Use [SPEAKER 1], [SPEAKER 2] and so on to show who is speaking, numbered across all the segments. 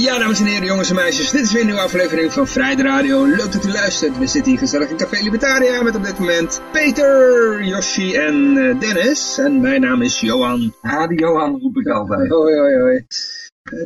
[SPEAKER 1] Ja, dames en heren, jongens en meisjes, dit is weer een nieuwe aflevering van Vrijheid Radio. Leuk dat u luistert. We zitten hier gezellig in Café Libertaria met op dit moment Peter, Yoshi en eh, Dennis. En mijn naam is Johan.
[SPEAKER 2] Hadi Johan roep ik altijd.
[SPEAKER 1] Hoi, hoi, hoi.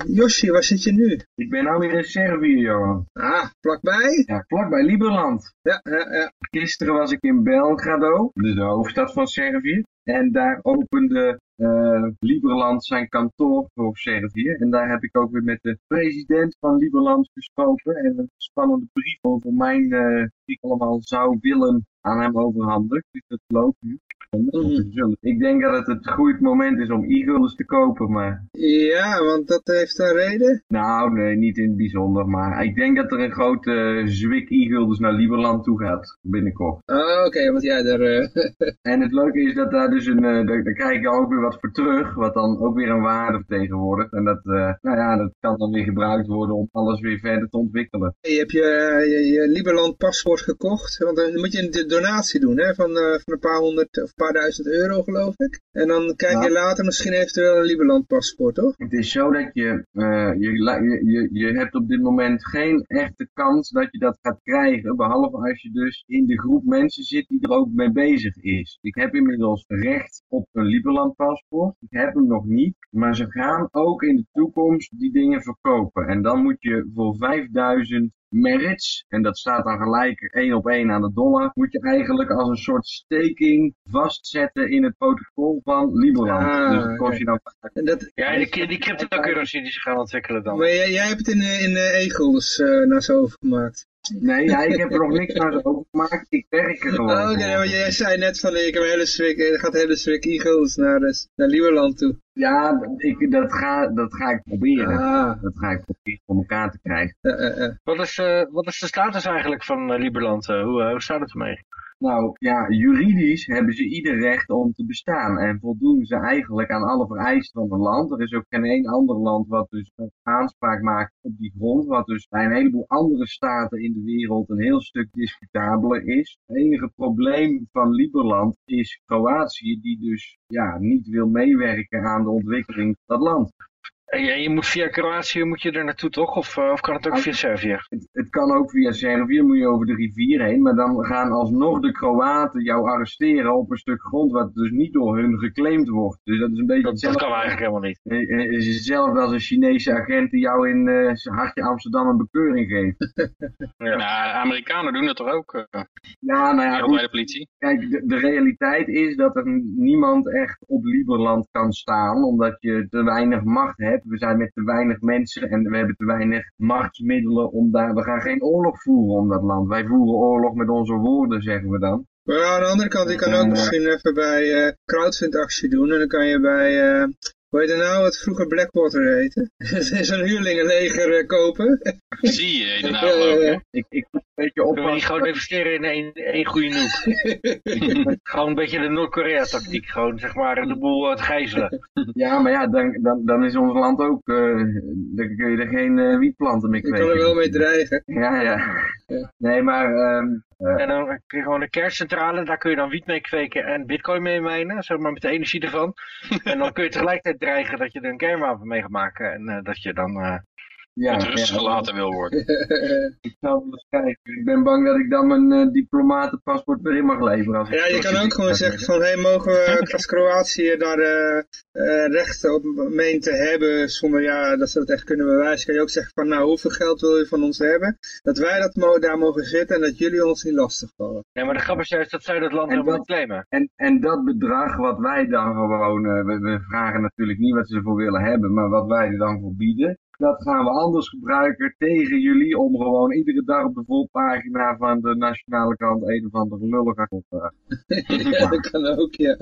[SPEAKER 1] Yoshi, waar zit je nu?
[SPEAKER 2] Ik ben nou weer in Servië, Johan.
[SPEAKER 1] Ah, vlakbij?
[SPEAKER 2] Ja, vlakbij Liberland.
[SPEAKER 1] Ja, ja, ja.
[SPEAKER 2] Gisteren was ik in Belgrado, dus de hoofdstad van Servië. En daar opende uh, Liberland zijn kantoor voor Servië. En daar heb ik ook weer met de president van Liberland gesproken. En een spannende brief over mijn, uh, die ik allemaal zou willen aan hem overhandigen. Dus dat loopt nu. Mm. Ik denk dat het het goede moment is om e-guldens te kopen, maar...
[SPEAKER 1] Ja, want dat heeft een reden?
[SPEAKER 2] Nou, nee, niet in het bijzonder, maar ik denk dat er een grote uh, zwik e-guldens naar Liberland toe gaat, binnenkort.
[SPEAKER 1] Oh, oké, okay, want ja, daar... Uh...
[SPEAKER 2] en het leuke is dat daar dus een... Uh, daar, daar krijg je ook weer wat voor terug, wat dan ook weer een waarde vertegenwoordigt. En dat, nou ja, dat kan dan weer gebruikt worden om alles weer verder te ontwikkelen.
[SPEAKER 1] Je hebt je, je, je Liberland paspoort gekocht, want dan moet je een donatie doen, hè, van, van een paar honderd of paar duizend euro, geloof ik. En dan krijg je later misschien eventueel een Liberland paspoort, toch?
[SPEAKER 2] Het is zo dat je, uh, je, je, je hebt op dit moment geen echte kans dat je dat gaat krijgen, behalve als je dus in de groep mensen zit die er ook mee bezig is. Ik heb inmiddels recht op een Liberland paspoort. Ik heb hem nog niet, maar ze gaan ook in de toekomst die dingen verkopen. En dan moet je voor 5000 merits, en dat staat dan gelijk één op één aan de dollar, moet je eigenlijk als een soort staking vastzetten in het protocol van Liberland.
[SPEAKER 1] Ah,
[SPEAKER 2] dus dat kost je dan...
[SPEAKER 1] Dat,
[SPEAKER 3] ja, die, die cryptocurrency die ze gaan ontwikkelen dan.
[SPEAKER 1] Maar jij, jij hebt het in, in e-guldens uh, naar zo overgemaakt.
[SPEAKER 2] Nee, ja, ik heb er nog niks naar over gemaakt. Ik werk er gewoon.
[SPEAKER 1] Oh, Oké, okay, maar jij zei net van ik heb een hele swik, gaat hele swik e-guldens naar, naar Lieberland toe.
[SPEAKER 2] Ja, ik, dat, ga, dat ga ik proberen. Ah. Dat ga ik proberen om elkaar te krijgen.
[SPEAKER 1] Uh, uh, uh.
[SPEAKER 3] Wat, is, wat is de status eigenlijk van Lieberland? hoe, hoe staat het ermee?
[SPEAKER 2] Nou ja, juridisch hebben ze ieder recht om te bestaan en voldoen ze eigenlijk aan alle vereisten van een land. Er is ook geen één ander land wat dus aanspraak maakt op die grond, wat dus bij een heleboel andere staten in de wereld een heel stuk discutabeler is. Het enige probleem van Liberland is Kroatië, die dus ja, niet wil meewerken aan de ontwikkeling van dat land.
[SPEAKER 3] Je, je moet via Kroatië moet je er naartoe toch? Of, uh, of kan het ook via Servië?
[SPEAKER 2] Het, het, kan ook via Servië, moet je over de rivier heen. Maar dan gaan alsnog de Kroaten jou arresteren op een stuk grond wat dus niet door hun geclaimd wordt. Dus dat is een beetje
[SPEAKER 3] dat, dat kan eigenlijk helemaal niet.
[SPEAKER 2] Het is hetzelfde als een Chinese agent die jou in uh, hartje Amsterdam een bekeuring geeft.
[SPEAKER 4] ja. Nou, Amerikanen doen dat toch ook? Uh,
[SPEAKER 2] ja, nou ja. Goed.
[SPEAKER 4] de politie.
[SPEAKER 2] Kijk, de, de realiteit is dat er niemand echt op Liberland kan staan, omdat je te weinig macht hebt. We zijn met te weinig mensen en we hebben te weinig machtsmiddelen om daar... We gaan geen oorlog voeren om dat land. Wij voeren oorlog met onze woorden, zeggen we dan.
[SPEAKER 1] Maar aan de andere kant, je kan ook misschien even bij uh, crowdfund actie doen. En dan kan je bij... Uh, hoe heet het nou, wat vroeger Blackwater heette? Zo'n huurlingenleger uh, kopen.
[SPEAKER 4] Zie je, nou ook,
[SPEAKER 2] ik, ik beetje op.
[SPEAKER 3] niet gewoon investeren in één, één goede noek. gewoon een beetje de Noord-Korea-tactiek. Gewoon, zeg maar, de boel het gijzelen.
[SPEAKER 2] ja, maar ja, dan, dan, dan is ons land ook... Uh, dan kun je er geen uh, wietplanten meer kweken.
[SPEAKER 1] Je kan er wel mee dreigen.
[SPEAKER 2] Ja, ja. ja. Nee, maar... Um,
[SPEAKER 3] uh, en dan kun je gewoon een kerncentrale, daar kun je dan wiet mee kweken en bitcoin mee mijnen, zeg maar met de energie ervan. en dan kun je tegelijkertijd dreigen dat je er een kernwapen mee gaat maken en dat je dan
[SPEAKER 4] ja, met rust ja, gelaten wil worden.
[SPEAKER 2] ik zal wel eens kijken. Ik ben bang dat ik dan mijn uh, diplomatenpaspoort weer in mag leveren. Als
[SPEAKER 1] ja, je kan ook gewoon zeggen van, hé, hey, mogen we als Kroatië daar uh, uh, rechten op meen te hebben, zonder ja, dat ze dat echt kunnen bewijzen. Kan je ook zeggen van, nou, hoeveel geld wil je van ons hebben? Dat wij dat mo daar mogen zitten en dat jullie ons niet lastigvallen.
[SPEAKER 3] Ja, maar de grap is juist dat zij dat land helemaal niet claimen.
[SPEAKER 2] En, en dat bedrag wat wij dan gewoon, we, we, vragen natuurlijk niet wat ze ervoor willen hebben, maar wat wij er dan voor bieden, dat gaan we anders gebruiken tegen jullie om gewoon iedere dag op de volpagina van de nationale krant een of andere lullige artikel
[SPEAKER 1] ja, dat kan ook, ja.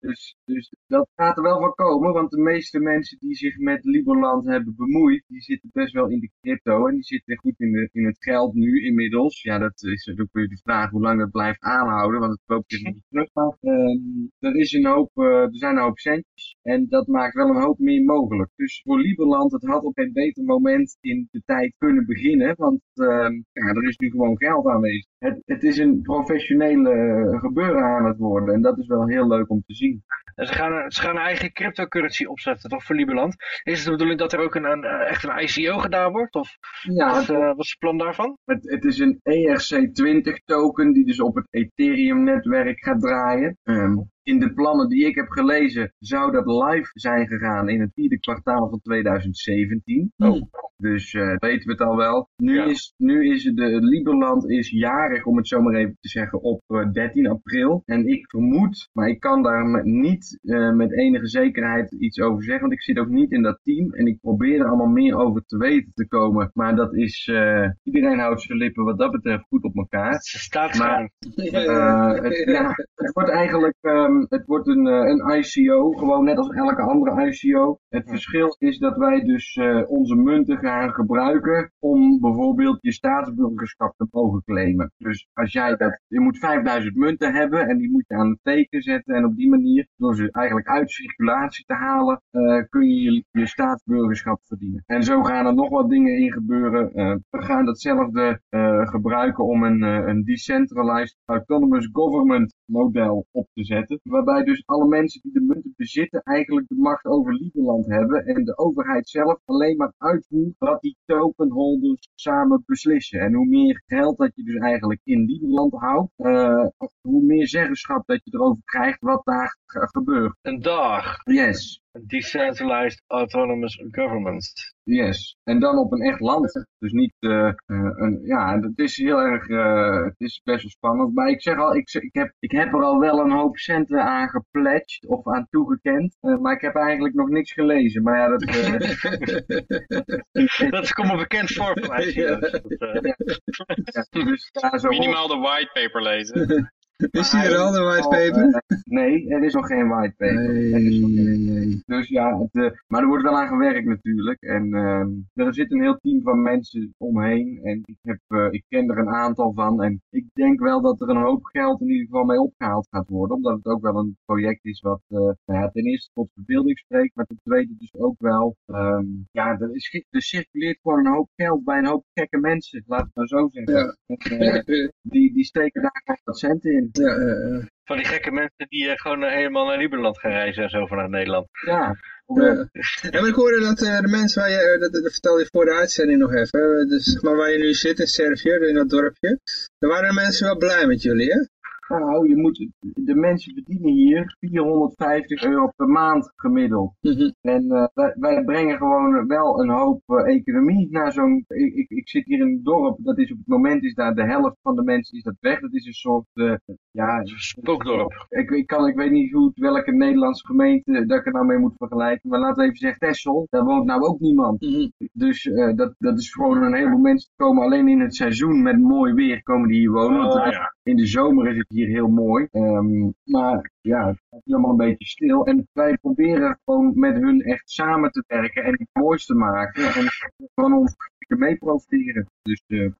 [SPEAKER 2] Dus, dus dat gaat er wel van komen, want de meeste mensen die zich met Liberland hebben bemoeid, die zitten best wel in de crypto en die zitten goed in, de, in het geld nu inmiddels. Ja, dat is ook weer de vraag hoe lang dat blijft aanhouden, want het loopt dus niet terug. Maar uh, er, is een hoop, uh, er zijn een hoop centjes en dat maakt wel een hoop meer mogelijk. Dus voor Liberland, het had op een beter moment in de tijd kunnen beginnen, want uh, ja, er is nu gewoon geld aanwezig. Het, het is een professionele gebeuren aan het worden en dat is wel heel leuk om te zien.
[SPEAKER 3] En ze gaan, ze gaan een eigen cryptocurrency opzetten, toch, voor Liberland? Is het de bedoeling dat er ook een, een echt een ICO gedaan wordt? Of ja, wat, uh, wat is het plan daarvan?
[SPEAKER 2] Het, het is een ERC20 token die dus op het Ethereum netwerk gaat draaien. Um, in de plannen die ik heb gelezen zou dat live zijn gegaan in het vierde kwartaal van 2017. Oh. Dus uh, weten we het al wel. Nu, ja. is, nu is de Liberland is jarig, om het zo maar even te zeggen, op uh, 13 april. En ik vermoed, maar ik kan daar met, niet uh, met enige zekerheid iets over zeggen, want ik zit ook niet in dat team. En ik probeer er allemaal meer over te weten te komen. Maar dat is, uh, iedereen houdt zijn lippen wat dat betreft goed op elkaar. Het
[SPEAKER 3] staat
[SPEAKER 2] maar, het, ja, het wordt eigenlijk... Um, het wordt een, uh, een ICO, gewoon net als elke andere ICO. Het verschil is dat wij dus uh, onze munten gaan gebruiken om bijvoorbeeld je staatsburgerschap te mogen claimen. Dus als jij dat, je moet 5000 munten hebben en die moet je aan het teken zetten en op die manier, door ze eigenlijk uit circulatie te halen, uh, kun je, je staatsburgerschap verdienen. En zo gaan er nog wat dingen in gebeuren. we gaan datzelfde gebruiken om een, een decentralized autonomous government model op te zetten waarbij dus alle mensen die de munten bezitten eigenlijk de macht over Liberland hebben en de overheid zelf alleen maar uitvoert wat die tokenholders samen beslissen. En hoe meer geld dat je dus eigenlijk in Liberland houdt, uh, hoe meer zeggenschap dat je erover krijgt wat daar gebeurt.
[SPEAKER 3] Een dag.
[SPEAKER 2] Yes.
[SPEAKER 3] Decentralized Autonomous Government.
[SPEAKER 2] Yes, en dan op een echt land. Dus niet, uh, een, ja, het is heel erg, uh, het is best wel spannend. Maar ik zeg al, ik, ik, heb, ik heb er al wel een hoop centen aan gepledged of aan toegekend. maar ik heb eigenlijk nog niks gelezen. Maar ja, dat...
[SPEAKER 3] dat komt me bekend voor van mij. Ja.
[SPEAKER 4] dus, Minimaal de whitepaper lezen.
[SPEAKER 1] Is hier al een whitepaper?
[SPEAKER 2] nee, er is nog geen whitepaper.
[SPEAKER 1] Nee, nee, nee.
[SPEAKER 2] Dus ja, het, uh, maar er wordt wel aan gewerkt natuurlijk. En uh, er zit een heel team van mensen omheen. En ik, heb, uh, ik ken er een aantal van. En ik denk wel dat er een hoop geld in ieder geval mee opgehaald gaat worden. Omdat het ook wel een project is wat nou ja, ten eerste tot verbeelding spreekt. Maar ten tweede dus ook wel... Um, ja, er, is, er circuleert gewoon een hoop geld bij een hoop gekke mensen. Laat het maar zo zeggen. Ja. die, die steken daar wat centen in.
[SPEAKER 1] Ja, uh,
[SPEAKER 3] Van die gekke mensen die uh, gewoon uh, helemaal naar Liberland gaan reizen en zo vanuit Nederland.
[SPEAKER 2] Ja.
[SPEAKER 1] Ja. ja, maar ik hoorde dat de mensen waar je, dat, dat vertelde je voor de uitzending nog even, dus zeg maar waar je nu zit in Servië, in dat dorpje, daar waren mensen wel blij met jullie, hè?
[SPEAKER 2] Nou, je moet, de mensen verdienen hier 450 euro per maand gemiddeld.
[SPEAKER 1] Mm -hmm.
[SPEAKER 2] En uh, wij, wij, brengen gewoon wel een hoop uh, economie naar zo'n... Ik, ik, ik, zit hier in een dorp, dat is op het moment is daar de helft van de mensen is dat weg. Dat is een soort, uh, ja...
[SPEAKER 3] Spookdorp.
[SPEAKER 2] Ik, ik, kan, ik weet niet goed welke Nederlandse gemeente dat ik er nou mee moet vergelijken. Maar laten we even zeggen Texel, daar woont nou ook niemand.
[SPEAKER 1] Mm -hmm.
[SPEAKER 2] Dus dat, dat is gewoon een heleboel mensen komen alleen in het seizoen met mooi weer komen die hier wonen.
[SPEAKER 3] Oh,
[SPEAKER 2] want
[SPEAKER 3] ja.
[SPEAKER 2] In de zomer is het hier heel mooi. Um, maar ja, het is allemaal een beetje stil. En wij proberen gewoon met hun echt samen te werken en het moois te maken. En van ons mee profiteren. Dus, uh,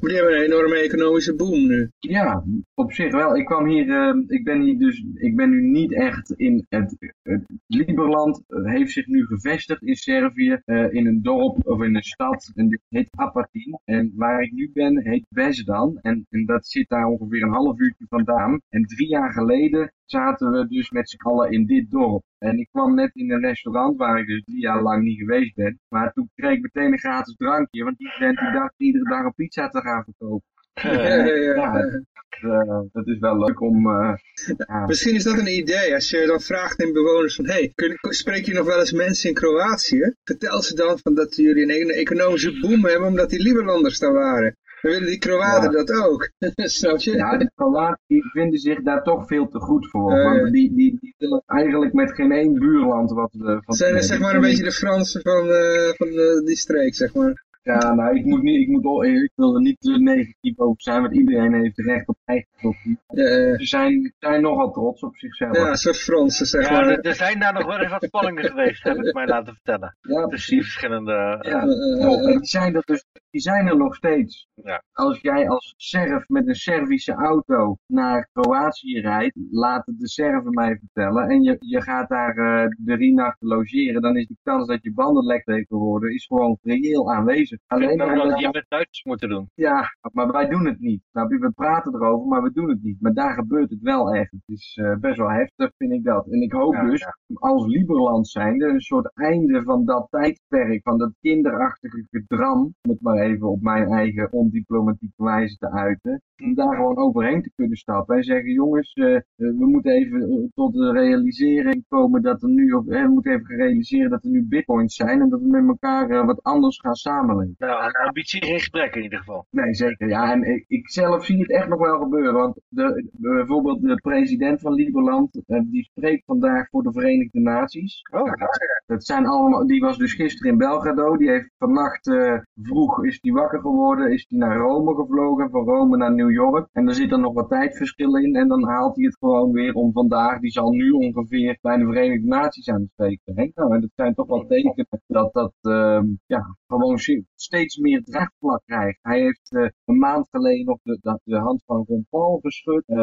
[SPEAKER 1] maar die hebben een enorme economische boom nu.
[SPEAKER 2] Ja, op zich wel. Ik kwam hier, uh, ik ben hier dus, ik ben nu niet echt in het, het Liberland heeft zich nu gevestigd in Servië, uh, in een dorp of in een stad, en dit heet Apatin. En waar ik nu ben, heet Besdan. En, en dat zit daar ongeveer een half uurtje vandaan. En drie jaar geleden zaten we dus met z'n allen in dit dorp. En ik kwam net in een restaurant waar ik dus drie jaar lang niet geweest ben. Maar toen kreeg ik meteen een gratis drankje, want die vent die dacht iedere dag een pizza te gaan verkopen.
[SPEAKER 1] Ja, ja
[SPEAKER 2] dat, uh, dat, is wel leuk om... Uh,
[SPEAKER 1] ja. Misschien is dat een idee, als je dan vraagt aan bewoners van... hey, kun, spreek je nog wel eens mensen in Kroatië? Vertel ze dan van dat jullie een economische boom hebben omdat die Liberlanders daar waren. Dan willen die Kroaten ja. dat ook. Snap je?
[SPEAKER 2] Ja, de Kroaten vinden zich daar toch veel te goed voor. Uh, want die, die, die, eigenlijk met geen één buurland wat we...
[SPEAKER 1] Van zijn zeg maar een beetje de Fransen van, uh, van uh, die streek, zeg maar.
[SPEAKER 2] Ja, nou, ik moet niet, ik moet, ik wil er niet te negatief over zijn, want iedereen heeft recht op eigen cultuur. Ze zijn, zijn nogal trots op zichzelf.
[SPEAKER 1] Ja, soort Fransen, zeg
[SPEAKER 3] maar. Ja, er zijn daar nog wel eens wat spanningen geweest, heb ik mij laten vertellen. Ja, precies. verschillende...
[SPEAKER 2] Ja, uh, die zijn er dus, die zijn er nog steeds. Ja. Als jij als Serf met een Servische auto naar Kroatië rijdt, laat de Serven mij vertellen, en je, je gaat daar uh, drie nachten logeren, dan is de kans dat je banden lek heeft geworden, is gewoon reëel aanwezig.
[SPEAKER 3] Alleen maar dat je met Duits moeten doen.
[SPEAKER 2] Ja, maar wij doen het niet. Nou, we praten erover, maar we doen het niet. Maar daar gebeurt het wel echt. Het is uh, best wel heftig, vind ik dat. En ik hoop dus, ja. als Liberland zijnde, een soort einde van dat tijdperk, van dat kinderachtige gedram, om het maar even op mijn eigen ondiplomatieke wijze te uiten, om daar gewoon overheen te kunnen stappen en zeggen, jongens, uh, we moeten even tot de realisering komen dat er nu, of we moeten even realiseren dat er nu bitcoins zijn en dat we met elkaar wat anders gaan samenleven.
[SPEAKER 3] Nou, ambitie geen gebrek in ieder geval.
[SPEAKER 2] Nee, zeker. Ja, en ik, ik, zelf zie het echt nog wel gebeuren. Want de, bijvoorbeeld de president van Liberland, eh, die spreekt vandaag voor de Verenigde Naties.
[SPEAKER 3] Oh,
[SPEAKER 2] dat zijn allemaal, die was dus gisteren in Belgrado. Die heeft vannacht uh, vroeg is die wakker geworden, is die naar Rome gevlogen, van Rome naar New York. En er zit dan nog wat tijdverschil in. En dan haalt hij het gewoon weer om vandaag. Die zal nu ongeveer bij de Verenigde Naties aan het spreken. Nou, en dat zijn toch wel tekenen dat dat uh, ja, gewoon steeds meer draagvlak krijgt. Hij heeft uh, een maand geleden nog de, de, hand van Ron Paul geschud. Uh,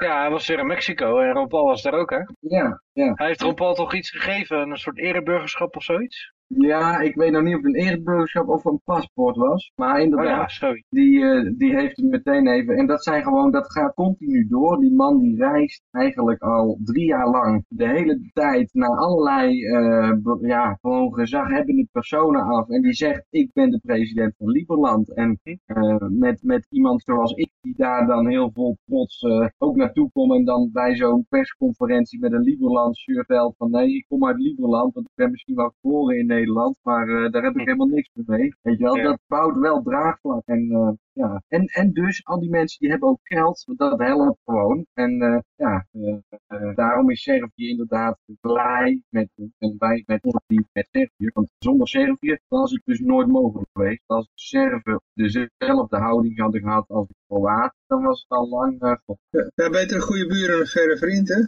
[SPEAKER 3] ja, hij was weer in Mexico en Ron Paul was daar ook, hè?
[SPEAKER 2] Ja, ja.
[SPEAKER 3] Hij heeft Ron Paul toch iets gegeven, een soort ereburgerschap of zoiets?
[SPEAKER 2] Ja, ik weet nog niet of het een ereburgerschap of een paspoort was. Maar inderdaad, oh ja, die, uh, die heeft het meteen even. En dat zijn gewoon, dat gaat continu door. Die man die reist eigenlijk al drie jaar lang de hele tijd naar allerlei, uh, ja, gewoon gezaghebbende personen af. En die zegt, ik ben de president van Liberland. En uh, met, met iemand zoals ik, die daar dan heel vol trots ook naartoe komt. En dan bij zo'n persconferentie met een Liberland shirt van, nee, ik kom uit Liberland, want ik ben misschien wel geboren in Nederland, maar uh, daar heb ik hm. helemaal niks meer mee. Weet je wel, dat bouwt wel draagvlak. En, uh, ja. en, en dus, al die mensen die hebben ook geld, dat helpt gewoon. En uh, ja, daarom is Servië inderdaad blij met, en wij met, met Servië. Want zonder Servië was het dus nooit mogelijk geweest. Als Serven dezelfde houding hadden gehad als de Kroaten, dan was het al lang...
[SPEAKER 1] Uh, ja, beter een goede buur en een verre vriend, hè?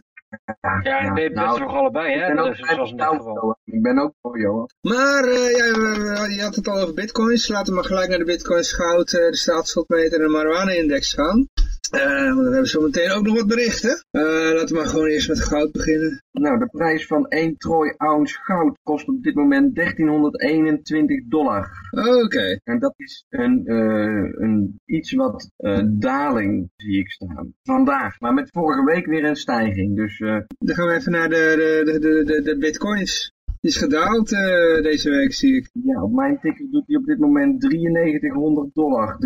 [SPEAKER 3] Ja, nou, nog allebei, hè?
[SPEAKER 2] Dus, zoals in dit geval. Ik ben ook voor Johan.
[SPEAKER 1] Maar uh, ja, je had het al over bitcoins. Laten we maar gelijk naar de bitcoins, goud, uh, de staatsschuldmeter en de marijuana-index gaan. Uh, want dan hebben we zo meteen ook nog wat berichten. Uh, laten we maar gewoon eerst met goud beginnen.
[SPEAKER 2] Nou, de prijs van 1 troy ounce goud kost op dit moment 1321 dollar.
[SPEAKER 1] Oké.
[SPEAKER 2] En dat is een, uh, een iets wat daling, zie ik staan. Vandaag, maar met vorige week weer een stijging. Dus,
[SPEAKER 1] Dan gaan we even naar de, de, de, de, de bitcoins is gedaald uh, deze week, zie ik.
[SPEAKER 2] Ja, op mijn ticket doet hij op dit moment 9300 dollar, 93,27.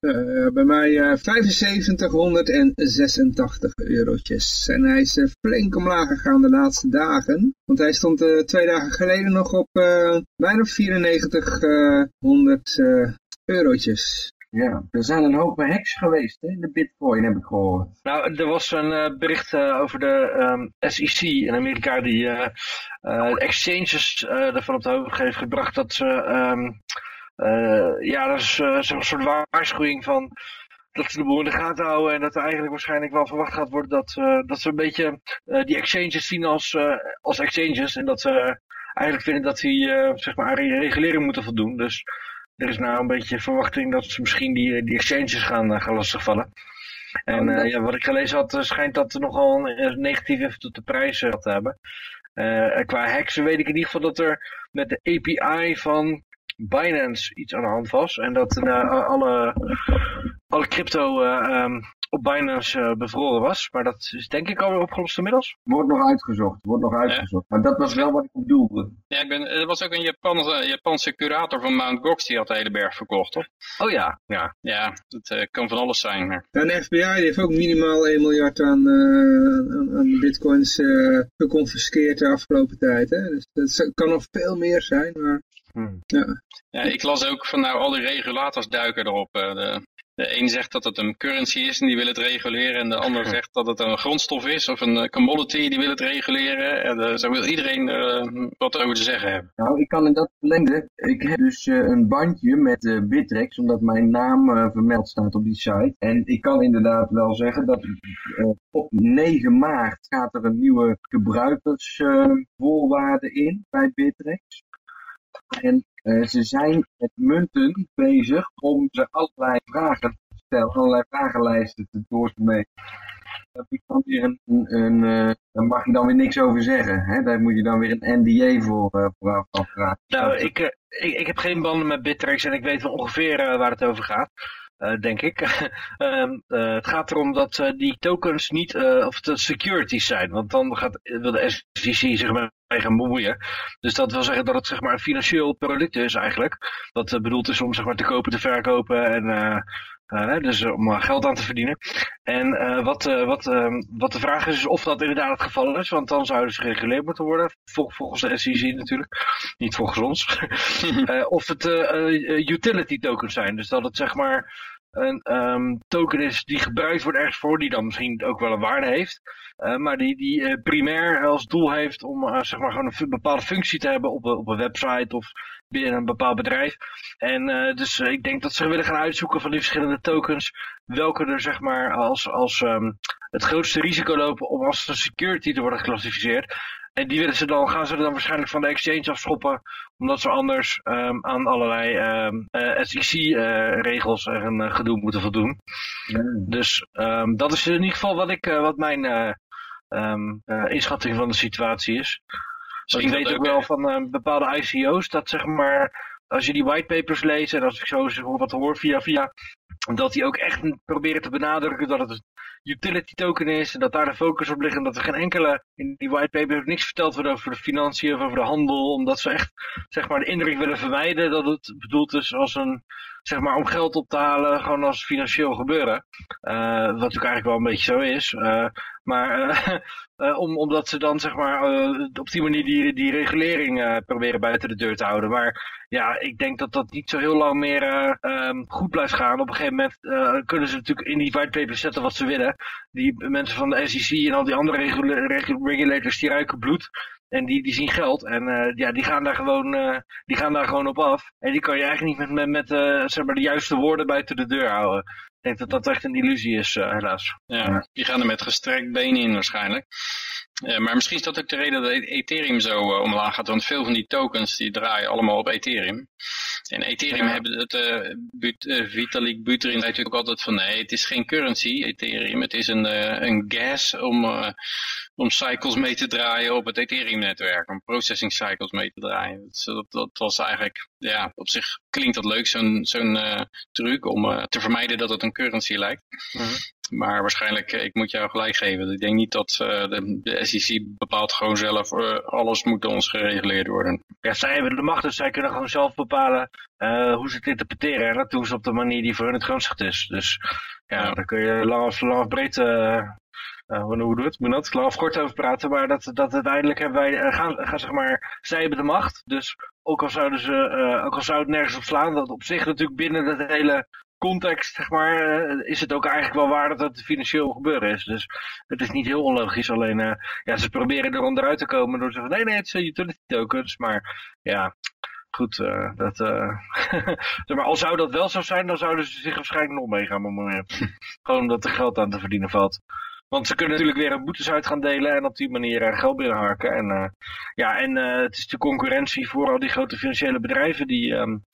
[SPEAKER 1] Uh, bij mij uh, 7586 eurotjes. En hij is flink omlaag gegaan de laatste dagen. Want hij stond twee dagen geleden nog op bijna 9400 eurotjes.
[SPEAKER 2] Ja, er zijn een hoop hacks geweest in de bitcoin, heb ik gehoord.
[SPEAKER 3] Nou, er was een uh, bericht uh, over de ehm, SEC in Amerika die uh, exchanges ervan op de hoogte heeft gebracht dat ze, um, ja, dat is zo'n soort waarschuwing van dat ze de boel in de gaten houden en dat er eigenlijk waarschijnlijk wel verwacht gaat worden dat, dat ze een beetje die exchanges zien als, als exchanges en dat ze eigenlijk vinden dat die zeg maar aan regulering moeten voldoen. Dus er is nou een beetje verwachting dat ze misschien die, die exchanges gaan, uh, gaan lastigvallen. En uh, ja, wat ik gelezen had, schijnt dat er nogal een negatief invloed op de prijzen te hebben. Uh, qua hacks weet ik in ieder geval dat er met de API van Binance iets aan de hand was. En dat alle, alle crypto um, op Binance uh, bevroren was. Maar dat is denk ik alweer opgelost inmiddels.
[SPEAKER 2] Wordt nog uitgezocht, wordt nog uitgezocht. Maar dat was wel wat ik bedoelde.
[SPEAKER 4] Ja, ik ben, er was ook een Japanse, Japanse curator van Mount Gox die had de hele berg verkocht, toch?
[SPEAKER 3] Oh ja.
[SPEAKER 4] Ja, ja dat uh, kan van alles zijn. Maar...
[SPEAKER 1] En de FBI die heeft ook minimaal 1 miljard aan, uh, aan, bitcoins geconfiskeerd de afgelopen tijd. Hè? Dus dat kan nog veel meer zijn, maar... Hmm. Ja.
[SPEAKER 4] ja, ik las ook van nou al die regulators duiken erop. de, de een zegt dat het een currency is en die wil het reguleren. En de ander zegt dat het een grondstof is of een commodity die wil het reguleren. En zo wil iedereen wat over te zeggen hebben.
[SPEAKER 2] Nou, ik kan in dat verlengde. Ik heb dus een bandje met Bittrex, omdat mijn naam vermeld staat op die site. En ik kan inderdaad wel zeggen dat op 9 maart gaat er een nieuwe gebruikersvoorwaarde in bij Bittrex. En uh, ze zijn met munten bezig om ze allerlei vragen te stellen, allerlei vragenlijsten te door te meten. Daar heb ik dan uh, daar mag je dan weer niks over zeggen. Hè? Daar moet je dan weer een NDA voor uh, afvragen.
[SPEAKER 3] Nou, ik, ik, ik heb geen banden met Bittrex en ik weet wel ongeveer waar het over gaat. Uh, denk ik. um, uh, het gaat erom dat uh, die tokens niet, of het securities zijn, want dan gaat, wil de SEC zich mee gaan bemoeien. Dus dat wil zeggen dat het zeg maar, een financieel product is eigenlijk. Dat bedoeld is om zeg maar, te kopen, te verkopen en uh, dus om geld aan te verdienen. En uh, wat, uh, wat, ehm, wat de vraag is, is of dat inderdaad het geval is. Want dan zouden ze gereguleerd moeten worden. Vol, volgens de SEC natuurlijk. Niet volgens ons. of het utility tokens zijn. Dus dat het zeg maar een um, token is die gebruikt wordt ergens voor. Die dan misschien ook wel een waarde heeft. Maar die, die primair als doel heeft om zeg maar gewoon een bepaalde functie te hebben op, op een website of binnen een bepaald bedrijf. En uh, dus ik denk dat ze willen gaan uitzoeken van die verschillende tokens, welke er zeg maar als, als um, het grootste risico lopen om als een security te worden geclassificeerd. En die willen ze dan, gaan ze dan waarschijnlijk van de exchange afschoppen, omdat ze anders um, aan allerlei um, uh, SEC-regels en gedoe moeten voldoen. Dus dat is in ieder geval wat, ik, wat mijn inschatting van de situatie is. Dus ik weet ook wel van uh, bepaalde ICO's dat zeg maar, als je die whitepapers leest en als ik zo wat hoor via via, dat die ook echt proberen te benadrukken dat het utility token is en dat daar de focus op ligt en dat er geen enkele in die whitepaper niks verteld wordt over de financiën of over de handel, omdat ze echt zeg maar de indruk willen vermijden dat het bedoeld is als een zeg maar om geld op te halen, gewoon als financieel gebeuren. Uh, wat natuurlijk eigenlijk wel een beetje zo is. Uh, maar om, omdat ze dan zeg maar op die manier die, die regulering proberen buiten de deur te houden. Maar ja, ik denk dat dat niet zo heel lang meer um, goed blijft gaan. Op een gegeven moment kunnen ze natuurlijk in die whitepaper zetten wat ze willen. Die mensen van de SEC en al die andere regulators die ruiken bloed. En die, die zien geld en uh, ja, die gaan daar gewoon, uh, die gaan daar gewoon op af. En die kan je eigenlijk niet met, met, met uh, zeg maar de juiste woorden buiten de deur houden. Ik denk dat dat echt een illusie is, helaas.
[SPEAKER 4] Ja, die gaan er met gestrekt been in waarschijnlijk. maar misschien is dat ook de reden dat Ethereum zo omlaag gaat. Want veel van die tokens die draaien allemaal op Ethereum. En Ethereum ja. hebben het, uh, Vitalik Buterin zei natuurlijk ook altijd van nee, het is geen currency, Ethereum. Het is een, een gas om om cycles mee te draaien op het Ethereum-netwerk. Om processing cycles mee te draaien. Dat, dat, was eigenlijk, ja, op zich klinkt dat leuk, zo'n zo'n uh, truc om uh, te vermijden dat het een currency lijkt. Mm -hmm. Maar waarschijnlijk, ik moet jou gelijk geven. Ik denk niet dat uh, de, de SEC bepaalt gewoon zelf, alles moet ons gereguleerd worden.
[SPEAKER 3] Ja, zij hebben de macht, dus zij kunnen gewoon zelf bepalen hoe ze het interpreteren. En dat doen ze op de manier die voor hun het gunstigst is. Dus ja, ja. daar kun je lang of, lang of breed uh, hoe doe het? Moet dat? Ik kort over praten, maar dat, dat uiteindelijk hebben wij, uh, gaan, gaan, zeg maar, zij hebben de macht. Dus ook al zouden ze, uh, ook al zou het nergens op slaan, dat op zich natuurlijk binnen het hele context, zeg maar, is het ook eigenlijk wel waar dat het financieel gebeuren is. Dus het is niet heel onlogisch, alleen, ja, ze proberen er onderuit te komen door te zeggen, nee, nee, het zijn utility tokens, maar ja, goed, uh, dat, uh, maar al zou dat wel zo zijn, dan zouden ze zich waarschijnlijk nog mee gaan bemoeien. Gewoon omdat er geld aan te verdienen valt. Want ze kunnen natuurlijk weer boetes uit gaan delen en op die manier uh, geld binnenharken. En, uh, ja, en uh, het is de concurrentie voor al die grote financiële bedrijven die um,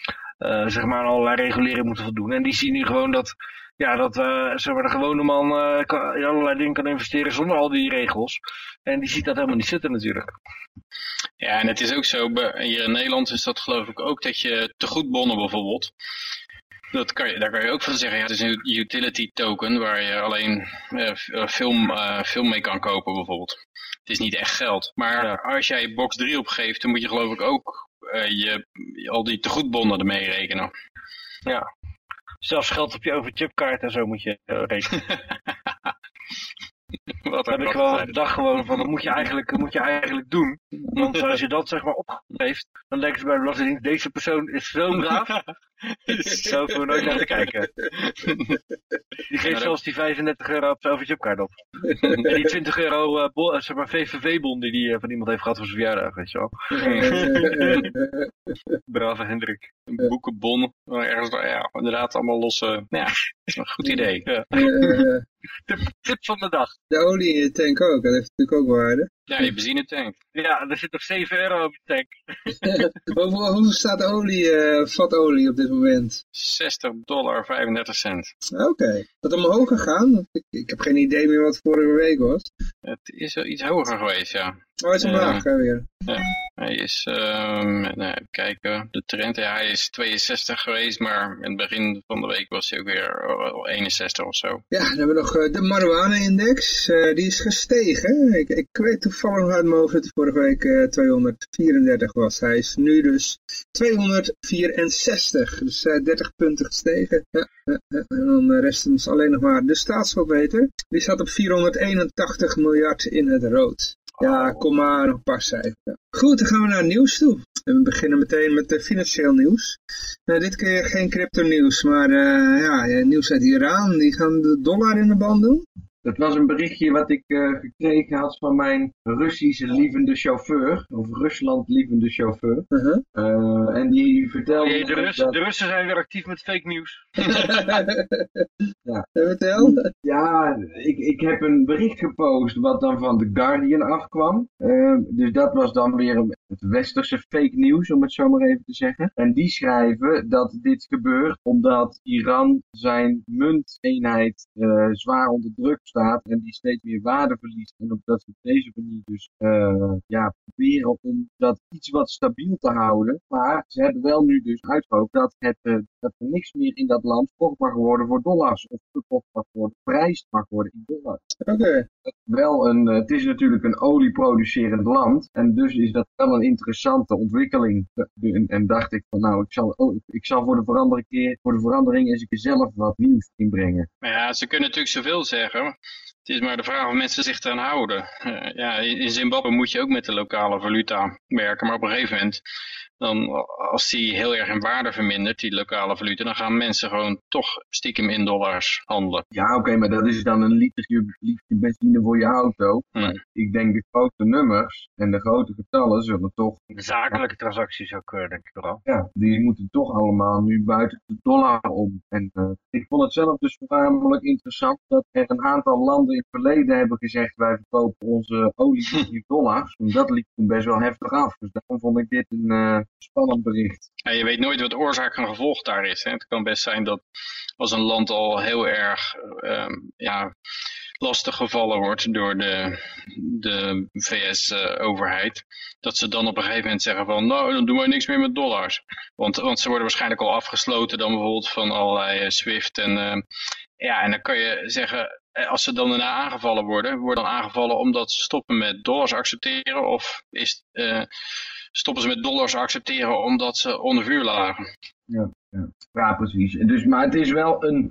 [SPEAKER 3] zeg maar allerlei regulering moeten voldoen. En die zien nu gewoon dat, ja, dat zeg maar, de gewone man in allerlei dingen kan investeren zonder al die regels. En die ziet dat helemaal niet zitten natuurlijk.
[SPEAKER 4] Ja, en het is ook zo, hier in Nederland is dat geloof ik ook dat je te goed bonnen bijvoorbeeld. Dat kan je, daar kan je ook van zeggen, ja, het is een utility token waar je alleen uh, film, uh, film mee kan kopen bijvoorbeeld. Het is niet echt geld. Maar als jij box 3 opgeeft, dan moet je geloof ik ook uh, je, al die tegoedbonnen ermee rekenen.
[SPEAKER 3] Ja, zelfs geld op je overchipkaart en zo moet je rekenen. Wat heb ik wel gedacht gewoon van, dat moet je eigenlijk, moet je eigenlijk doen. Want als je dat zeg maar opgeeft, dan denken ze bij de Belastingdienst, deze persoon is zo braaf, Zo hoeven we nooit naar te kijken. Die geeft zelfs die 35 euro op zijn overchipkaart op. En die 20 euro uh, zeg maar VVV-bon die hij van iemand heeft gehad voor zijn verjaardag, weet je wel. Brave Hendrik.
[SPEAKER 4] Een boekenbon. Ergens, ja, inderdaad allemaal losse. Ja, een goed idee. Ja.
[SPEAKER 3] Tip, tip, van de dag.
[SPEAKER 1] De olie in je tank ook, dat heeft natuurlijk ook waarde.
[SPEAKER 4] Ja, je benzinetank.
[SPEAKER 3] Ja, er zit nog 7 euro op je tank.
[SPEAKER 1] hoeveel, hoeveel staat olie, uh, vat olie op dit moment?
[SPEAKER 4] 60 dollar 35 cent.
[SPEAKER 1] Oké, okay. dat omhoog gegaan? Ik, ik, heb geen idee meer wat vorige week was.
[SPEAKER 4] Het is wel iets hoger geweest, ja.
[SPEAKER 1] Oh, het is omlaag weer.
[SPEAKER 4] Ja, hij is, nou, even kijken, de trend, ja, hij is 62 geweest, maar in het begin van de week was hij ook weer 61 of zo.
[SPEAKER 1] Ja, dan hebben we nog uh, de marijuana-index, uh, die is gestegen. Ik, ik weet toevallig uit mijn hoofd dat hij vorige week 234 was. Hij is nu dus 264, dus 30 punten gestegen. Ja, en dan rest ons alleen nog maar de staatsschuldmeter. Die staat op 481 miljard in het rood. Ja, kom maar, een paar cijfers. Goed, dan gaan we naar nieuws toe. En we beginnen meteen met de financieel nieuws. Nou, dit keer geen crypto nieuws, maar uh, ja, nieuws uit Iran. Die gaan de dollar in de band doen.
[SPEAKER 2] Dat was een berichtje wat ik uh, gekregen had van mijn Russische lievende chauffeur. Of Rusland lievende chauffeur. Uh -huh. uh, en die vertelde...
[SPEAKER 3] Hey, de, Rus, dat... de, Russen zijn weer actief met fake nieuws.
[SPEAKER 1] ja. Vertel.
[SPEAKER 2] Ja, ik, ik heb een bericht gepost wat dan van The Guardian afkwam. Uh, dus dat was dan weer een, het westerse fake nieuws, om het zo maar even te zeggen. En die schrijven dat dit gebeurt omdat Iran zijn munteenheid zwaar onder druk en die steeds meer waarde verliest. En omdat ze op deze manier dus uh, ja, proberen om dat iets wat stabiel te houden. Maar ze hebben wel nu dus uitgehoord dat, het, uh, dat er niks meer in dat land verkocht mag worden voor dollars. Of verkocht mag worden, prijs mag worden in dollars.
[SPEAKER 1] Oké. Okay.
[SPEAKER 2] Wel een, het is natuurlijk een olieproducerend land. En dus is dat wel een interessante ontwikkeling. En, en dacht ik van nou, ik zal, oh, ik zal voor de verandering keer, voor de verandering eens een keer zelf wat nieuws inbrengen.
[SPEAKER 4] Maar ja, ze kunnen natuurlijk zoveel zeggen. Het is maar de vraag of mensen zich eraan houden. Uh, ja, in Zimbabwe moet je ook met de lokale valuta werken, maar op een gegeven moment, dan, als die heel erg in waarde vermindert, die lokale valuta, dan gaan mensen gewoon toch stiekem in dollars handelen.
[SPEAKER 2] Ja, oké, okay, maar dat is dan een literje, literje benzine voor je auto. Hmm. Ik denk de grote nummers en de grote getallen zullen toch...
[SPEAKER 3] De zakelijke transacties ook, denk ik vooral.
[SPEAKER 2] Ja, die moeten toch allemaal nu buiten de dollar om. En uh, ik vond het zelf dus voornamelijk interessant dat er een aantal landen in het verleden hebben gezegd wij verkopen onze olie in dollars. En dat liep toen best wel heftig af. Dus daarom vond ik dit een uh, spannend bericht.
[SPEAKER 4] Ja, je weet nooit wat oorzaak en gevolg daar is. Hè? Het kan best zijn dat als een land al heel erg um, ja, lastig gevallen wordt door de, de VS-overheid, uh, dat ze dan op een gegeven moment zeggen van nou, dan doen wij niks meer met dollars. Want, want ze worden waarschijnlijk al afgesloten dan bijvoorbeeld van allerlei uh, SWIFT en ja, en dan kan je zeggen, als ze dan daarna aangevallen worden, worden dan aangevallen omdat ze stoppen met dollars accepteren of is, uh, stoppen ze met dollars accepteren omdat ze onder vuur lagen?
[SPEAKER 2] Ja, ja. ja precies. Dus, maar het is wel een...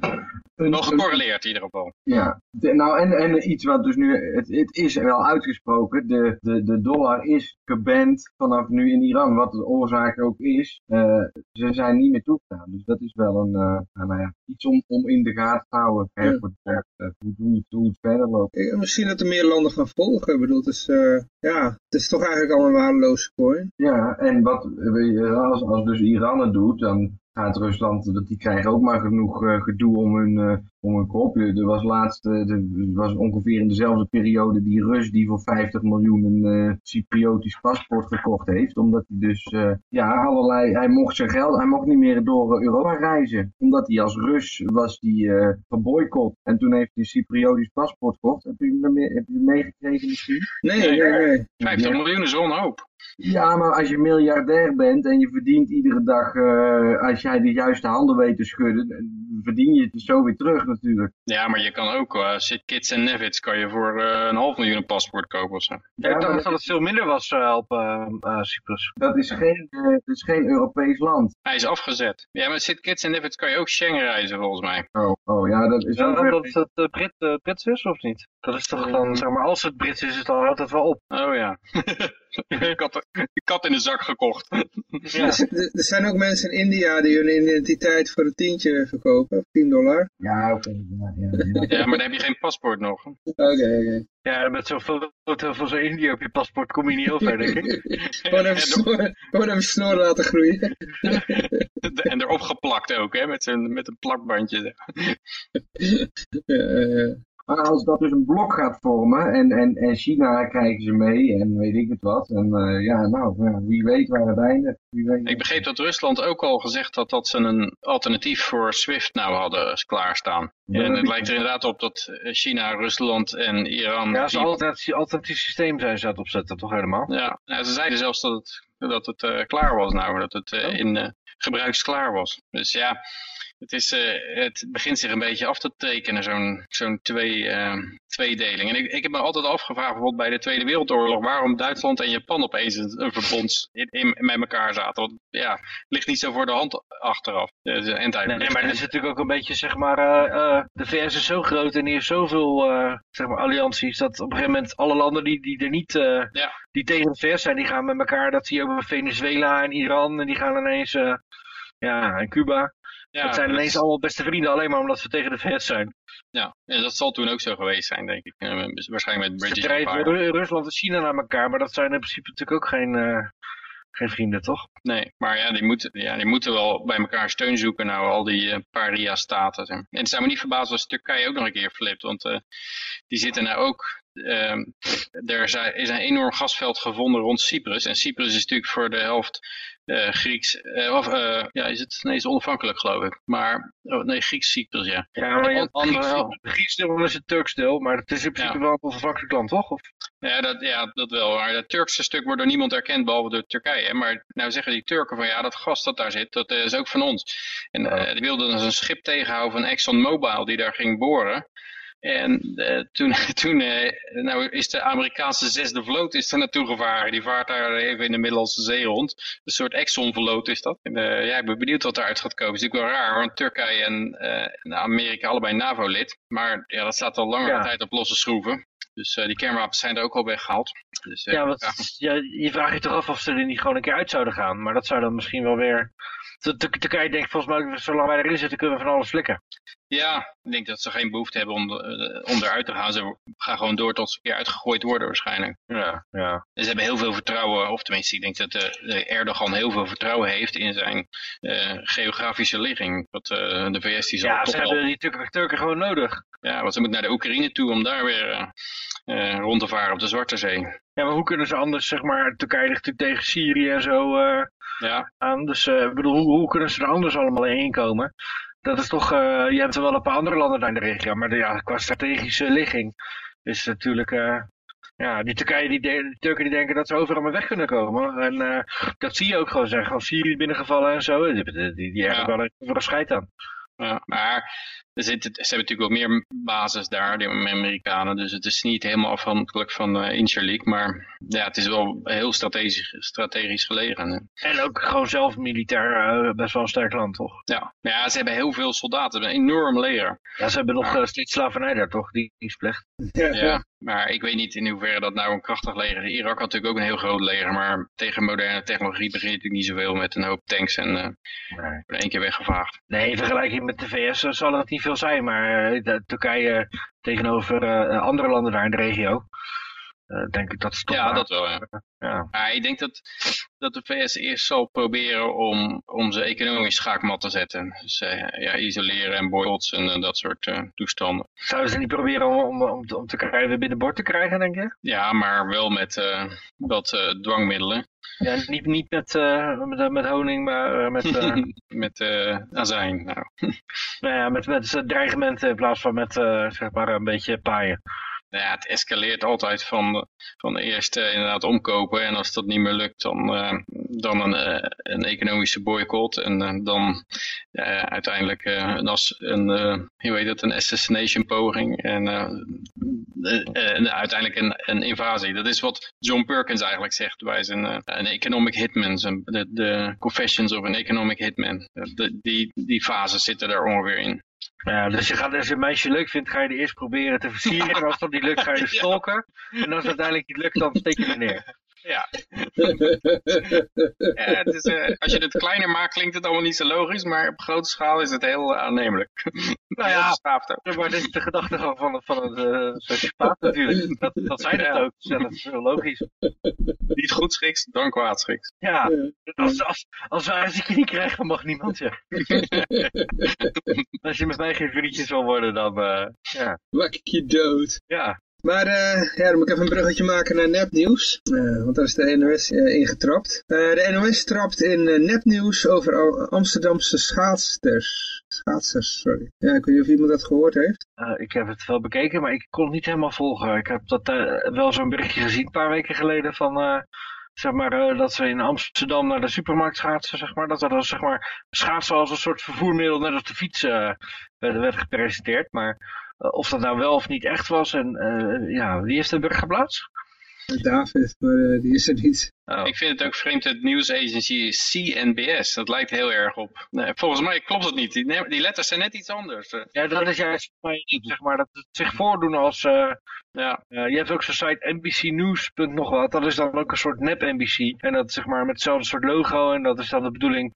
[SPEAKER 4] wel gecorreleerd in ieder geval.
[SPEAKER 2] Ja, de, nou en, en iets wat dus nu, het, het is wel uitgesproken, de, de, de dollar is geband vanaf nu in Iran, wat de oorzaak ook is. Uh, ze zijn niet meer toegestaan, dus dat is wel een, uh, nou ja, iets om, om in de gaten te houden. Ja. Voor de, uh, hoe, hoe, hoe het verder loopt.
[SPEAKER 1] Ja, misschien dat er meer landen gaan volgen, ik bedoel, het is, ja, het is toch eigenlijk al een waardeloze coin.
[SPEAKER 2] Ja, en wat, als, als dus Iran het doet, dan gaat Rusland, dat die krijgen ook maar genoeg uh, gedoe om hun, uh, om hun kop. Er was laatst, uh, er was ongeveer in dezelfde periode die Rus die voor 50 miljoen een Cypriotisch paspoort gekocht heeft. Omdat hij dus, ja, allerlei, hij mocht zijn geld, hij mocht niet meer door Europa reizen. Omdat hij als Rus was die geboycott. En toen heeft hij een Cypriotisch paspoort gekocht. Heb je hem heb je meegekregen misschien?
[SPEAKER 1] Nee, nee, nee.
[SPEAKER 4] 50 miljoen is wel een hoop.
[SPEAKER 2] Ja, maar als je miljardair bent en je verdient iedere dag, uh, als jij de juiste handen weet te schudden, verdien je het zo weer terug natuurlijk.
[SPEAKER 4] Ja, maar je kan ook, uh, Kids en Nevits kan je voor uh, een half miljoen een paspoort kopen of zo.
[SPEAKER 3] Ja, ik dacht dat het veel minder was uh, op Cyprus.
[SPEAKER 2] Dat is, geen, dat is geen Europees land.
[SPEAKER 4] Hij is afgezet. Ja, maar Sit Kids en Nevits kan je ook Schengen reizen volgens mij.
[SPEAKER 2] Oh, oh ja, dat is
[SPEAKER 3] ja, dat, dat het Brit, Brits is of niet? Dat is toch dan, zeg maar, als het Brits is, is het dan altijd wel op.
[SPEAKER 4] Oh ja. de, kat, de kat in de zak gekocht.
[SPEAKER 3] Ja.
[SPEAKER 1] Er, er zijn ook mensen in India die hun identiteit voor een tientje verkopen, 10 dollar.
[SPEAKER 2] Ja, oké. ja, ja, ja.
[SPEAKER 4] Ja, maar dan heb je geen paspoort nog.
[SPEAKER 1] Oké, oké.
[SPEAKER 3] Ja, met zo'n foto van zo'n Indië op je paspoort kom je niet heel ver, denk ik.
[SPEAKER 1] Gewoon even snor, gewoon even snor laten groeien.
[SPEAKER 4] En erop geplakt ook, hè, met, zo'n met een plakbandje.
[SPEAKER 1] Ja, ja, ja.
[SPEAKER 2] Maar als dat dus een blok gaat vormen en, en, en China krijgen ze mee en weet ik het wat. En eh, ja, nou, ja, wie weet waar het eindigt. Wie weet.
[SPEAKER 4] Ik begreep dat Rusland ook al gezegd had dat ze een alternatief voor SWIFT nou hadden klaarstaan.
[SPEAKER 2] Ja,
[SPEAKER 4] En het lijkt er inderdaad op dat eh, China, Rusland en Iran...
[SPEAKER 3] Ja, ze
[SPEAKER 4] die-
[SPEAKER 3] alternatief, alternatief systeem zijn ze aan het opzetten, toch helemaal?
[SPEAKER 4] Ja, nou, ze zeiden zelfs dat het, dat het eh, klaar was nou, dat het eh,
[SPEAKER 3] Oh.
[SPEAKER 4] in eh, gebruiksklaar was. Dus ja, het, is, eh, het begint zich een beetje af te tekenen, zo'n zo'n twee, eh, tweedeling. En ik, ik heb me altijd afgevraagd, bijvoorbeeld bij de Tweede Wereldoorlog, waarom Duitsland en Japan opeens een, een verbond in, in, met elkaar zaten. Want ja, het ligt niet zo voor de hand achteraf. Dus, en
[SPEAKER 3] Nee, maar dat is natuurlijk ook een beetje, zeg maar, eh, eh, de VS is zo groot en die heeft zoveel, eh, zeg maar, allianties, dat op een gegeven moment alle landen die, die er niet, eh,
[SPEAKER 4] Ja.
[SPEAKER 3] die tegen de VS zijn, die gaan met elkaar, dat zie je ook bij Venezuela en Iran, en die gaan ineens, eh, ja, en Cuba.
[SPEAKER 4] Ja,
[SPEAKER 3] dat zijn ineens allemaal beste vrienden, alleen maar omdat we tegen de VS zijn.
[SPEAKER 4] Ja, en dat zal toen ook zo geweest zijn, denk ik. Eh, waarschijnlijk met
[SPEAKER 3] Ze
[SPEAKER 4] British Empire.
[SPEAKER 3] Ru- Rusland en China naar elkaar, maar dat zijn in principe natuurlijk ook geen, eh, geen vrienden, toch?
[SPEAKER 4] Nee, maar ja die, moeten, ja, die moeten wel bij elkaar steun zoeken, nou, al die eh, paria-staten. En het zou me niet verbazen als Turkije ook nog een keer flipt, want die zitten nou ook... ehm, er zijn- is een enorm gasveld gevonden rond Cyprus. En Cyprus is natuurlijk voor de helft eh, Grieks... eh, of, eh, ja, is het? Nee, is onafhankelijk, geloof ik. Maar, oh, nee, Grieks Cyprus, ja.
[SPEAKER 3] Ja, maar je
[SPEAKER 4] Andere
[SPEAKER 3] Grieks- deel, is het Turks deel, maar het is in principe
[SPEAKER 4] Ja.
[SPEAKER 3] wel een onafhankelijk land, toch? Of?
[SPEAKER 4] Ja dat, ja, dat wel. Maar het Turkse stuk wordt door niemand erkend, behalve door Turkije. Maar nou zeggen die Turken van ja, dat gas dat daar zit, dat is ook van ons. En die wilden dus een schip tegenhouden van ExxonMobil die daar ging boren. En eh, toen, toen eh, nou is de Amerikaanse zesde vloot is er naartoe gevaren. Die vaart daar even in de Middellandse Zee rond. Een soort Exxon-vloot is dat. En, eh, ja, ik ben benieuwd wat daaruit gaat komen. Het is natuurlijk wel raar, want Turkije en, eh, en Amerika allebei NAVO-lid. Maar ja, dat staat al langere
[SPEAKER 3] Ja.
[SPEAKER 4] tijd op losse schroeven. Dus eh, die kernwapens zijn er ook al weggehaald. Dus, eh,
[SPEAKER 3] Ja, want ja, je vraagt je toch af of ze er niet gewoon een keer uit zouden gaan. Maar dat zou dan misschien wel weer... Tur- Tur- Turkije denkt volgens mij, zolang wij erin zitten, kunnen we van alles flikken.
[SPEAKER 4] Ja, ik denk dat ze geen behoefte hebben om, eh, om eruit te gaan. Ze gaan gewoon door tot ze een keer uitgegooid worden waarschijnlijk.
[SPEAKER 3] Ja, ja.
[SPEAKER 4] En ze hebben heel veel vertrouwen, of tenminste ik denk dat eh, de Erdogan heel veel vertrouwen heeft in zijn eh, geografische ligging. Eh, de VS die zal
[SPEAKER 3] Ja, ze hebben die Turken, Turken gewoon nodig.
[SPEAKER 4] Ja, want ze moeten naar de Oekraïne toe om daar weer rond te varen op de Zwarte Zee.
[SPEAKER 3] Ja, maar hoe kunnen ze anders, zeg maar, Turkije ligt natuurlijk tegen Syrië en zo
[SPEAKER 4] Ja,
[SPEAKER 3] aan. Dus eh, ik bedoel, hoe, hoe kunnen ze er anders allemaal heen komen? Dat is toch, eh, je hebt er wel een paar andere landen daar in de regio, maar de, ja, qua strategische ligging is natuurlijk... eh, ja, die Turkije, die, die Turken die denken dat ze overal maar weg kunnen komen. En dat zie je ook gewoon zeggen. Gewoon Syrië binnengevallen en zo. Die, die, die, die hebben
[SPEAKER 4] Ja.
[SPEAKER 3] wel een, wel een scheid aan.
[SPEAKER 4] ja, maar er zit, ze hebben natuurlijk wel meer basis daar, die Amerikanen. Dus het is niet helemaal afhankelijk van uh, Incirlik. Maar ja, het is wel heel strategisch, strategisch gelegen. hè.
[SPEAKER 3] En ook gewoon zelf militair eh, best wel een sterk land, toch?
[SPEAKER 4] Ja. ja, ze hebben heel veel soldaten. Een enorm leger.
[SPEAKER 3] Ja, ze hebben nog eh, steeds slavernij daar, toch? Die dienstplicht.
[SPEAKER 1] Ja,
[SPEAKER 4] Ja, maar ik weet niet in hoeverre dat nou een krachtig leger is. Irak had natuurlijk ook een heel groot leger, maar tegen moderne technologie begin je natuurlijk niet zoveel met een hoop tanks en
[SPEAKER 3] Nee.
[SPEAKER 4] in één keer weggevaagd.
[SPEAKER 3] Nee, in vergelijking met de VS zal het niet veel zijn, maar eh, Turkije tegenover eh, andere landen daar in de regio, eh, denk ik dat is toch
[SPEAKER 4] Ja, dat wel, ja.
[SPEAKER 3] ja.
[SPEAKER 4] Maar ik denk dat, dat de VS eerst zal proberen om, om ze economisch schaakmat te zetten. Dus eh, ja, isoleren en boycotts en eh, dat soort toestanden.
[SPEAKER 3] Zouden ze niet proberen om, om, om, om Turkije weer binnenboord te krijgen, denk je?
[SPEAKER 4] Ja, maar wel met wat dwangmiddelen.
[SPEAKER 3] Ja, niet, niet met, met, met honing, maar met,
[SPEAKER 4] met azijn. Nou,
[SPEAKER 3] nou ja, met, met dreigementen in plaats van met zeg maar een beetje paaien.
[SPEAKER 4] Nou het escaleert altijd van, van eerst inderdaad omkopen en als dat niet meer lukt dan, eh, dan een, eh, een economische boycott en eh, dan uiteindelijk een, een, hoe heet het, een assassination poging en, uiteindelijk een, een invasie. Dat is wat John Perkins eigenlijk zegt bij zijn een economic hitman, zijn, de, de confessions of an economic hitman. De, die, die fases zitten daar ongeveer in.
[SPEAKER 3] Ja, dus je gaat, als je een meisje leuk vindt, ga je die eerst proberen te versieren. En als dat niet lukt, ga je stalken. En als het uiteindelijk niet lukt, dan steek je er neer.
[SPEAKER 4] Ja. ja het is, uh, als je het kleiner maakt, klinkt het allemaal niet zo logisch, maar op grote schaal is het heel aannemelijk.
[SPEAKER 3] Nou ja, maar dit is de gedachte van, van het uh, sociopaat natuurlijk. Dat, dat zijn het ook zelf, heel logisch.
[SPEAKER 4] Niet goed schiks, dan kwaad schiks.
[SPEAKER 3] Ja, als, als, als wij als ik je niet krijg, dan mag niemand zeggen. als je met mij geen vriendjes wil worden, dan uh, ja.
[SPEAKER 1] Maak ik je dood.
[SPEAKER 3] Ja,
[SPEAKER 1] maar uh, ja, dan moet ik even een bruggetje maken naar nepnieuws. Uh, want daar is de NOS uh, ingetrapt. de NOS trapt in nepnieuws over Amsterdamse schaatsers. Schaatsers, sorry. Ja, ik weet niet of iemand dat gehoord heeft.
[SPEAKER 3] ik heb het wel bekeken, maar ik kon het niet helemaal volgen. Ik heb dat wel zo'n berichtje gezien een paar weken geleden van zeg maar, dat ze in Amsterdam naar de supermarkt schaatsen, zeg maar. Dat dat zeg maar, schaatsen als een soort vervoermiddel, net als de fiets, werd, gepresenteerd. Maar eh, of dat nou wel of niet echt was. En uh, ja, wie heeft de burgerplaats?
[SPEAKER 1] David, maar uh, die is er niet.
[SPEAKER 4] Oh. Ik vind het ook vreemd, het nieuwsagency CNBS, dat lijkt heel erg op. Nee, volgens mij klopt het niet, die, die, letters zijn net iets anders.
[SPEAKER 3] Ja, dat is juist, zeg maar, dat het zich voordoen als... Uh, ja. Uh, je hebt ook zo'n site NBC nog wat, dat is dan ook een soort nep-NBC. En dat zeg maar met hetzelfde soort logo en dat is dan de bedoeling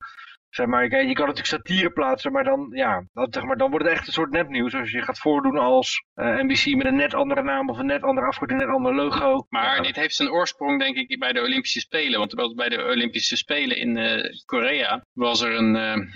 [SPEAKER 3] Zeg maar, je kan natuurlijk satire plaatsen, maar dan, ja, dat, zeg maar, dan wordt het echt een soort nepnieuws. Als je gaat voordoen als uh, eh, NBC met een net andere naam of een net andere afkorting, een net ander logo.
[SPEAKER 4] Maar dit heeft zijn oorsprong denk ik bij de Olympische Spelen. Want bij de Olympische Spelen in uh, Korea was er een, uh,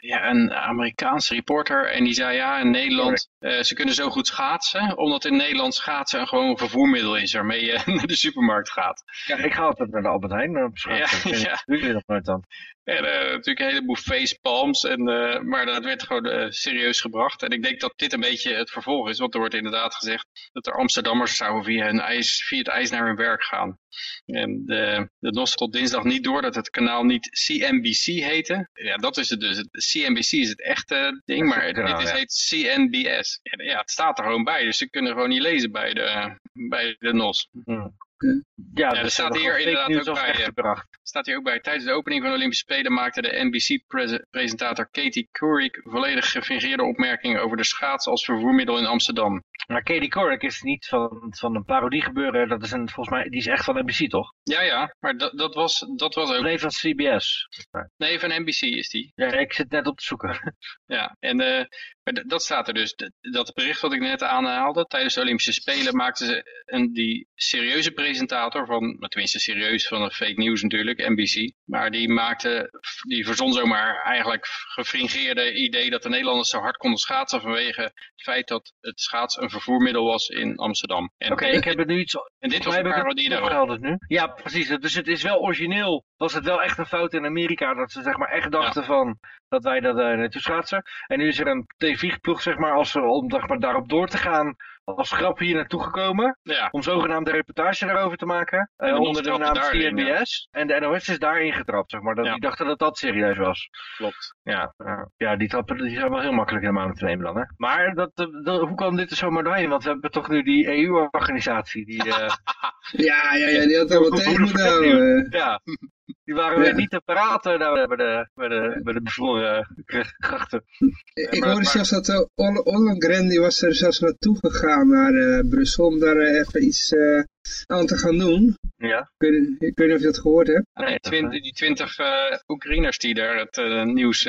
[SPEAKER 4] ja, een Amerikaanse reporter en die zei ja, in Nederland, ze kunnen zo goed schaatsen, omdat in Nederland schaatsen een gewoon vervoermiddel is waarmee je naar de supermarkt gaat.
[SPEAKER 3] Ja, ik ga altijd naar de Albert Heijn op schaatsen. Ja, ja. Doe je dat nooit dan?
[SPEAKER 4] Ja, uh, natuurlijk een heleboel facepalms, en, uh, maar dat werd gewoon serieus gebracht. En ik denk dat dit een beetje het vervolg is, want er wordt inderdaad gezegd dat de Amsterdammers zouden via, hun ijs, via het ijs naar hun werk gaan. En de, de NOS tot dinsdag niet door dat het kanaal niet CNBC heette. Ja, dat is het dus. CNBC is het echte ding, maar dit is, heet CNBS. Ja, het staat er gewoon bij, dus ze kunnen gewoon niet lezen bij de, bij de NOS. Hmm.
[SPEAKER 3] Ja, ja er staat hier inderdaad ook bij, uh,
[SPEAKER 4] staat hier ook bij. Tijdens de opening van de Olympische Spelen maakte de NBC-presentator Katie Couric volledig gefingeerde opmerkingen over de schaats als vervoermiddel in Amsterdam.
[SPEAKER 3] Maar Katie Couric is niet van, van een parodie gebeuren, dat is een, volgens mij, die is echt van NBC toch?
[SPEAKER 4] Ja, ja, maar dat, dat, was, dat was ook...
[SPEAKER 3] Nee, van CBS.
[SPEAKER 4] Nee, van NBC is die.
[SPEAKER 3] Ja, ik zit net op te zoeken.
[SPEAKER 4] Ja, en uh, dat staat er dus. Dat bericht wat ik net aanhaalde, tijdens de Olympische Spelen maakten ze een, die serieuze presentator van, tenminste serieus van een fake news natuurlijk, NBC. Maar die maakte, die verzon zomaar eigenlijk gefringeerde idee dat de Nederlanders zo hard konden schaatsen vanwege het feit dat het schaatsen een vervoermiddel was in Amsterdam.
[SPEAKER 3] Oké, ik heb het nu iets...
[SPEAKER 4] En dit was een parodie daarop.
[SPEAKER 3] nu. Ja, precies. Dus het is wel origineel. Was het wel echt een fout in Amerika dat ze zeg maar echt dachten van dat wij dat uh, naartoe schaatsen. En nu is er een TV-ploeg zeg maar als, om zeg maar, daarop door te gaan als grap hier naartoe gekomen. Ja. Om zogenaamd een reportage daarover te maken. Uh, onder de naam CNBS. En de NOS is daar ingetrapt, zeg maar. Dat, Die dachten dat dat serieus was.
[SPEAKER 4] Klopt.
[SPEAKER 3] Ja, uh, ja die, trappen, die zijn wel heel makkelijk in de maanden te nemen dan. Hè? Maar dat, dat, hoe kan dit er zomaar doorheen? Want we hebben toch nu die EU-organisatie. Die, uh...
[SPEAKER 1] ja, ja, ja, die had er wel tegen moeten houden.
[SPEAKER 3] Ja. Die waren weer niet te praten nou, bij, de, bij, de, bij de bevroren grachten.
[SPEAKER 1] Ik hoorde zelfs dat Ollengren, die was er zelfs naartoe gegaan naar uh, Brussel om daar uh, even iets uh, aan te gaan doen.
[SPEAKER 3] Ja.
[SPEAKER 1] Ik weet, ik weet niet of je dat gehoord hebt.
[SPEAKER 4] Nee, twint, die twintig Oekraïners die daar het nieuws...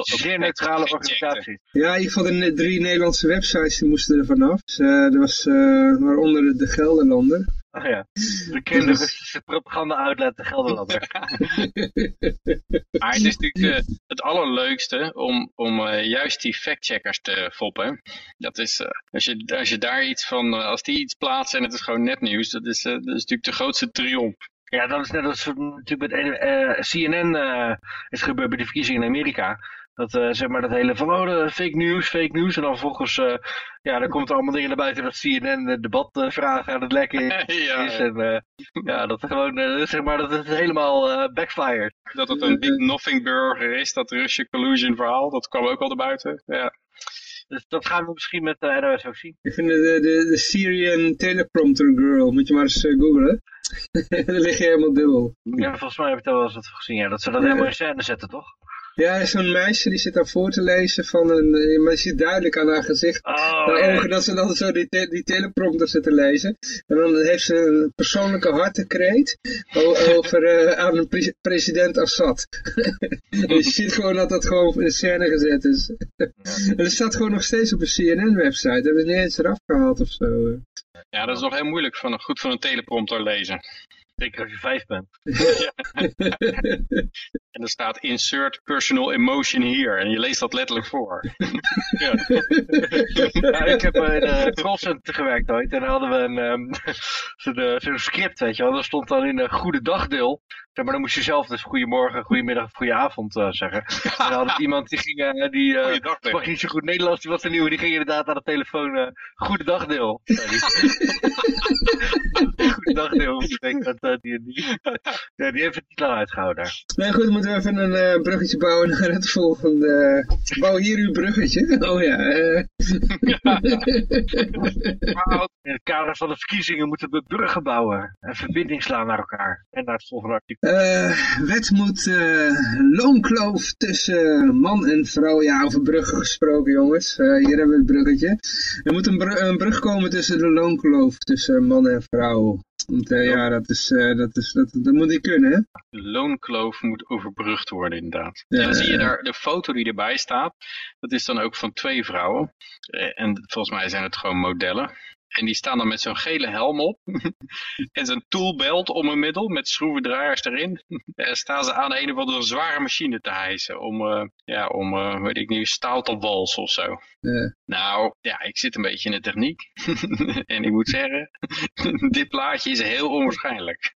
[SPEAKER 3] zeer neutrale organisaties.
[SPEAKER 1] Ja, in ieder geval de drie Nederlandse websites die moesten er vanaf. Dus, er was waaronder de Gelderlander.
[SPEAKER 3] Ach ja, bekende Russische propaganda-outlet de Gelderlander.
[SPEAKER 4] maar het is natuurlijk uh, het allerleukste om, om uh, juist die factcheckers te foppen. Dat is, uh, als, je, als je daar iets van, als die iets plaatsen en het is gewoon netnieuws, dat is, dat is natuurlijk de grootste triomf.
[SPEAKER 3] Ja, dat is net als natuurlijk met CNN is gebeurd bij de verkiezingen in Amerika. Dat, uh, zeg maar, dat hele van, oh, fake news, fake news. En dan volgens, uh, ja, dan komt er allemaal dingen naar buiten dat CNN de debatvragen aan het lekken ja, is. En uh, ja, dat gewoon, zeg maar, dat het helemaal backfired.
[SPEAKER 4] Dat het een big nothing burger is, dat Russia collusion verhaal, dat kwam ook al naar buiten. Ja.
[SPEAKER 3] Dus dat gaan we misschien met de NOS ook zien.
[SPEAKER 1] Ik vind de, de, de Syrian teleprompter girl, moet je maar eens googlen. Daar lig je helemaal dubbel.
[SPEAKER 3] Ja, volgens mij heb ik dat wel eens wat gezien, ja. Dat ze dat helemaal in scène zetten, toch?
[SPEAKER 1] Ja, zo'n meisje die zit dan voor te lezen van een, eh, maar je ziet duidelijk aan haar gezicht,
[SPEAKER 3] Oh,
[SPEAKER 1] haar ogen, dat ze dan zo die, te- die teleprompter zit te lezen. En dan heeft ze een persoonlijke hartekreet over eh, aan een pre- president Assad. dus je ziet gewoon dat dat gewoon in de scène gezet is. en het staat gewoon nog steeds op een CNN-website, hebben ze niet eens eraf gehaald of zo.
[SPEAKER 4] Ja, dat is nog heel moeilijk, van, goed van een teleprompter lezen.
[SPEAKER 3] Zeker als je vijf bent.
[SPEAKER 4] En er staat insert personal emotion here. En je leest dat letterlijk voor.
[SPEAKER 3] Ja, ik heb bij de callcenter gewerkt ooit. En dan hadden we een zo'n zo'n script, weet je wel. Dat stond dan in een goede dagdeel. Zeg maar dan moest je zelf dus goedemorgen, goedemiddag of goedenavond eh, zeggen. En dan had ik iemand die ging, eh, die eh,
[SPEAKER 4] Deel.
[SPEAKER 3] sprak niet zo goed Nederlands, die was een nieuwe, die ging inderdaad aan de telefoon, eh goede dagdeel. zei die. goede dagdeel, ik denk dat die, die, ja, die heeft het niet lang uitgehouden.
[SPEAKER 1] Nee, goed, moeten we even een eh, bruggetje bouwen naar het volgende. Bouw hier uw bruggetje. Oh ja. eh.
[SPEAKER 3] In het kader van de verkiezingen moeten we bruggen bouwen en verbinding slaan naar elkaar. En naar het volgende artikel.
[SPEAKER 1] Eh, wet moet eh, loonkloof tussen man en vrouw. Ja, over bruggen gesproken, jongens. Eh, hier hebben we het bruggetje. Er moet een, bru- een brug komen tussen de loonkloof tussen man en vrouw. Want ja, dat, is, eh, dat, is, dat, dat moet niet kunnen, hè?
[SPEAKER 4] De loonkloof moet overbrugd worden, inderdaad.
[SPEAKER 1] Ja,
[SPEAKER 4] en dan zie je daar de foto die erbij staat. Dat is dan ook van twee vrouwen. Eh, En volgens mij zijn het gewoon modellen. En die staan dan met zo'n gele helm op. en zo'n toolbelt om een middel met schroevendraaiers erin. En staan ze aan een of andere zware machine te hijsen. Om, eh, ja, om eh, weet ik niet, staal te walsen of zo.
[SPEAKER 1] Ja.
[SPEAKER 4] Nou, ja, ik zit een beetje in de techniek. en ik moet zeggen, dit plaatje is heel onwaarschijnlijk.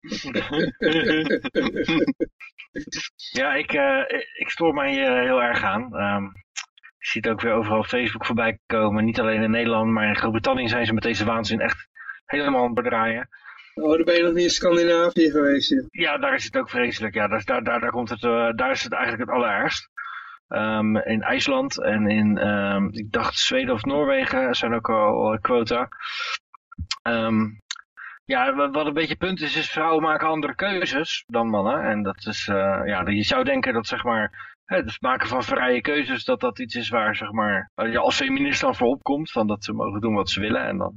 [SPEAKER 3] Ja, ik, eh, ik stoor mij hier heel erg aan. Ehm, je ziet ook weer overal op Facebook voorbij komen. Niet alleen in Nederland, maar in Groot-Brittannië zijn ze met deze waanzin echt helemaal aan het bedraaien.
[SPEAKER 1] Oh, dan ben je nog niet in Scandinavië geweest, ja.
[SPEAKER 3] Ja, daar is het ook vreselijk. Ja, daar, daar, daar, komt het, eh, daar is het eigenlijk het allerergst. Ehm, in IJsland en in, ehm, ik dacht Zweden of Noorwegen zijn ook al quota. Ehm, ja, wa- wat een beetje het punt is, is vrouwen maken andere keuzes dan mannen. En dat is, eh, ja, je zou denken dat zeg maar, het maken van vrije keuzes, dat dat iets is waar zeg maar, als feminist dan voor opkomt. Van dat ze mogen doen wat ze willen. En dan...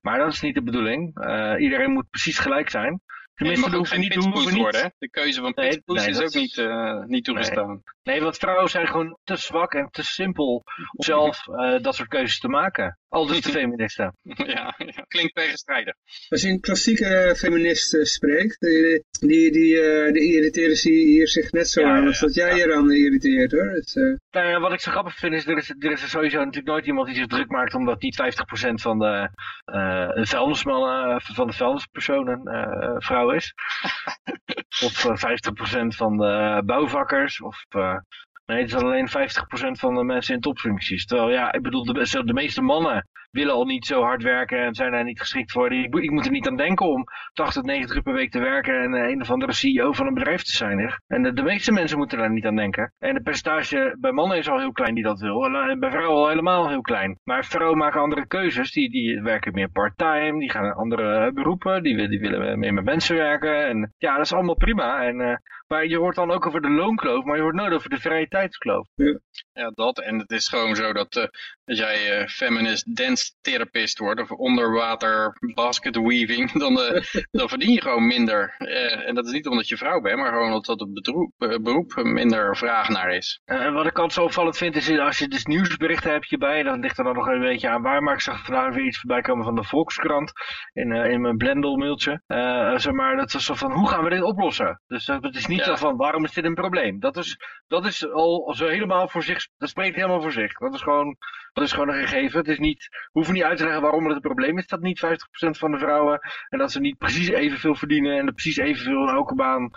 [SPEAKER 3] Maar dat is niet de bedoeling. Eh, iedereen moet precies gelijk zijn. Tenminste, hoeven
[SPEAKER 4] geen
[SPEAKER 3] niet, hoeven niet,
[SPEAKER 4] worden, hè? De keuze van
[SPEAKER 3] Nee,
[SPEAKER 4] pitspoes
[SPEAKER 3] nee,
[SPEAKER 4] is ook niet, eh, niet toegestaan.
[SPEAKER 3] Nee, want vrouwen zijn gewoon te zwak en te simpel om zelf eh, dat soort keuzes te maken. Al dus de feministen.
[SPEAKER 4] ja, ja, klinkt tegenstrijdig.
[SPEAKER 1] Als je een klassieke feminist eh, spreekt, die, die, die, eh, die irriteren ze hier zich net zo
[SPEAKER 3] Ja,
[SPEAKER 1] aan
[SPEAKER 3] ja,
[SPEAKER 1] als dat jij
[SPEAKER 3] ja.
[SPEAKER 1] je aan irriteert, hoor. Dus,
[SPEAKER 3] Nou ja, wat ik zo grappig vind is, er is, er is er sowieso natuurlijk nooit iemand die zich druk maakt omdat die 50% van de eh vuilnismannen, van de vuilnispersonen eh, vrouw is. of eh, 50% van de bouwvakkers. Of, eh, nee, het is alleen 50% van de mensen in topfuncties. Terwijl ja, ik bedoel, de, de meeste mannen willen al niet zo hard werken en zijn daar niet geschikt voor. Ik, ik moet er niet aan denken om 80 tot 90 uur per week te werken en eh, een of andere CEO van een bedrijf te zijn. Hè? En de, de meeste mensen moeten daar niet aan denken. En het percentage bij mannen is al heel klein die dat wil. Bij vrouwen al helemaal heel klein. Maar vrouwen maken andere keuzes. Die, die werken meer part-time, die gaan naar andere eh, beroepen, die, die willen meer met mensen werken. En ja, dat is allemaal prima. En, eh, maar je hoort dan ook over de loonkloof, maar je hoort nooit over de vrije tijdskloof.
[SPEAKER 4] Ja, dat. En het is gewoon zo dat eh, als jij eh, feminist dance therapist wordt of onderwater basket weaving, dan, eh, dan verdien je gewoon minder. En dat is niet omdat je vrouw bent, maar gewoon omdat het beroep, beroep minder vraag naar is.
[SPEAKER 3] Wat ik altijd zo opvallend vind is als je dus nieuwsberichten hebt hierbij, dan ligt er dan nog een beetje aan waar. Maar ik zag vandaag weer iets voorbij komen van de Volkskrant in, in mijn Blendel mailtje. Zeg maar, dat was zo van hoe gaan we dit oplossen? Dus het is niet
[SPEAKER 4] Ja.
[SPEAKER 3] zo van waarom is dit een probleem? Dat is, dat is al zo helemaal voor zich, dat spreekt helemaal voor zich. Dat is gewoon, dat is gewoon een gegeven. Het is niet, we hoeven niet uit te leggen waarom het een probleem is dat niet 50% van de vrouwen en dat ze niet precies evenveel verdienen en precies evenveel in elke baan.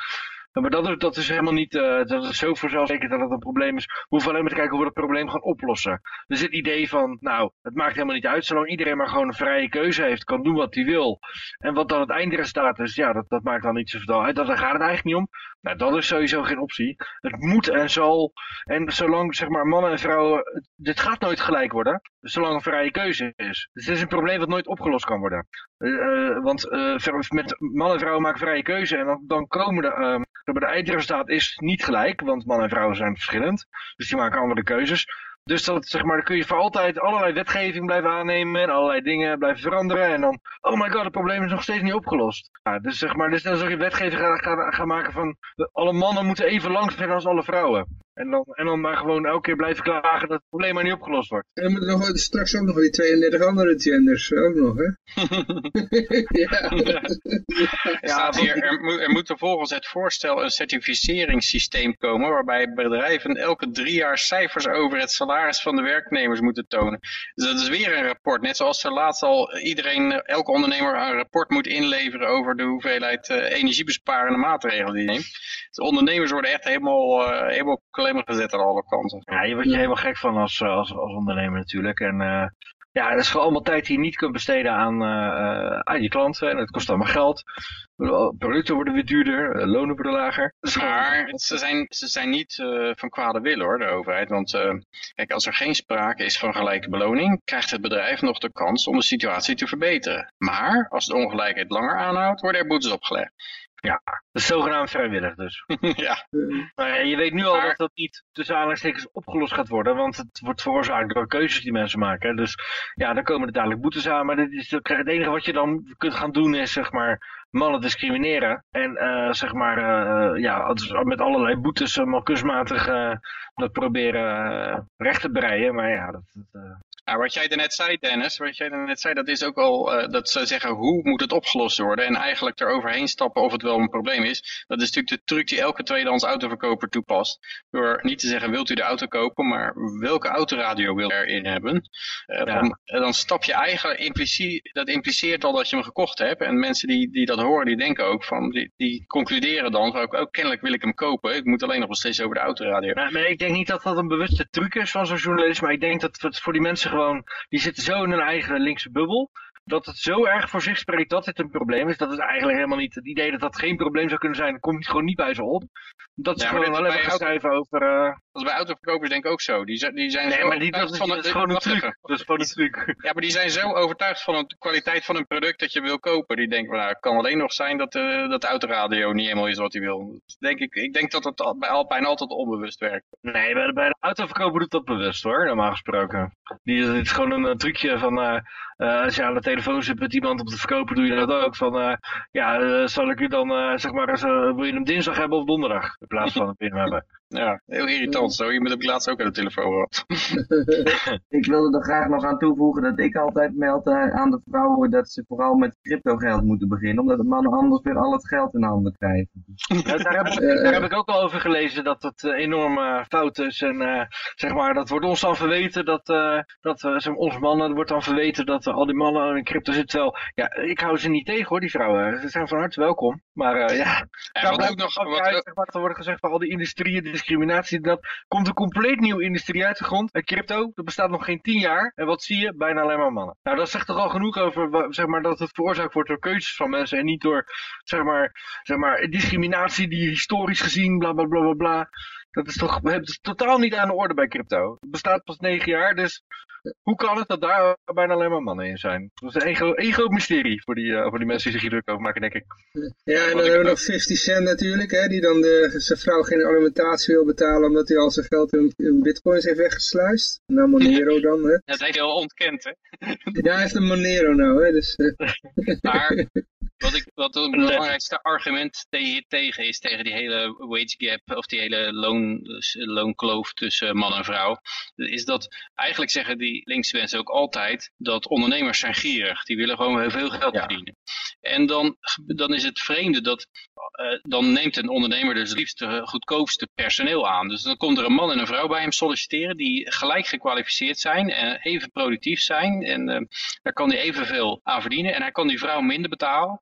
[SPEAKER 3] Maar dat is, dat is helemaal niet, eh, dat is zo vanzelfsprekend dat het een probleem is. We hoeven alleen maar te kijken hoe we dat probleem gaan oplossen. Dus het idee van, nou, het maakt helemaal niet uit, zolang iedereen maar gewoon een vrije keuze heeft, kan doen wat hij wil. En wat dan het eindresultaat is, ja, dat, dat maakt dan niet zoveel uit. Dat, daar gaat het eigenlijk niet om. Nou, dat is sowieso geen optie. Het moet en zal. En zolang zeg maar mannen en vrouwen. Dit gaat nooit gelijk worden. Zolang een vrije keuze is. Dus het is een probleem dat nooit opgelost kan worden. Uh, want uh, met mannen en vrouwen maken vrije keuze. En dan, dan komen de, uh, de eindresultaat is niet gelijk. Want mannen en vrouwen zijn verschillend. Dus die maken andere keuzes. Dus dat, zeg maar, dan kun je voor altijd allerlei wetgeving blijven aannemen en allerlei dingen blijven veranderen. En dan, oh my god, het probleem is nog steeds niet opgelost. Ja, dus zeg maar, dus dan zou je wetgeving gaan, gaan, maken van, alle mannen moeten even lang zijn als alle vrouwen. En dan, en dan maar gewoon elke keer blijven klagen dat het probleem maar niet opgelost wordt.
[SPEAKER 1] En dan moeten nog straks ook nog die 32 andere genders ook nog, hè?
[SPEAKER 4] ja. ja hier, er, moet, er moet volgens het voorstel een certificeringssysteem komen waarbij bedrijven elke drie jaar cijfers over het salaris van de werknemers moeten tonen. Dus dat is weer een rapport. Net zoals er laatst al iedereen, elke ondernemer een rapport moet inleveren over de hoeveelheid uh, energiebesparende maatregelen die neemt. Dus ondernemers worden echt helemaal, uh, helemaal klem gezet aan alle kanten.
[SPEAKER 3] Ja, je wordt je helemaal gek van als, als, als ondernemer natuurlijk. En uh, ja, dat is gewoon allemaal tijd die je niet kunt besteden aan, uh, aan je klanten. En het kost allemaal geld. Producten worden weer duurder, lonen worden lager.
[SPEAKER 4] Maar ze zijn, ze zijn niet uh, van kwade wil hoor, de overheid. Want uh, kijk, als er geen sprake is van gelijke beloning, krijgt het bedrijf nog de kans om de situatie te verbeteren. Maar als de ongelijkheid langer aanhoudt, worden er boetes opgelegd.
[SPEAKER 3] Ja, dat is zogenaamd vrijwillig dus.
[SPEAKER 4] ja.
[SPEAKER 3] Maar je weet nu al dat dat niet tussen aanhalingstekens opgelost gaat worden, want het wordt veroorzaakt door keuzes die mensen maken. Dus ja, dan komen er dadelijk boetes aan, maar dit is, het enige wat je dan kunt gaan doen is zeg maar mannen discrimineren. En uh, zeg maar, uh, ja, met allerlei boetes allemaal kunstmatig uh, dat proberen recht te breien. Maar ja, dat... dat
[SPEAKER 4] ja, wat jij net zei, Dennis, wat jij net zei, dat is ook al dat ze zeggen hoe moet het opgelost worden. En eigenlijk eroverheen stappen of het wel een probleem is. Dat is natuurlijk de truc die elke tweedehands autoverkoper toepast. Door niet te zeggen wilt u de auto kopen, maar welke autoradio wil erin hebben. Ja. Dan, dan, stap je eigenlijk, implicie, dat impliceert al dat je hem gekocht hebt. En mensen die, die dat horen, die denken ook van, die, die concluderen dan, ook, ook kennelijk wil ik hem kopen, ik moet alleen nog steeds over de autoradio.
[SPEAKER 3] Maar, maar ik denk niet dat dat een bewuste truc is van zo'n journalist, maar ik denk dat het voor die mensen gewoon, die zitten zo in hun eigen linkse bubbel, dat het zo erg voor zich spreekt dat dit een probleem is. Dat is eigenlijk helemaal niet het idee dat dat geen probleem zou kunnen zijn. Dat komt gewoon niet bij ze op. Dat is ja, gewoon maar gaan schrijven over... Uh...
[SPEAKER 4] Dat is bij autoverkopers denk ik ook zo. Die, die zijn
[SPEAKER 3] nee, maar die, dat, is, van dat is gewoon een truc. Dat is gewoon een truc.
[SPEAKER 4] Ja, maar die zijn zo overtuigd van de kwaliteit van een product dat je wil kopen. Die denken, nou, het kan alleen nog zijn dat, uh, dat de autoradio niet helemaal is wat hij wil. Dus denk ik, ik denk dat het bij Alpine altijd onbewust werkt.
[SPEAKER 3] Nee, bij de, bij de autoverkoper doet dat bewust hoor, normaal gesproken. Die, het is gewoon een, een trucje van... Uh, als je aan de telefoon zit met iemand om te verkopen, doe je dat ook. Van, uh, ja, uh, zal ik u dan, zeg maar, wil je hem dinsdag hebben of donderdag? In plaats van hem hebben.
[SPEAKER 4] Ja, heel irritant zo. Je moet ik laatst ook aan de telefoon gehad.
[SPEAKER 2] ik wilde er graag nog aan toevoegen dat ik altijd meld aan de vrouwen dat ze vooral met crypto geld moeten beginnen. Omdat de mannen anders weer al het geld in handen krijgen.
[SPEAKER 3] Ja, daar, heb, daar, heb, ik ook al over gelezen dat het enorm fout is. En zeg maar, dat wordt ons dan verweten dat, dat ons mannen wordt dan verweten dat al die mannen in crypto zitten wel. Ja, ik hou ze niet tegen hoor, die vrouwen. Ze zijn van harte welkom. Maar uh, ja,
[SPEAKER 4] ja wat ook nog, wat uit,
[SPEAKER 3] zeg maar, er wordt gezegd van al die industrieën, discriminatie, dat komt een compleet nieuwe industrie uit de grond. En crypto, dat bestaat nog geen tien jaar. En wat zie je? Bijna alleen maar mannen. Nou, dat zegt toch al genoeg over, zeg maar, dat het veroorzaakt wordt door keuzes van mensen en niet door, zeg maar, zeg maar discriminatie die historisch gezien, bla bla bla bla bla. Dat is toch dat is totaal niet aan de orde bij crypto. Het bestaat pas negen jaar, dus hoe kan het dat daar bijna alleen maar mannen in zijn? Dat is een, een groot mysterie voor die, uh, voor die mensen die zich hier druk over maken, denk ik.
[SPEAKER 1] Ja, en dan hebben we nog 50 Cent natuurlijk, hè, die dan de, zijn vrouw geen alimentatie wil betalen omdat hij al zijn geld in, in bitcoins heeft weggesluist. Nou, Monero dan, hè.
[SPEAKER 4] Dat heeft hij al ontkend, hè.
[SPEAKER 1] Ja, hij heeft een Monero nou, hè, dus...
[SPEAKER 4] maar wat, ik, wat het belangrijkste argument tegen is, tegen die hele wage gap, of die hele loon, loonkloof tussen man en vrouw, is dat eigenlijk zeggen die linkse mensen ook altijd dat ondernemers zijn gierig. Die willen gewoon heel veel geld verdienen. En dan, dan is het vreemde dat uh, dan neemt een ondernemer dus het liefst goedkoopste personeel aan. Dus dan komt er een man en een vrouw bij hem solliciteren die gelijk gekwalificeerd zijn en even productief zijn. En uh, daar kan hij evenveel aan verdienen en hij kan die vrouw minder betalen.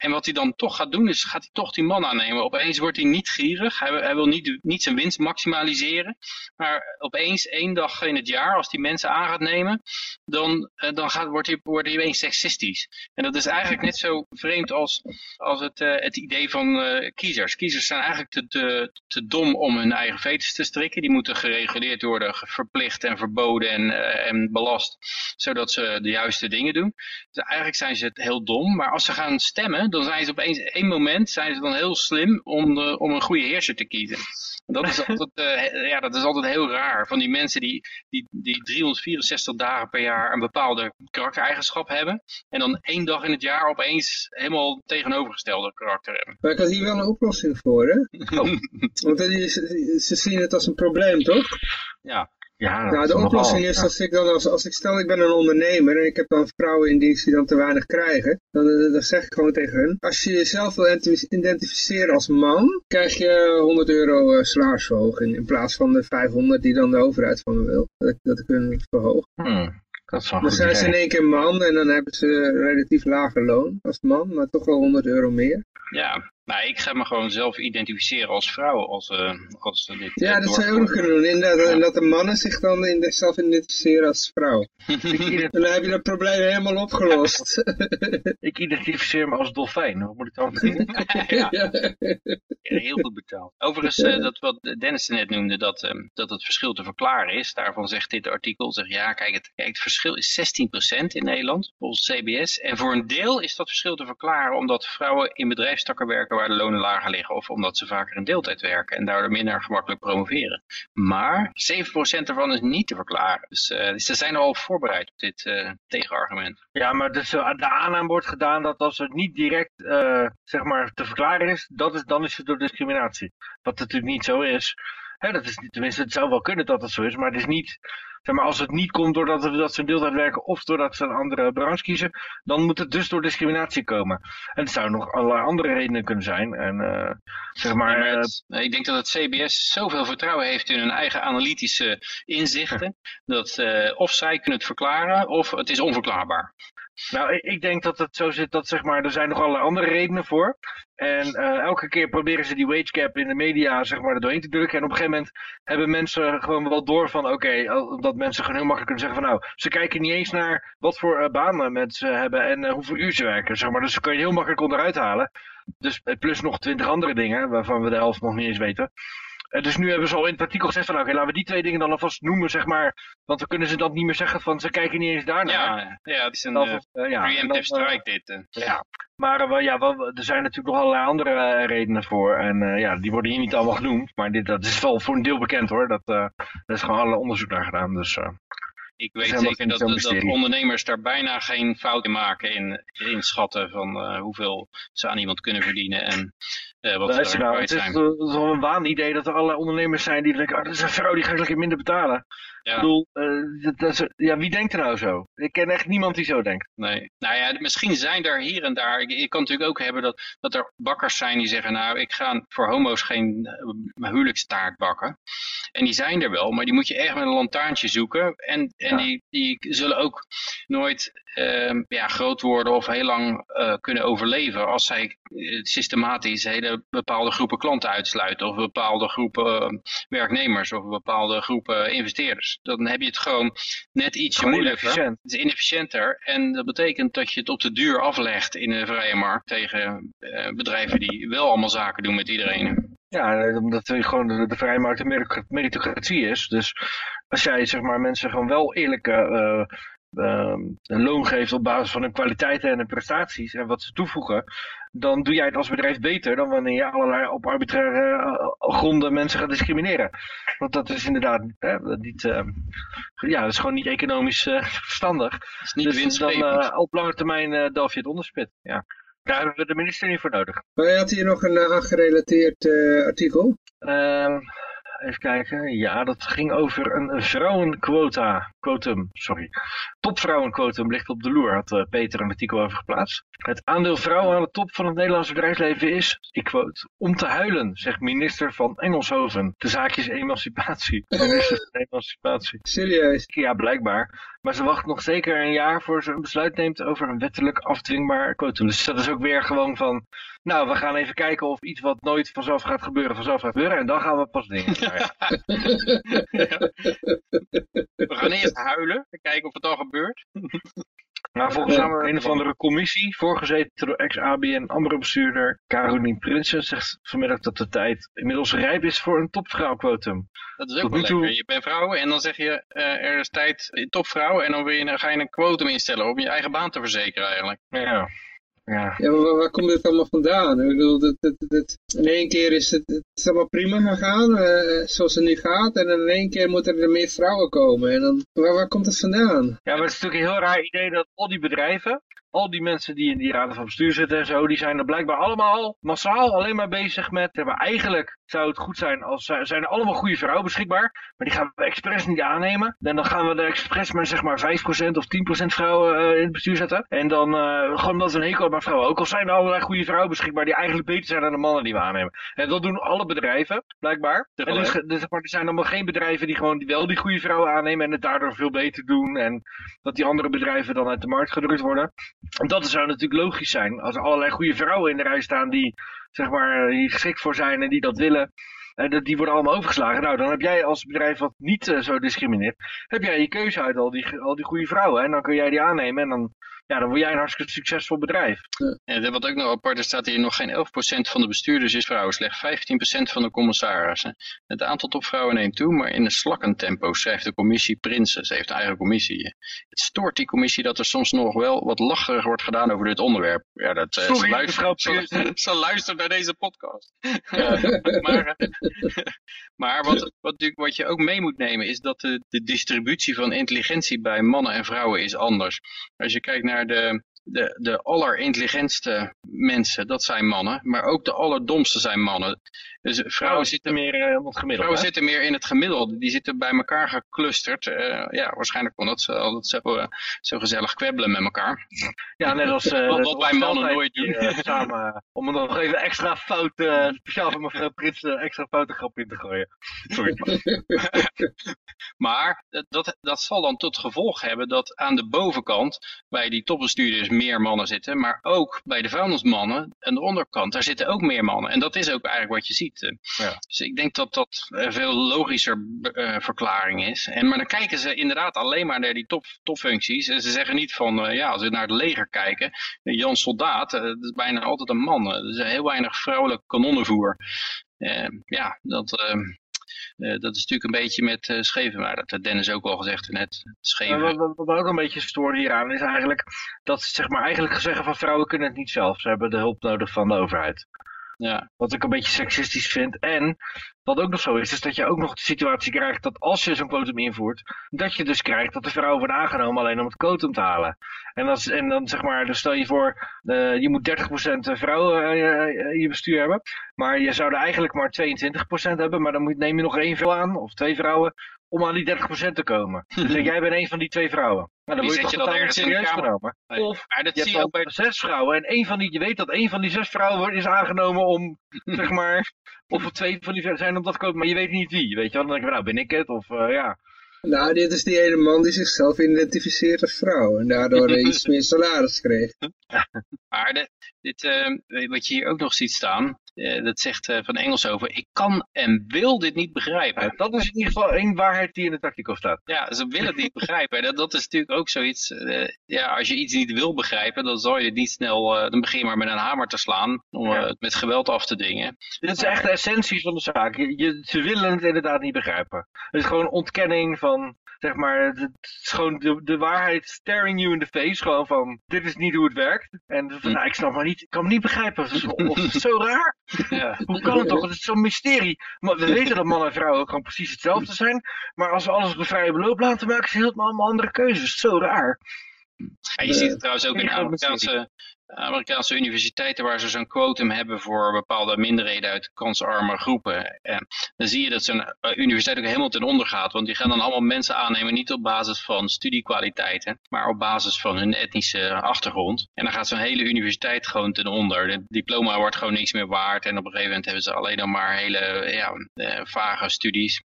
[SPEAKER 4] En wat hij dan toch gaat doen, is gaat hij toch die man aannemen. Opeens wordt hij niet gierig. Hij, hij wil niet, niet zijn winst maximaliseren. Maar opeens één dag in het jaar, als die mensen aan gaat nemen, dan, eh, dan gaat, wordt, hij, opeens seksistisch. En dat is eigenlijk net zo vreemd als, als het, eh, het idee van eh, kiezers. Kiezers zijn eigenlijk te, te, dom om hun eigen veters te strikken. Die moeten gereguleerd worden, verplicht en verboden en, en belast. Zodat ze de juiste dingen doen. Dus eigenlijk zijn ze heel dom. Maar als ze gaan stemmen, dan zijn ze opeens één moment zijn ze dan heel slim om, de, om een goede heerser te kiezen. En dat is altijd, eh, ja, dat is altijd heel raar. Van die mensen die, die, die 364 dagen per jaar een bepaalde karaktereigenschap hebben. En dan één dag in het jaar opeens helemaal tegenovergestelde karakter hebben.
[SPEAKER 1] Maar ik had hier wel een oplossing voor, hè?
[SPEAKER 4] Oh.
[SPEAKER 1] Want dat is- ze zien het als een probleem, toch?
[SPEAKER 4] Ja,
[SPEAKER 3] Ja,
[SPEAKER 1] Nou, de oplossing is als ik dan, als, als ik stel ik ben een ondernemer en ik heb dan vrouwen in dienst die dan te weinig krijgen, dan, eh, dan zeg ik gewoon tegen hun, als je jezelf wil identi- identificeren als man, krijg je 100 euro eh, salarisverhoging in plaats van de 500 die dan de overheid van me wil, dat ik, dat ik hun verhoog.
[SPEAKER 3] Hmm, dat is
[SPEAKER 1] Dan zijn ze in één keer man en dan hebben ze relatief lager loon als man, maar toch wel 100 euro meer.
[SPEAKER 4] ja. Nou, ik ga me gewoon zelf identificeren als vrouw. Als, eh als eh, dit,
[SPEAKER 1] Ja,
[SPEAKER 4] eh,
[SPEAKER 1] dat zou je ook nog kunnen doen, inderdaad,
[SPEAKER 4] Ja.
[SPEAKER 1] en dat de mannen zich dan in de, zelf identificeren als vrouw. En dan heb je dat probleem helemaal opgelost.
[SPEAKER 3] Ik identificeer me als dolfijn. Hoe moet ik dan beginnen?
[SPEAKER 4] ja,
[SPEAKER 1] ja.
[SPEAKER 4] heel goed betaald. Overigens, eh, dat wat Dennis net noemde, dat, eh, dat het verschil te verklaren is. Daarvan zegt dit artikel, zegt ja, kijk, het, kijk, het verschil is 16% in Nederland, volgens CBS. En voor een deel is dat verschil te verklaren omdat vrouwen in bedrijfstakken werken waar de lonen lager liggen. Of omdat ze vaker in deeltijd werken en daardoor minder gemakkelijk promoveren. Maar 7% ervan is niet te verklaren. Dus, dus ze zijn al voorbereid op dit eh, tegenargument.
[SPEAKER 3] Ja, maar dus, eh, de aanname wordt gedaan dat als het niet direct zeg maar te verklaren is, dat is, dan is het door discriminatie. Wat natuurlijk niet zo is. Hè, dat is niet- tenminste, het zou wel kunnen dat dat zo is, maar het is niet. Zeg maar, als het niet komt doordat ze- dat ze een deeltijd werken of doordat ze een andere branche kiezen, dan moet het dus door discriminatie komen. En het zou nog allerlei andere redenen kunnen zijn. En eh, zeg maar,
[SPEAKER 4] Ja, maar
[SPEAKER 3] eh,
[SPEAKER 4] het- ik denk dat het CBS zoveel vertrouwen heeft in hun eigen analytische inzichten. Dat eh, of zij kunnen het verklaren of het is onverklaarbaar.
[SPEAKER 3] Nou, ik, denk dat het zo zit dat zeg maar, er zijn nog allerlei andere redenen voor. En eh, elke keer proberen ze die wage gap in de media zeg maar, er doorheen te drukken. En op een gegeven moment hebben mensen gewoon wel door van oké, al- dat mensen gewoon heel makkelijk kunnen zeggen van nou, ze kijken niet eens naar wat voor eh, banen mensen hebben en eh, hoeveel uur ze werken. Zeg maar. Dus ze kun je heel makkelijk onderuit halen. Dus plus nog twintig andere dingen waarvan we de helft nog niet eens weten. Eh, dus nu hebben ze al in het artikel gezegd van oké, laten we die twee dingen dan alvast noemen, zeg maar. Want dan kunnen ze dat niet meer zeggen van ze kijken niet eens daarnaar.
[SPEAKER 4] Ja, ja, het is een eh,
[SPEAKER 3] eh, ja,
[SPEAKER 4] preemptive strike dit.
[SPEAKER 3] ja, maar wel, ja, wel, er zijn natuurlijk nog allerlei andere redenen voor. En ja, die worden hier niet allemaal genoemd. Maar dit, dat is wel voor een deel bekend hoor. Dat, er is gewoon allerlei onderzoek naar gedaan. Dus
[SPEAKER 4] Ik weet zeker dat, dat ondernemers daar bijna geen fouten maken in inschatten van hoeveel ze aan iemand kunnen verdienen en eh, wat
[SPEAKER 3] luister
[SPEAKER 4] daar
[SPEAKER 3] nou, het is, eh, wel een waanidee dat er allerlei ondernemers zijn die denken, oh, dat is een vrouw die ga ik lekker minder betalen.
[SPEAKER 4] Ja.
[SPEAKER 3] Ik bedoel, eh, dat, dat is- ja, wie denkt er nou zo? Ik ken echt niemand die zo denkt.
[SPEAKER 4] Nee. Nou ja, misschien zijn er hier en daar. Je kan natuurlijk ook hebben dat, dat er bakkers zijn die zeggen, nou, ik ga voor homo's geen eh, huwelijkstaart bakken. En die zijn er wel, maar die moet je echt met een lantaarntje zoeken. En, en
[SPEAKER 3] Ja.
[SPEAKER 4] die, die zullen ook nooit ja, groot worden of heel lang eh, kunnen overleven als zij eh, systematisch hele bepaalde groepen klanten uitsluiten. Of bepaalde groepen eh, werknemers of bepaalde groepen investeerders. Dan heb je het gewoon net ietsje
[SPEAKER 3] Gewoon
[SPEAKER 4] moeilijker.
[SPEAKER 3] inefficiënt.
[SPEAKER 4] Het is inefficiënter en dat betekent dat je het op de duur aflegt in de vrije markt tegen eh, bedrijven die wel allemaal zaken doen met iedereen.
[SPEAKER 3] Ja, eh, omdat er gewoon de, de vrije markt een merit- meritocratie is. Dus als jij zeg maar mensen gewoon wel eerlijke eh, eh, een loon geeft op basis van hun kwaliteiten en hun prestaties en wat ze toevoegen, dan doe jij het als bedrijf beter dan wanneer je allerlei op arbitraire eh, gronden mensen gaat discrimineren. Want dat is inderdaad hè, niet, eh, ja, dat is gewoon niet economisch eh, verstandig.
[SPEAKER 4] Het is niet
[SPEAKER 3] dus dan
[SPEAKER 4] winstgevend.
[SPEAKER 3] eh, op lange termijn eh delf je het onderspit. Ja. Daar hebben we de minister niet voor nodig.
[SPEAKER 1] Maar je had hier nog een uh, aangerelateerd uh, artikel.
[SPEAKER 3] Even kijken. Ja, dat ging over een, vrouwenquota. Quotum, sorry. Topvrouwenquotum ligt op de loer, had uh, Peter een artikel over geplaatst. Het aandeel vrouwen aan de top van het Nederlandse bedrijfsleven is, ik quote, om te huilen, zegt minister van Engelshoven. De zaak is emancipatie. Minister van emancipatie.
[SPEAKER 1] Serieus?
[SPEAKER 3] Ja, blijkbaar. Maar ze wacht nog zeker een jaar voor ze een besluit neemt over een wettelijk afdwingbaar quotum. Dus dat is ook weer gewoon van, nou, we gaan even kijken of iets wat nooit vanzelf gaat gebeuren, vanzelf gaat gebeuren. En dan gaan we pas dingen krijgen.
[SPEAKER 4] We gaan eerst huilen en kijken of het al gebeurt.
[SPEAKER 3] Maar volgens een of andere commissie, voorgezeten door ex-ABN AMRO-bestuurder Caroline Prinsen, zegt vanmiddag dat de tijd inmiddels rijp is voor een topvrouwquotum.
[SPEAKER 4] Dat is ook
[SPEAKER 3] Tot
[SPEAKER 4] wel
[SPEAKER 3] nu toe-
[SPEAKER 4] lekker. Je bent vrouw en dan zeg je eh, er is tijd in topvrouw en dan wil je, ga je een quotum instellen om je eigen baan te verzekeren eigenlijk.
[SPEAKER 3] Ja, ja.
[SPEAKER 1] Ja, maar waar, komt dit allemaal vandaan? Ik bedoel, dit, dit, dit, in één keer is het, het is allemaal prima gegaan, eh, zoals het nu gaat. En in één keer moeten er meer vrouwen komen. En dan, waar, waar komt het vandaan?
[SPEAKER 3] Ja, maar het is natuurlijk een heel raar idee dat al die bedrijven, al die mensen die in die raden van bestuur zitten en zo, die zijn er blijkbaar allemaal massaal alleen maar bezig met, maar eigenlijk zou het goed zijn als er zijn er allemaal goede vrouwen beschikbaar, maar die gaan we expres niet aannemen. En dan gaan we er expres maar zeg maar 5% of 10% vrouwen eh, in het bestuur zetten. En dan uh, gewoon omdat we een hekel aan vrouwen. Ook al zijn er allerlei goede vrouwen beschikbaar die eigenlijk beter zijn dan de mannen die we aannemen. En dat doen alle bedrijven, blijkbaar. En dus, dus, maar er zijn allemaal geen bedrijven die gewoon wel die goede vrouwen aannemen en het daardoor veel beter doen. En dat die andere bedrijven dan uit de markt gedrukt worden. En dat zou natuurlijk logisch zijn. Als er allerlei goede vrouwen in de rij staan die, zeg maar, hier geschikt voor zijn en die dat willen. En die worden allemaal overgeslagen. Nou, dan heb jij als bedrijf wat niet uh, zo discrimineert, heb jij je keuze uit al die, al die goede vrouwen. En dan kun jij die aannemen en dan, ja, dan word jij een hartstikke succesvol bedrijf.
[SPEAKER 4] Ja, wat ook nog apart is, staat hier nog geen 11% van de bestuurders is vrouwen, slechts 15% van de commissarissen. Het aantal topvrouwen neemt toe, maar in een slakkentempo, schrijft de commissie Prinsen. Ze heeft een eigen commissie. Het stoort die commissie dat er soms nog wel wat lacherig wordt gedaan over dit onderwerp. Ja, dat, uh,
[SPEAKER 3] Sorry,
[SPEAKER 4] ze, luistert, ze, ze luistert naar deze podcast. Ja. maar, maar wat, wat, wat je ook mee moet nemen is dat de, de distributie van intelligentie bij mannen en vrouwen is anders. Als je kijkt naar de, de, de allerintelligentste mensen, dat zijn mannen. Maar ook de allerdomste zijn mannen. Dus vrouwen,
[SPEAKER 3] vrouwen zitten meer uh, op het gemiddelde.
[SPEAKER 4] Vrouwen
[SPEAKER 3] hè?
[SPEAKER 4] zitten meer in het gemiddelde. Die zitten bij elkaar geclusterd. Uh, ja, waarschijnlijk kon ze altijd zo, uh, zo gezellig kwebbelen met elkaar.
[SPEAKER 3] Ja, net als...
[SPEAKER 4] wat, wat wij mannen nooit doen.
[SPEAKER 3] Samen, om er nog even extra fout, speciaal voor mevrouw Prins, extra foute grap in te gooien. Sorry.
[SPEAKER 4] maar dat, dat zal dan tot gevolg hebben dat aan de bovenkant bij die topbestuurders meer mannen zitten, maar ook bij de vuilnismannen aan de onderkant, daar zitten ook meer mannen. En dat is ook eigenlijk wat je ziet.
[SPEAKER 3] Ja.
[SPEAKER 4] Dus ik denk dat dat een veel logischer uh, verklaring is. En, maar dan kijken ze inderdaad alleen maar naar die top, topfuncties. En ze zeggen niet van, uh, ja, als we naar het leger kijken, Jan Soldaat, uh, dat is bijna altijd een man. Er is heel weinig vrouwelijk kanonnenvoer. ja, dat... Uh, dat is natuurlijk een beetje met uh, scheven, maar dat had Dennis ook al gezegd net.
[SPEAKER 3] Wat, wat ook een beetje stoort hieraan is eigenlijk dat ze zeg maar eigenlijk zeggen van vrouwen kunnen het niet zelf. Ze hebben de hulp nodig van de overheid.
[SPEAKER 4] Ja.
[SPEAKER 3] Wat ik een beetje seksistisch vind. En wat ook nog zo is, is dat je ook nog de situatie krijgt dat als je zo'n quotum invoert, dat je dus krijgt dat de vrouwen worden aangenomen alleen om het quotum te halen. En, is, en dan zeg maar, dus stel je voor, uh, je moet 30% vrouwen uh, in je bestuur hebben, maar je zou er eigenlijk maar 22% hebben, maar dan moet, neem je nog één vrouw aan, of twee vrouwen, om aan die 30% te komen. Dus jij bent een van die twee vrouwen. Nou, dan word je toch totaal niet serieus genomen.
[SPEAKER 4] Nee.
[SPEAKER 3] Of
[SPEAKER 4] maar dat
[SPEAKER 3] je
[SPEAKER 4] zie
[SPEAKER 3] hebt
[SPEAKER 4] je ook bij...
[SPEAKER 3] zes vrouwen en één van die, je weet dat één van die zes vrouwen is aangenomen om, zeg maar, of er twee van die zijn om dat te kopen, maar je weet niet wie. Weet je wel, dan denk je, nou ben ik het, of uh, ja.
[SPEAKER 1] Nou, dit is die ene man die zichzelf identificeert als vrouw en daardoor iets meer salaris kreeg.
[SPEAKER 4] Maar de, dit, uh, wat je hier ook nog ziet staan, uh, dat zegt uh, Van Engels over, ik kan en wil dit niet begrijpen.
[SPEAKER 3] Ja, dat is in ieder geval één waarheid die in de tactico staat.
[SPEAKER 4] Ja, ze willen het niet begrijpen. Dat, dat is natuurlijk ook zoiets, ja, als je iets niet wil begrijpen, dan zal je het niet snel, dan begin je maar met een hamer te slaan, om ja. het met geweld af te dingen.
[SPEAKER 3] Dit is echt de essentie van de zaak. Je, ze willen het inderdaad niet begrijpen. Het is gewoon ontkenning van zeg maar, het is gewoon de, de waarheid staring you in the face. Gewoon van, dit is niet hoe het werkt. En van, nou, ik snap maar niet, ik kan me niet begrijpen. Het is, of, het is zo raar. Ja. Hoe kan het toch? Het is zo'n mysterie. Maar we weten dat mannen en vrouwen gewoon precies hetzelfde zijn. Maar als we alles op een vrije beloop laten maken, is het helemaal allemaal andere keuzes. Zo raar.
[SPEAKER 4] Ja, je ziet het trouwens ook in de Amerikaanse, Amerikaanse universiteiten waar ze zo'n quotum hebben voor bepaalde minderheden uit kansarme groepen. En dan zie je dat zo'n universiteit ook helemaal ten onder gaat. Want die gaan dan allemaal mensen aannemen niet op basis van studiekwaliteiten, maar op basis van hun etnische achtergrond. En dan gaat zo'n hele universiteit gewoon ten onder. Het diploma wordt gewoon niks meer waard. En op een gegeven moment hebben ze alleen nog maar hele ja, vage studies.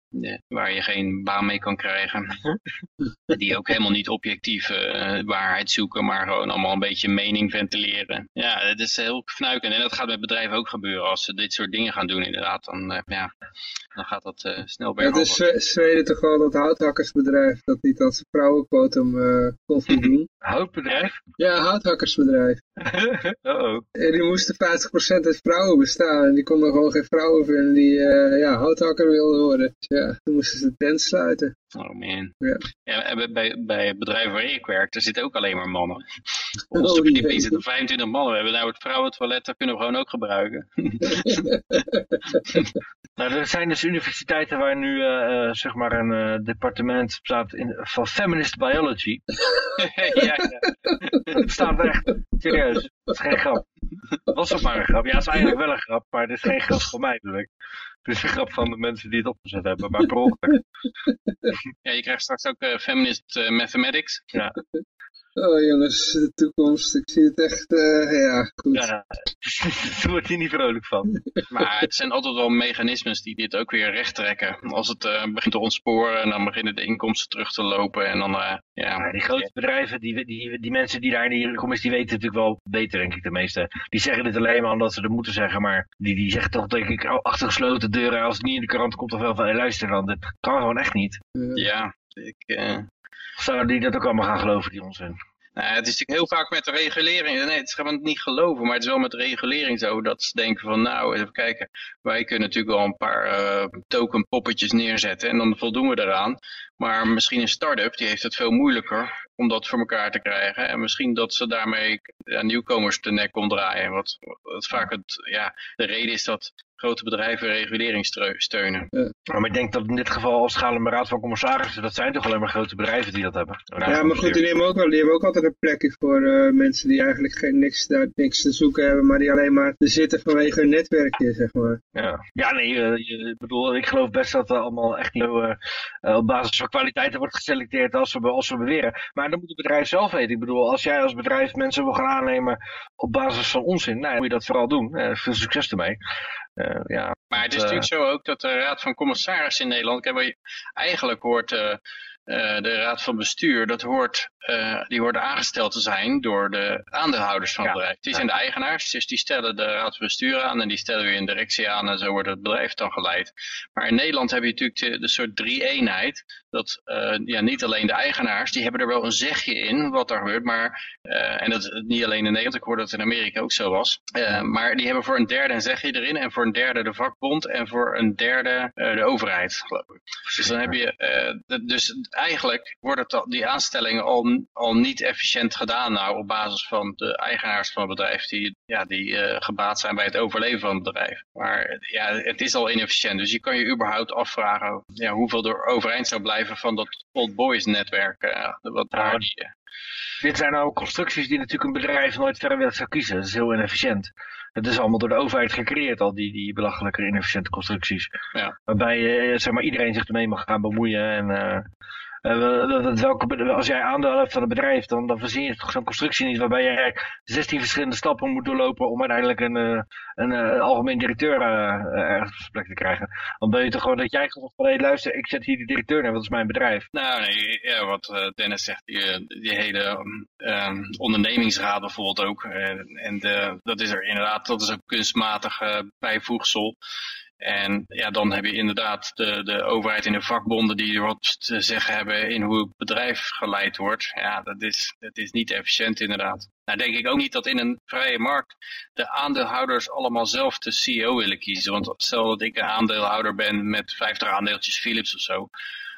[SPEAKER 4] Waar je geen baan mee kan krijgen. die ook helemaal niet objectief eh, waarheid zoeken, maar gewoon allemaal een beetje mening ventileren. Ja, het is heel fnuikend. En dat gaat met bedrijven ook gebeuren. Als ze dit soort dingen gaan doen inderdaad, dan, uh, ja, dan gaat dat uh, snel bij.
[SPEAKER 1] Het is Zweden toch wel dat houthakkersbedrijf dat niet zijn vrouwenquotum kon voldoen.
[SPEAKER 3] Houtbedrijf?
[SPEAKER 1] Ja, houthakkersbedrijf.
[SPEAKER 3] uh -oh.
[SPEAKER 1] En die moesten 50% uit vrouwen bestaan. En die konden gewoon geen vrouwen vinden die ja, houthakker wilden worden. Dus ja, toen moesten ze de tent sluiten.
[SPEAKER 4] Oh man.
[SPEAKER 1] Ja.
[SPEAKER 4] ja bij, bij het bedrijf waar ik werk, daar zitten ook alleen maar mannen. Op onze oh, verdieping zitten 25 mannen. We hebben nou het vrouwentoilet, dat kunnen we gewoon ook gebruiken.
[SPEAKER 3] nou, er zijn dus universiteiten waar nu uh, zeg maar een uh, departement staat in, van feminist biology. ja, ja. Het staat echt, serieus, dat is geen grap. Was ook maar een grap. Ja, het is eigenlijk wel een grap, maar het is geen grap voor mij natuurlijk. Het is een grap van de mensen die het opgezet hebben, maar per ongeluk.
[SPEAKER 4] Ja, je krijgt straks ook uh, feminist mathematics.
[SPEAKER 3] Ja.
[SPEAKER 1] Oh jongens, de toekomst. Ik zie het echt, uh, ja, goed. Ja,
[SPEAKER 3] daar word je niet vrolijk van.
[SPEAKER 4] Maar het zijn altijd wel mechanismes die dit ook weer recht trekken. Als het uh, begint te ontsporen, dan beginnen de inkomsten terug te lopen. En dan, uh, ja.
[SPEAKER 3] ja. Die grote bedrijven, die, die, die mensen die daar in die commissie, die weten natuurlijk wel beter, denk ik, de meeste. Die zeggen dit alleen maar omdat ze het moeten zeggen. Maar die, die zeggen toch, denk ik, achter gesloten deuren. Als het niet in de krant komt, toch wel van, hey, luister dan. Dit kan gewoon echt niet.
[SPEAKER 4] Ja, ik...
[SPEAKER 3] Zouden die dat ook allemaal gaan geloven, die onzin?
[SPEAKER 4] Nou, het is natuurlijk heel vaak met de regulering, nee, het is gewoon niet geloven, maar het is wel met de regulering zo dat ze denken van nou, even kijken, wij kunnen natuurlijk wel een paar uh, token poppetjes neerzetten en dan voldoen we eraan. Maar misschien een start-up, die heeft het veel moeilijker om dat voor elkaar te krijgen. En misschien dat ze daarmee ja, nieuwkomers de nek omdraaien. Wat, wat vaak het, ja, de reden is dat grote bedrijven regulering steunen.
[SPEAKER 3] Ja. Maar ik denk dat in dit geval als het gaat om raad van commissarissen, dat zijn toch alleen maar grote bedrijven die dat hebben.
[SPEAKER 1] Ja, maar goed, die hebben ook, wel, die hebben ook altijd een plekje voor uh, mensen die eigenlijk geen, niks, daar, niks te zoeken hebben, maar die alleen maar te zitten vanwege hun netwerkje, zeg maar.
[SPEAKER 3] Ja, ja nee, uh, ik bedoel, ik geloof best dat er allemaal echt uh, op basis van kwaliteiten wordt geselecteerd als we, als we beweren. Maar dan moet het bedrijf zelf weten. Ik bedoel, als jij als bedrijf mensen wil gaan aannemen op basis van onzin, nou, moet je dat vooral doen. veel succes ermee. Uh, ja,
[SPEAKER 4] maar het is natuurlijk zo ook dat de Raad van Commissarissen in Nederland, ik eigenlijk hoort uh, uh, de Raad van Bestuur, dat hoort uh, die worden aangesteld te zijn door de aandeelhouders van het bedrijf. Die zijn de eigenaars, dus die stellen de raad van bestuur aan en die stellen weer een directie aan en zo wordt het bedrijf dan geleid. Maar in Nederland heb je natuurlijk de, de soort drie-eenheid, dat uh, ja, niet alleen de eigenaars, die hebben er wel een zegje in wat daar gebeurt, maar, uh, en dat niet alleen in Nederland, ik hoorde dat het in Amerika ook zo was, maar die hebben voor een derde een zegje erin en voor een derde de vakbond en voor een derde de overheid, geloof ik. Dus dan heb je, dus eigenlijk wordt het die aanstellingen al al niet efficiënt gedaan nou op basis van de eigenaars van het bedrijf die, ja, die uh, gebaat zijn bij het overleven van het bedrijf. Maar ja, het is al inefficiënt, dus je kan je überhaupt afvragen ja, hoeveel er overeind zou blijven van dat old boys netwerk. Uh, wat daar die, uh...
[SPEAKER 3] Dit zijn nou constructies die natuurlijk een bedrijf nooit verder zou kiezen. Dat is heel inefficiënt. Het is allemaal door de overheid gecreëerd, al die, die belachelijke inefficiënte constructies.
[SPEAKER 4] Ja.
[SPEAKER 3] Waarbij zeg maar, iedereen zich ermee mag gaan bemoeien en uh, welke, als jij aandeel hebt van een bedrijf, dan, dan verzin je toch zo'n constructie niet waarbij jij 16 verschillende stappen moet doorlopen om uiteindelijk een, uh, een, uh, algemeen directeur ergens op plek te krijgen. Dan ben je toch gewoon dat jij gewoon van, hey, luister, ik zet hier die directeur neer, dat is mijn bedrijf.
[SPEAKER 4] Nou nee, ja, wat Dennis zegt, die, die hele um, ondernemingsraad bijvoorbeeld ook. en de, dat is er inderdaad, dat is een kunstmatig bijvoegsel. En ja, dan heb je inderdaad de, de overheid en de vakbonden die wat te zeggen hebben in hoe het bedrijf geleid wordt. Ja, dat is, dat is niet efficiënt inderdaad. Nou denk ik ook niet dat in een vrije markt de aandeelhouders allemaal zelf de CEO willen kiezen. Want stel dat ik een aandeelhouder ben met 50 aandeeltjes Philips of zo.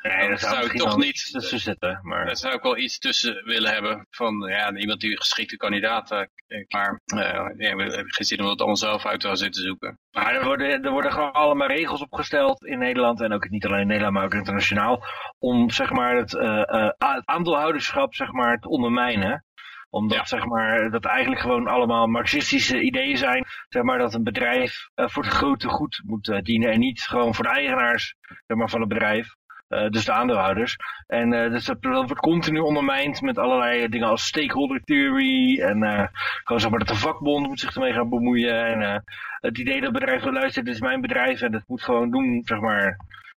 [SPEAKER 3] Nee, dat zou, ik toch niet tussen zitten. Maar...
[SPEAKER 4] Daar zou ik wel iets tussen willen hebben van ja, iemand die geschikte kandidaat. Uh, maar uh, ja, we hebben geen zin om het allemaal zelf uit te gaan zitten zoeken.
[SPEAKER 3] Maar er worden, er worden gewoon allemaal regels opgesteld in Nederland. En ook niet alleen in Nederland, maar ook internationaal. Om zeg maar het, uh, het aandeelhouderschap zeg maar, te ondermijnen omdat zeg maar, dat eigenlijk gewoon allemaal marxistische ideeën zijn. Zeg maar, dat een bedrijf uh, voor het grote goed moet uh, dienen. En niet gewoon voor de eigenaars zeg maar, van het bedrijf. Uh, dus de aandeelhouders. En uh, dus dat, dat, wordt continu ondermijnd met allerlei dingen als stakeholder theory. En uh, gewoon zeg maar dat de vakbond moet zich ermee gaan bemoeien. En het idee dat bedrijven luisteren, dit is mijn bedrijf en dat moet gewoon doen, zeg maar,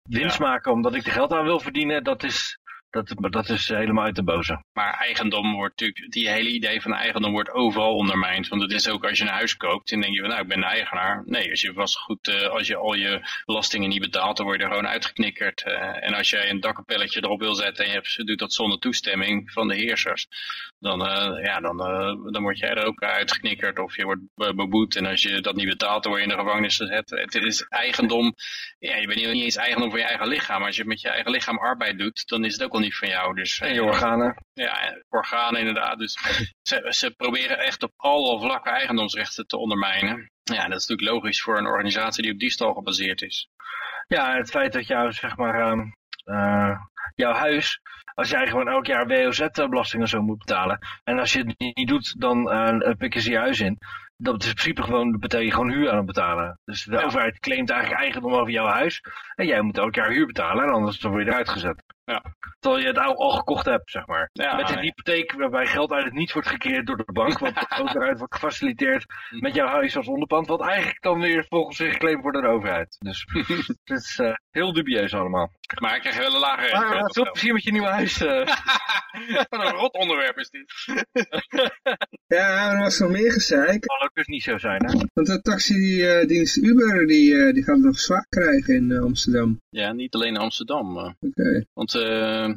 [SPEAKER 3] winst maken omdat ik er geld aan wil verdienen, dat is, dat, dat is helemaal uit de boze.
[SPEAKER 4] Maar eigendom wordt natuurlijk, die hele idee van eigendom wordt overal ondermijnd. Want het is ook als je een huis koopt, dan denk je van nou ik ben de eigenaar. Nee, als je vastgoed, uh, als je al je belastingen niet betaalt, dan word je er gewoon uitgeknikkerd. Uh, en als jij een dakkapelletje erop wil zetten en je hebt, doet dat zonder toestemming van de heersers, dan, uh, ja, dan, dan word jij er ook uitgeknikkerd of je wordt beboet. En als je dat niet betaalt, dan word je in de gevangenis gezet. Het is eigendom, ja, je bent niet eens eigendom van je eigen lichaam. Maar als je met je eigen lichaam arbeid doet, dan is het ook al niet van jou. Dus,
[SPEAKER 3] en je organen.
[SPEAKER 4] Ja, organen inderdaad. Dus ze, ze proberen echt op alle vlakken eigendomsrechten te ondermijnen. Ja, dat is natuurlijk logisch voor een organisatie die op diefstal gebaseerd is.
[SPEAKER 3] Ja, het feit dat jou, zeg maar, um, uh, jouw huis, als jij gewoon elk jaar WOZ-belastingen zo moet betalen. En als je het niet doet, dan uh, pikken ze je huis in. Dat is in principe gewoon, betaal je gewoon huur aan het betalen. Dus de ja. overheid claimt eigenlijk eigendom over jouw huis. En jij moet elk jaar huur betalen, en anders dan word je eruit gezet.
[SPEAKER 4] Ja.
[SPEAKER 3] Terwijl je het al, al gekocht hebt, zeg maar.
[SPEAKER 4] Ja,
[SPEAKER 3] met een
[SPEAKER 4] nee.
[SPEAKER 3] hypotheek waarbij geld uit het niets wordt gecreëerd door de bank. Wat ook eruit wordt gefaciliteerd met jouw huis als onderpand. Wat eigenlijk dan weer volgens zich geclaimd wordt door de overheid. Dus het is uh, heel dubieus allemaal.
[SPEAKER 4] Maar ik krijg wel een lage rente.
[SPEAKER 3] Maar veel plezier met je nieuwe huis. Uh.
[SPEAKER 4] Wat een rot onderwerp is dit.
[SPEAKER 1] ja, er was nog meer gezeik.
[SPEAKER 3] Dat dus niet zo zijn, hè?
[SPEAKER 1] Want de taxidienst Uber, die, uh, die gaat het nog zwaar krijgen in uh, Amsterdam.
[SPEAKER 4] Ja, niet alleen in Amsterdam.
[SPEAKER 1] Oké. Okay.
[SPEAKER 4] Want uh,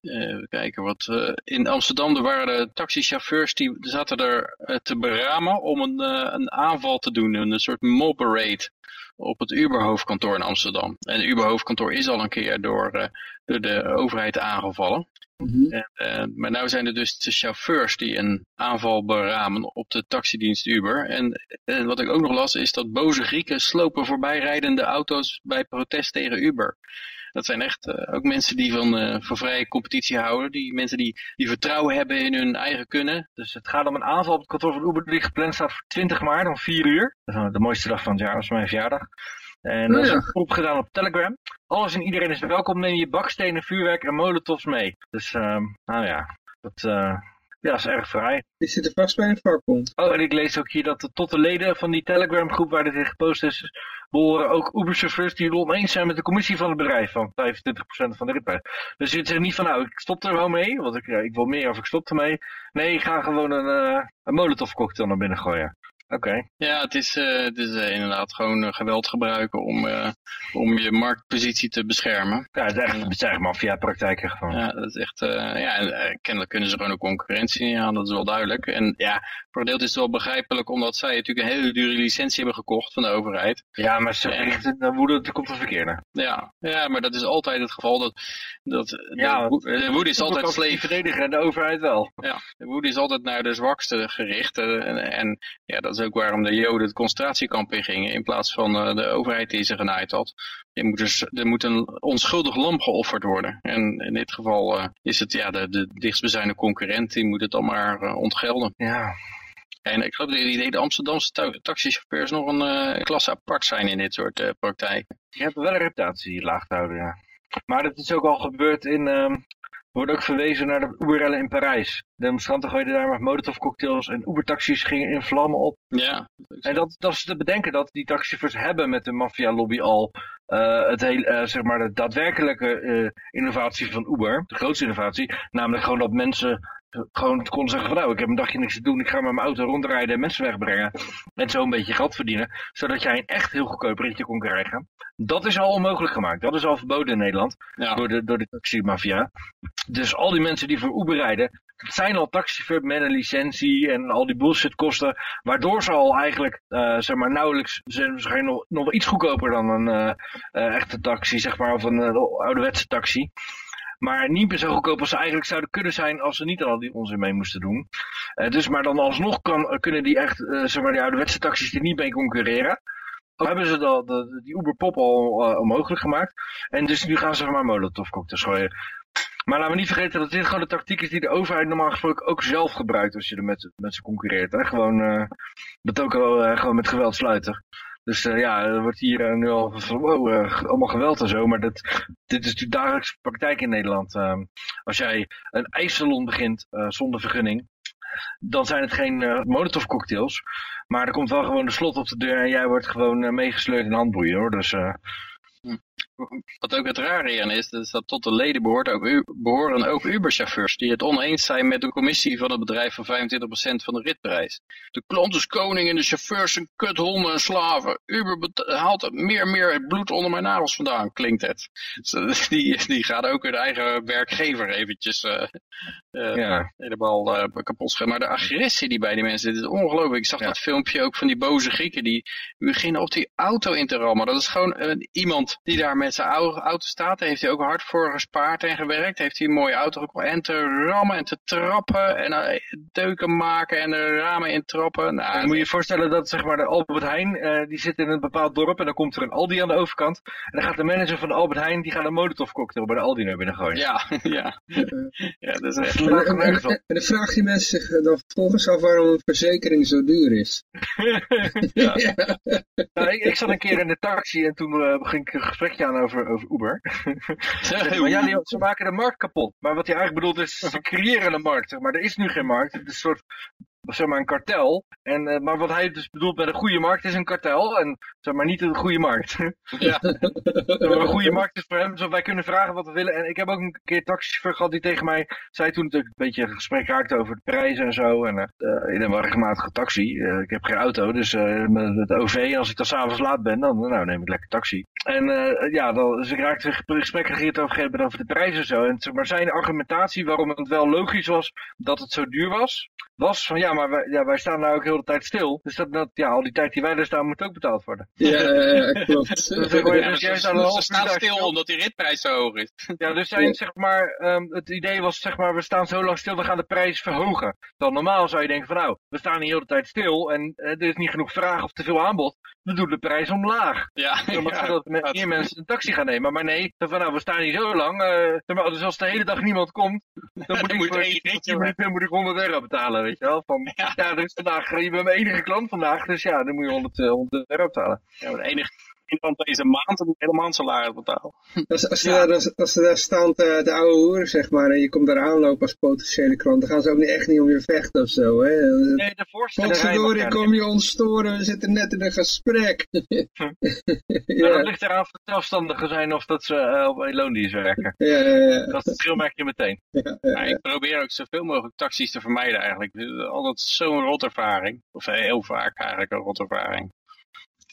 [SPEAKER 4] even kijken, wat, uh, in Amsterdam er waren de taxichauffeurs die zaten er uh, te beramen om een, uh, een aanval te doen, een soort mob raid op het Uber-hoofdkantoor in Amsterdam. En het Uber-hoofdkantoor is al een keer door, door de overheid aangevallen.
[SPEAKER 1] Mhm.
[SPEAKER 4] Mm -hmm. en, maar nu zijn er dus de chauffeurs die een aanval beramen op de taxidienst Uber. En, en wat ik ook nog las is dat boze Grieken slopen voorbijrijdende auto's bij protest tegen Uber. Dat zijn echt uh, ook mensen die van, uh, van vrije competitie houden. Die mensen die, die vertrouwen hebben in hun eigen kunnen.
[SPEAKER 3] Dus het gaat om een aanval op het kantoor van Uber die gepland staat voor 20 maart om 4 uur. Dat is de mooiste dag van het jaar, dat is mijn verjaardag. En dat is een oproep gedaan op Telegram. Alles en iedereen is welkom. Neem je bakstenen, vuurwerk en molotovs mee. Dus, uh, nou ja, dat, uh, ja, dat is erg vrij.
[SPEAKER 1] Die zitten vast bij een vakbond.
[SPEAKER 3] Oh, en ik lees ook hier dat tot de leden van die Telegram groep waar dit in gepost is, behoren ook Uber-chauffeurs die het oneens zijn met de commissie van het bedrijf van 25% van de ritprijs. Dus je zegt niet van nou, ik stop er wel mee, want ik, ja, ik wil meer of ik stop ermee. Nee, ik ga gewoon een, uh, een molotov cocktail naar binnen gooien. Oké. Okay.
[SPEAKER 4] Ja, het is, uh, het is uh, inderdaad gewoon uh, geweld gebruiken om, om je marktpositie te beschermen.
[SPEAKER 3] Ja, het is echt, het echt maffia-praktijken gewoon.
[SPEAKER 4] Ja, dat is echt, ja, en, kennelijk kunnen ze gewoon een concurrentie niet aan, dat is wel duidelijk. En ja, voor een deel is het wel begrijpelijk, omdat zij natuurlijk een hele dure licentie hebben gekocht van de overheid.
[SPEAKER 3] Ja, maar ze richten de woede, er komt een verkeerde.
[SPEAKER 4] Ja, ja, maar dat is altijd het geval, dat, dat ja, de, de woede is altijd sleef.
[SPEAKER 3] verdedigen en de overheid wel.
[SPEAKER 4] Ja, de woede is altijd naar de zwakste gericht en, en ja, dat is ook waarom de Joden het concentratiekamp in gingen, in plaats van uh, de overheid die ze genaaid had. Er moet, dus, er moet een onschuldig lam geofferd worden. En in dit geval uh, is het ja, de, de dichtstbijzijnde concurrent, die moet het dan maar uh, ontgelden.
[SPEAKER 3] Ja.
[SPEAKER 4] En ik geloof dat de Amsterdamse taxichauffeurs nog een klasse apart zijn in dit soort praktijken.
[SPEAKER 3] Je hebt wel een reputatie laag te houden, ja. Maar dat is ook al gebeurd in, um, er wordt ook verwezen naar de Uberellen in Parijs. De demonstranten gooiden daar met molotovcocktails en Uber-taxis gingen in vlammen op.
[SPEAKER 4] Ja.
[SPEAKER 3] En dat, dat is te bedenken dat die taxichauffeurs hebben met de maffia-lobby al uh, het heel, uh, zeg maar de daadwerkelijke uh, innovatie van Uber, de grootste innovatie, namelijk gewoon dat mensen gewoon konden zeggen van nou, ik heb een dagje niks te doen, ik ga met mijn auto rondrijden en mensen wegbrengen en zo een beetje geld verdienen, zodat jij een echt heel goedkoop ritje kon krijgen. Dat is al onmogelijk gemaakt. Dat is al verboden in Nederland
[SPEAKER 4] ja.
[SPEAKER 3] door de, door de taximafia. Dus al die mensen die voor Uber rijden, het zijn al taxichauffeurs met een licentie en al die bullshit kosten, waardoor ze al eigenlijk, uh, zeg maar, nauwelijks, zijn nog, nog iets goedkoper dan een uh, uh, echte taxi, zeg maar, of een ouderwetse taxi. Maar niet meer zo goedkoop als ze eigenlijk zouden kunnen zijn als ze niet al die onzin mee moesten doen. Uh, dus maar dan alsnog kan, kunnen die echt, uh, zeg maar, die ouderwetse taxis er niet mee concurreren. Ook hebben ze dat, die Uber Pop al uh, onmogelijk gemaakt. En dus nu gaan ze maar molotov cocktails gooien. Maar laten we niet vergeten dat dit gewoon de tactiek is die de overheid normaal gesproken ook zelf gebruikt als je er met, met ze concurreert. Hè? Gewoon, dat ook uh, gewoon met geweld sluiten. Dus uh, ja, er wordt hier uh, nu al van, wow, uh, allemaal geweld en zo. Maar dat, dit is natuurlijk dagelijkse praktijk in Nederland. als jij een ijssalon begint zonder vergunning, dan zijn het geen uh, molotov cocktails. Maar er komt wel gewoon de slot op de deur en jij wordt gewoon meegesleurd in handboeien hoor. Dus
[SPEAKER 4] hm. Wat ook het rare hierin is, is dat tot de leden behoort ook, behoren ook Uber-chauffeurs die het oneens zijn met de commissie van het bedrijf van 25% van de ritprijs. De klant is koning en de chauffeurs zijn kuthonden en slaven. Uber haalt meer en meer bloed onder mijn nagels vandaan, klinkt het. Dus, die, die gaat ook hun eigen werkgever eventjes eh, eh,
[SPEAKER 3] Ja.
[SPEAKER 4] helemaal eh, kapot schieten. Maar de agressie die bij die mensen zit, is ongelooflijk. Ik zag
[SPEAKER 3] Ja.
[SPEAKER 4] dat filmpje ook van die boze Grieken die beginnen op die auto in te rammen. Dat is gewoon eh, iemand die daar met zijn au- auto staat. Daar heeft hij ook hard voor gespaard en gewerkt. Heeft hij een mooie auto gekocht. En te rammen en te trappen en eh, deuken maken en de ramen intrappen. Nou,
[SPEAKER 3] Dan moet je je voorstellen dat zeg maar, de Albert Heijn, eh, die zit in een bepaald dorp en dan komt er een Aldi aan de overkant. En dan gaat de manager van de Albert Heijn, die gaat een molotov cocktail bij de Aldi naar binnen gooien.
[SPEAKER 4] ja, ja. ja, dat is echt...
[SPEAKER 3] slaat
[SPEAKER 1] En, dan vraagt die mensen zich dan vervolgens af waarom een verzekering zo duur is.
[SPEAKER 3] Ja. Nou, ik, ik zat een keer in de taxi en toen eh, ging ik een gesprekje aan over, over Uber. Zeg maar, ja, die- ze maken de markt kapot. Maar wat hij eigenlijk bedoelt is, ze creëren een markt. Maar er is nu geen markt. Het is een soort, zeg maar, een kartel. En, eh, maar wat hij dus bedoelt met een goede markt is een kartel. En zeg maar niet een goede markt.
[SPEAKER 4] Ja.
[SPEAKER 3] Een goede markt is voor hem, zo wij kunnen vragen wat we willen. En ik heb ook een keer taxichauffeur gehad die tegen mij zei toen natuurlijk een beetje een gesprek raakte over de prijzen en zo. En eh, neem wel regelmatig een taxi. Eh, ik heb geen auto, dus eh, met het OV, als ik dan s'avonds laat ben, dan nou, neem ik lekker taxi. En eh, ja, dan, dus ik raakte een gesprek gereerd over, over de prijzen en zo. En zeg maar zijn argumentatie waarom het wel logisch was dat het zo duur was, was van ja, maar wij, ja, wij staan nou ook heel de tijd stil. Dus dat, dat, ja, al die tijd die wij er staan moet ook betaald worden.
[SPEAKER 1] Ja, klopt.
[SPEAKER 3] Dus dan je
[SPEAKER 4] Ja,
[SPEAKER 3] dus een half
[SPEAKER 4] staan stil omdat die ritprijs zo hoog is.
[SPEAKER 3] ja, dus zijn, zeg maar, ehm, het idee was, zeg maar, we staan zo lang stil, we gaan de prijs verhogen. Dan normaal zou je denken van, nou, we staan hier heel de tijd stil en eh, er is niet genoeg vraag of te veel aanbod. We doen de prijs omlaag.
[SPEAKER 4] Ja,
[SPEAKER 3] Dan mag
[SPEAKER 4] ja,
[SPEAKER 3] dat me-
[SPEAKER 4] dat-
[SPEAKER 3] meer mensen een taxi gaan nemen. Maar nee, dan van, nou, we staan hier zo lang. eh, zeg maar, dus als de hele dag niemand komt, dan moet
[SPEAKER 4] Dan
[SPEAKER 3] ik,
[SPEAKER 4] moet
[SPEAKER 3] voor
[SPEAKER 4] één ritje
[SPEAKER 3] 10 minuten moet ik 100 euro betalen, weet je wel. Van,
[SPEAKER 4] Ja.
[SPEAKER 3] ja, dus vandaag, je bent mijn enige klant vandaag, dus ja, dan moet je 100, eh, 100 euro betalen.
[SPEAKER 4] Ja, maar de enige iemand deze maand een hele maand salaris betalen.
[SPEAKER 1] Als, als, ze
[SPEAKER 3] Ja.
[SPEAKER 1] daar, als, als ze daar staan te, de oude hoeren, zeg maar, en je komt daar aanlopen als potentiële klant, dan gaan ze ook niet, echt niet om je vechten of zo, hè.
[SPEAKER 3] Nee, de voorstelling.
[SPEAKER 1] Kom je ons storen, we zitten net in een gesprek.
[SPEAKER 3] Maar dat
[SPEAKER 1] ja,
[SPEAKER 3] ligt eraan of het zelfstandigen zijn of dat ze eh, op loondienst werken.
[SPEAKER 1] ja, ja, ja,
[SPEAKER 3] Dat verschil merk je meteen.
[SPEAKER 1] ja,
[SPEAKER 4] Ja, ik probeer ook zoveel mogelijk taxis te vermijden eigenlijk. Altijd zo'n rotervaring. Of heel vaak eigenlijk een rotervaring.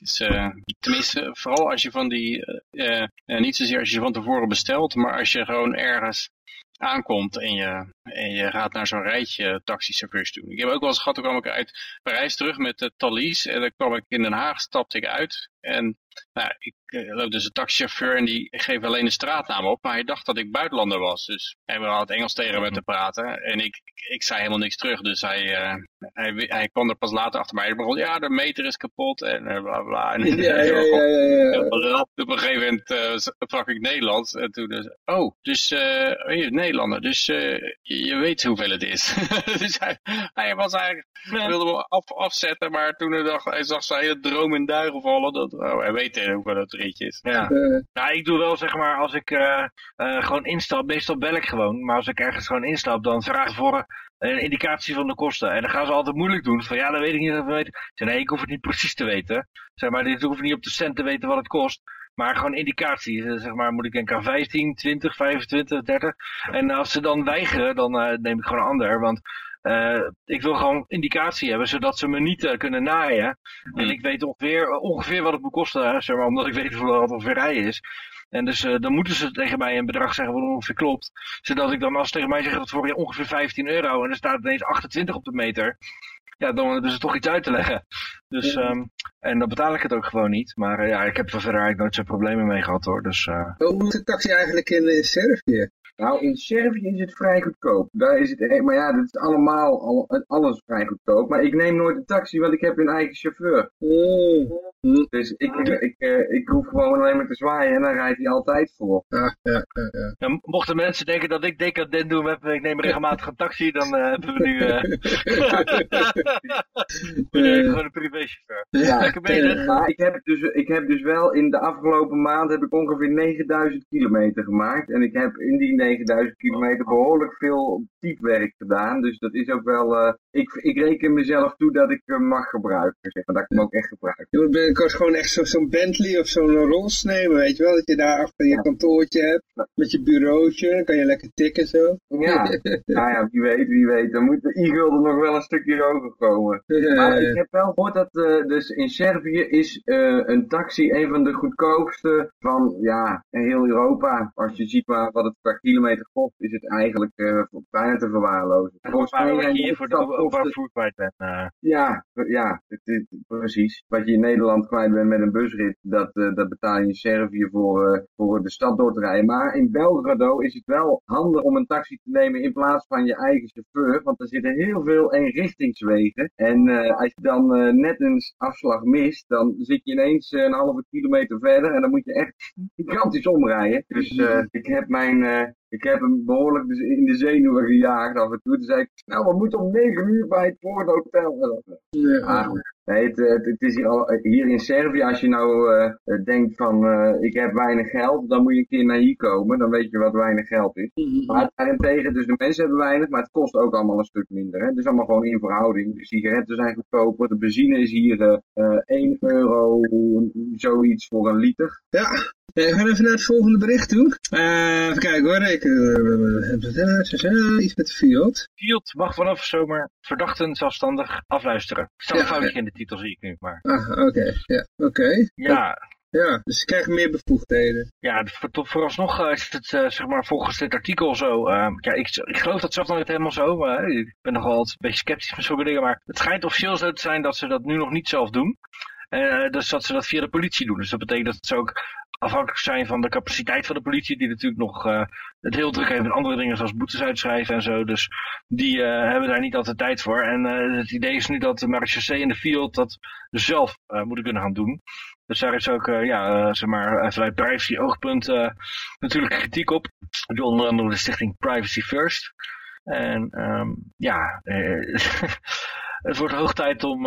[SPEAKER 4] Is, eh, tenminste, vooral als je van die, eh, eh, niet zozeer als je van tevoren bestelt, maar als je gewoon ergens aankomt en je, en je gaat naar zo'n rijtje taxichauffeurs toe. Ik heb ook wel eens gehad, toen kwam ik uit Parijs terug met de Thalys en dan kwam ik in Den Haag, stapte ik uit en nou, ik eh, loop dus een taxichauffeur en die geeft alleen de straatnaam op, maar hij dacht dat ik buitenlander was. Dus hij wilde het Engels tegen me te praten en ik, ik zei helemaal niks terug. Dus hij, eh, hij, hij kwam er pas later achter mij. Hij begon, ja, de meter is kapot en eh, bla bla. En,
[SPEAKER 1] ja, ja, ja.
[SPEAKER 4] Op een gegeven moment sprak ik Nederlands en toen dus, oh, dus Nederlander, dus je, weet hoeveel het is. dus hij, hij was eigenlijk, wilde af, afzetten, maar toen hij, dacht, hij zag zijn hele droom in duigen vallen, dat, oh, hij weet eh, hoeveel het ritje is.
[SPEAKER 3] Ja.
[SPEAKER 1] Eh,
[SPEAKER 3] Nou, ik doe wel zeg maar, als ik eh, eh, gewoon instap, meestal bel ik gewoon. Maar als ik ergens gewoon instap, dan vraag ik voor een indicatie van de kosten. En dan gaan ze altijd moeilijk doen. Van ja, dat weet ik niet. Dat weet ik. Ik zeg, nee, ik hoef het niet precies te weten. Zeg maar, dit hoef ik niet op de cent te weten wat het kost. Maar gewoon indicatie. Eh, Zeg maar, moet ik denken aan 15, 20, 25, 30. En als ze dan weigeren, dan eh, neem ik gewoon een ander. Want eh, ik wil gewoon indicatie hebben, zodat ze me niet kunnen naaien. En ik weet ongeveer, ongeveer wat het moet kosten, hè, zeg maar, omdat ik weet hoeveel het ongeveer rijden is. En dus dan moeten ze tegen mij een bedrag zeggen wat ongeveer klopt. Zodat ik dan als ze tegen mij zeggen dat voor je ongeveer 15 euro en er staat ineens 28 op de meter. Ja, dan hebben ze toch iets uit te leggen. Dus,
[SPEAKER 1] Ja.
[SPEAKER 3] ehm, en dan betaal ik het ook gewoon niet. Maar eh, ja, ik heb er verder eigenlijk nooit zo'n problemen mee gehad hoor. Dus eh,
[SPEAKER 1] Hoe moet de taxi eigenlijk in, in Servië?
[SPEAKER 2] Nou, in Servië is het vrij goedkoop. Daar is het, maar ja, dat is allemaal, al- alles vrij goedkoop. Maar ik neem nooit een taxi, want ik heb een eigen chauffeur.
[SPEAKER 1] Mm.
[SPEAKER 2] Dus ik, ik, ik, eh, ik hoef gewoon alleen maar te zwaaien en dan rijdt hij altijd voor.
[SPEAKER 1] Ja, ja, ja, ja.
[SPEAKER 3] en mochten mensen denken dat ik decadent doe, heb, ik neem regelmatig een taxi, dan eh, hebben we nu eh, nemen gewoon een privéchauffeur.
[SPEAKER 2] Ja,
[SPEAKER 3] Lekker bezig.
[SPEAKER 2] Maar ik heb, dus, ik heb dus wel in de afgelopen maand heb ik ongeveer 9000 kilometer gemaakt. En ik heb in die 9000 kilometer behoorlijk veel typewerk gedaan. Dus dat is ook wel, uh, ik, ik reken mezelf toe dat ik hem mag gebruiken, zeg maar, dat ik hem ook echt gebruik.
[SPEAKER 1] Je moet binnenkort gewoon echt zo'n zo Bentley of zo'n Rolls nemen, weet je wel, dat je daar achter je kantoortje hebt, met je bureautje, dan kan je lekker tikken zo.
[SPEAKER 2] Ja, nou ja, wie weet, wie weet, dan moet de e-gulden nog wel een stukje hoger komen. Maar ik heb wel gehoord dat, uh, dus in Servië is uh, een taxi een van de goedkoopste van, ja, heel Europa. Als je ziet maar wat het per kilometer kost, is het eigenlijk uh, bijna te verwaarlozen.
[SPEAKER 3] Volgens mij wat je hier voor de openbaar kwijt bent. Uh.
[SPEAKER 2] Ja, ja het, het, precies. Wat je in Nederland kwijt bent met een busrit, dat, uh, dat betaal je in Servië voor, voor de stad door te rijden. Maar in Belgrado is het wel handig om een taxi te nemen in plaats van je eigen chauffeur. Want er zitten heel veel eenrichtingswegen. En als je dan net een afslag mist, dan zit je ineens een halve kilometer verder. En dan moet je echt gigantisch omrijden. Dus ik heb mijn, ik heb hem behoorlijk in de zenuwen gejaagd af en toe. Toen zei ik, nou, we moeten om negen uur bij het Poorthotel. Ja. Ah, nee, het, het, het, is hier, al, hier in Servië, als je nou uh, denkt van, ik heb weinig geld, dan moet je een keer naar hier komen. Dan weet je wat weinig geld is. -hmm. Maar daarentegen, dus de mensen hebben weinig, maar het kost ook allemaal een stuk minder. Hè? Het is allemaal gewoon in verhouding. De sigaretten zijn goedkoper, de benzine is hier 1 euro, zoiets voor een liter.
[SPEAKER 1] Ja, we gaan even naar het volgende bericht toe. Uh, even kijken hoor. Ik, uh, iets met Fiat.
[SPEAKER 3] Fiat mag vanaf zomer verdachten zelfstandig afluisteren. Er een foutje in de titel, zie ik nu. Maar...
[SPEAKER 1] Ah, oké. Okay. Ja, oké. Okay.
[SPEAKER 3] Ja.
[SPEAKER 1] Ja, dus ze krijgen meer bevoegdheden.
[SPEAKER 3] Ja, voor, vooralsnog is het uh, zeg maar volgens dit artikel zo. Uh, ja, ik, ik geloof dat zelf nog niet helemaal zo. Maar ik ben nog wel een beetje sceptisch met sommige dingen. Maar het schijnt officieel zo te zijn dat ze dat nu nog niet zelf doen. Uh, dus dat ze dat via de politie doen. Dus dat betekent dat ze ook afhankelijk zijn van de capaciteit van de politie, die natuurlijk nog uh, het heel druk heeft met andere dingen zoals boetes uitschrijven en zo. Dus die uh, hebben daar niet altijd tijd voor. En uh, het idee is nu dat de marechaussee in de field dat zelf moeten kunnen gaan doen. Dus daar is ook, ja, zeg maar, vanuit privacy oogpunt natuurlijk kritiek op. Onder andere de stichting Privacy First. En um, ja, het wordt hoog tijd om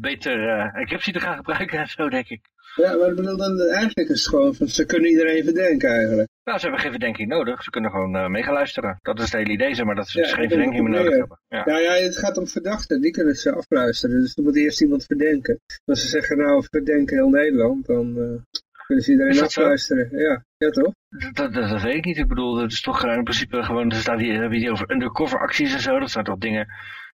[SPEAKER 3] beter encryptie te gaan gebruiken en zo, denk ik.
[SPEAKER 1] Ja, maar ik bedoel dan eigenlijk is het gewoon van ze kunnen iedereen verdenken eigenlijk.
[SPEAKER 3] Nou, ze hebben geen verdenking nodig. Ze kunnen gewoon uh, mee gaan luisteren. Dat is het hele idee, zeg maar, dat ze ja, dus geen verdenking meer nodig hebben.
[SPEAKER 1] Ja. Nou ja, het gaat om verdachten. Die kunnen ze afluisteren. Dus er moet eerst iemand verdenken. Als ze zeggen, nou, verdenken heel Nederland, dan uh, kunnen ze iedereen afluisteren. Ja. ja, toch?
[SPEAKER 3] Dat, dat, dat, weet ik niet. Ik bedoel, het is toch in principe gewoon, er staat hier, hebben hier over undercover acties en zo. Dat zijn toch dingen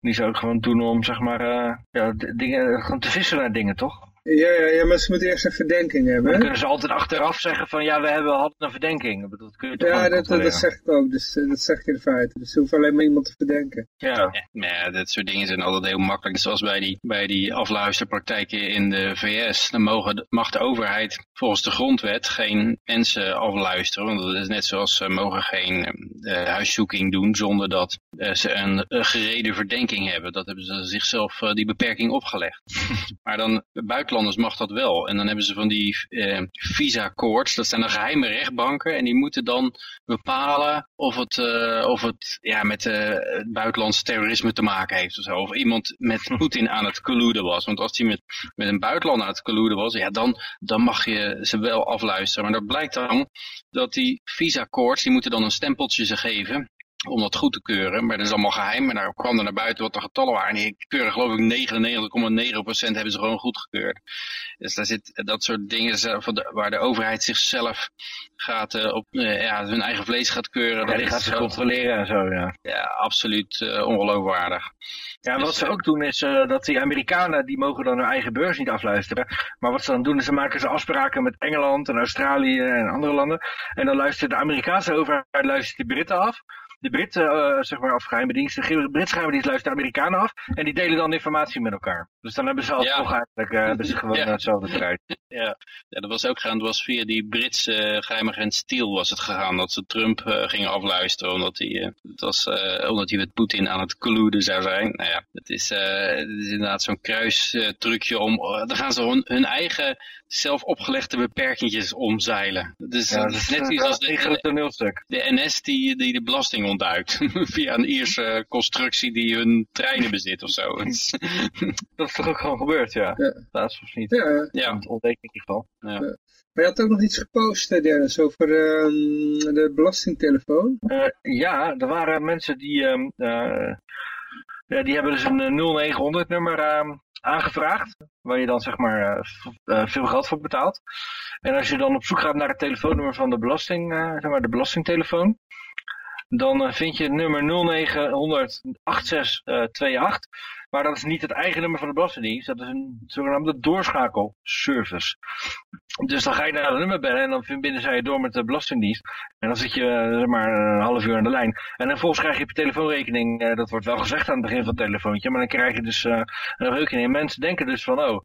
[SPEAKER 3] die ze ook gewoon doen om, zeg maar, uh, ja, dingen, gewoon te vissen naar dingen, toch?
[SPEAKER 1] Ja, ja, ja, maar ze moeten eerst een verdenking hebben.
[SPEAKER 3] Dan kunnen ze altijd achteraf zeggen van ja, we hebben hadden een verdenking. Dat kun je toch
[SPEAKER 1] ja, dat, dat zeg ik ook. Dus dat zeg ik in feite. Dus ze hoeven alleen maar iemand te verdenken.
[SPEAKER 4] Ja. ja, dat soort dingen zijn altijd heel makkelijk. Zoals bij die, bij die afluisterpraktijken in de VS. Dan mogen, mag de overheid volgens de grondwet geen mensen afluisteren. Want dat is net zoals ze mogen geen uh, huiszoeking doen zonder dat uh, ze een uh, gereden verdenking hebben. Dat hebben ze zichzelf die beperking opgelegd. maar dan buitenland mag dat wel. En dan hebben ze van die eh, visa courts, dat zijn de geheime rechtbanken. En die moeten dan bepalen of het, uh, of het ja, met uh, het buitenlandse terrorisme te maken heeft. Of, zo. of iemand met Poetin aan het colluden was. Want als hij met, met een buitenland aan het colluden was, ja, dan, dan mag je ze wel afluisteren. Maar dat blijkt dan dat die visa courts, die moeten dan een stempeltje ze geven om dat goed te keuren. Maar dat is allemaal geheim. En daar kwam er naar buiten wat de getallen waren. En die keuren geloof ik 99,9% hebben ze gewoon goedgekeurd. Dus daar zit dat soort dingen waar de overheid zichzelf gaat uh, op uh, ja, hun eigen vlees gaat keuren.
[SPEAKER 3] Ja, die gaat ze controleren en zo, ja.
[SPEAKER 4] Ja, absoluut uh, ongeloofwaardig.
[SPEAKER 3] Ja, wat ze ook doen is dat die Amerikanen, die mogen dan hun eigen beurs niet afluisteren. Maar wat ze dan doen is, ze maken ze afspraken met Engeland en Australië en andere landen. En dan luistert de Amerikaanse overheid luistert de Britten af de Britten, uh, zeg maar, of geheime diensten, de Britse geheime dienst luisteren de Amerikanen af en die delen dan informatie met elkaar. Dus dan hebben ze al ja. toch eigenlijk uh, hebben ze gewoon ja. hetzelfde eruit.
[SPEAKER 4] Ja. ja, dat was ook gegaan. Dat was via die Britse uh, geheime agent Steele was het gegaan, dat ze Trump gingen afluisteren, omdat hij, was, omdat hij met Poetin aan het colluden zou zijn. Nou ja, het is, het is inderdaad zo'n kruistrucje om, dan gaan ze hun, hun eigen zelf opgelegde beperkingjes omzeilen. Dus,
[SPEAKER 3] ja, dat is net iets als de, toneelstuk.
[SPEAKER 4] de NS die, die de belasting ontduikt. Via een Ierse constructie die hun treinen bezit of zo.
[SPEAKER 3] dat is toch ook gewoon gebeurd, ja. ja. Dat is of niet.
[SPEAKER 1] Ja.
[SPEAKER 3] ja. Dat ontdek ik in ieder geval.
[SPEAKER 4] Ja.
[SPEAKER 1] Maar je had ook nog iets gepost, eh, Dennis, over ehm, de belastingtelefoon.
[SPEAKER 3] Uh, ja, er waren mensen die, um, uh, ja, die hebben dus een 0900 nummer uh, aangevraagd. Waar je dan zeg maar veel geld voor betaalt. En als je dan op zoek gaat naar het telefoonnummer van de belasting, zeg maar de belastingtelefoon. Dan vind je het nummer 0900 8628. Maar dat is niet het eigen nummer van de Belastingdienst. Dat is een zogenaamde doorschakelservice. Dus dan ga je naar het nummer bellen en dan verbinden zij je door met de Belastingdienst. En dan zit je eh, zeg maar een half uur aan de lijn. En dan volgens krijg je op je telefoonrekening, eh, dat wordt wel gezegd aan het begin van het telefoontje, maar dan krijg je dus een rekening. En mensen denken dus van, oh,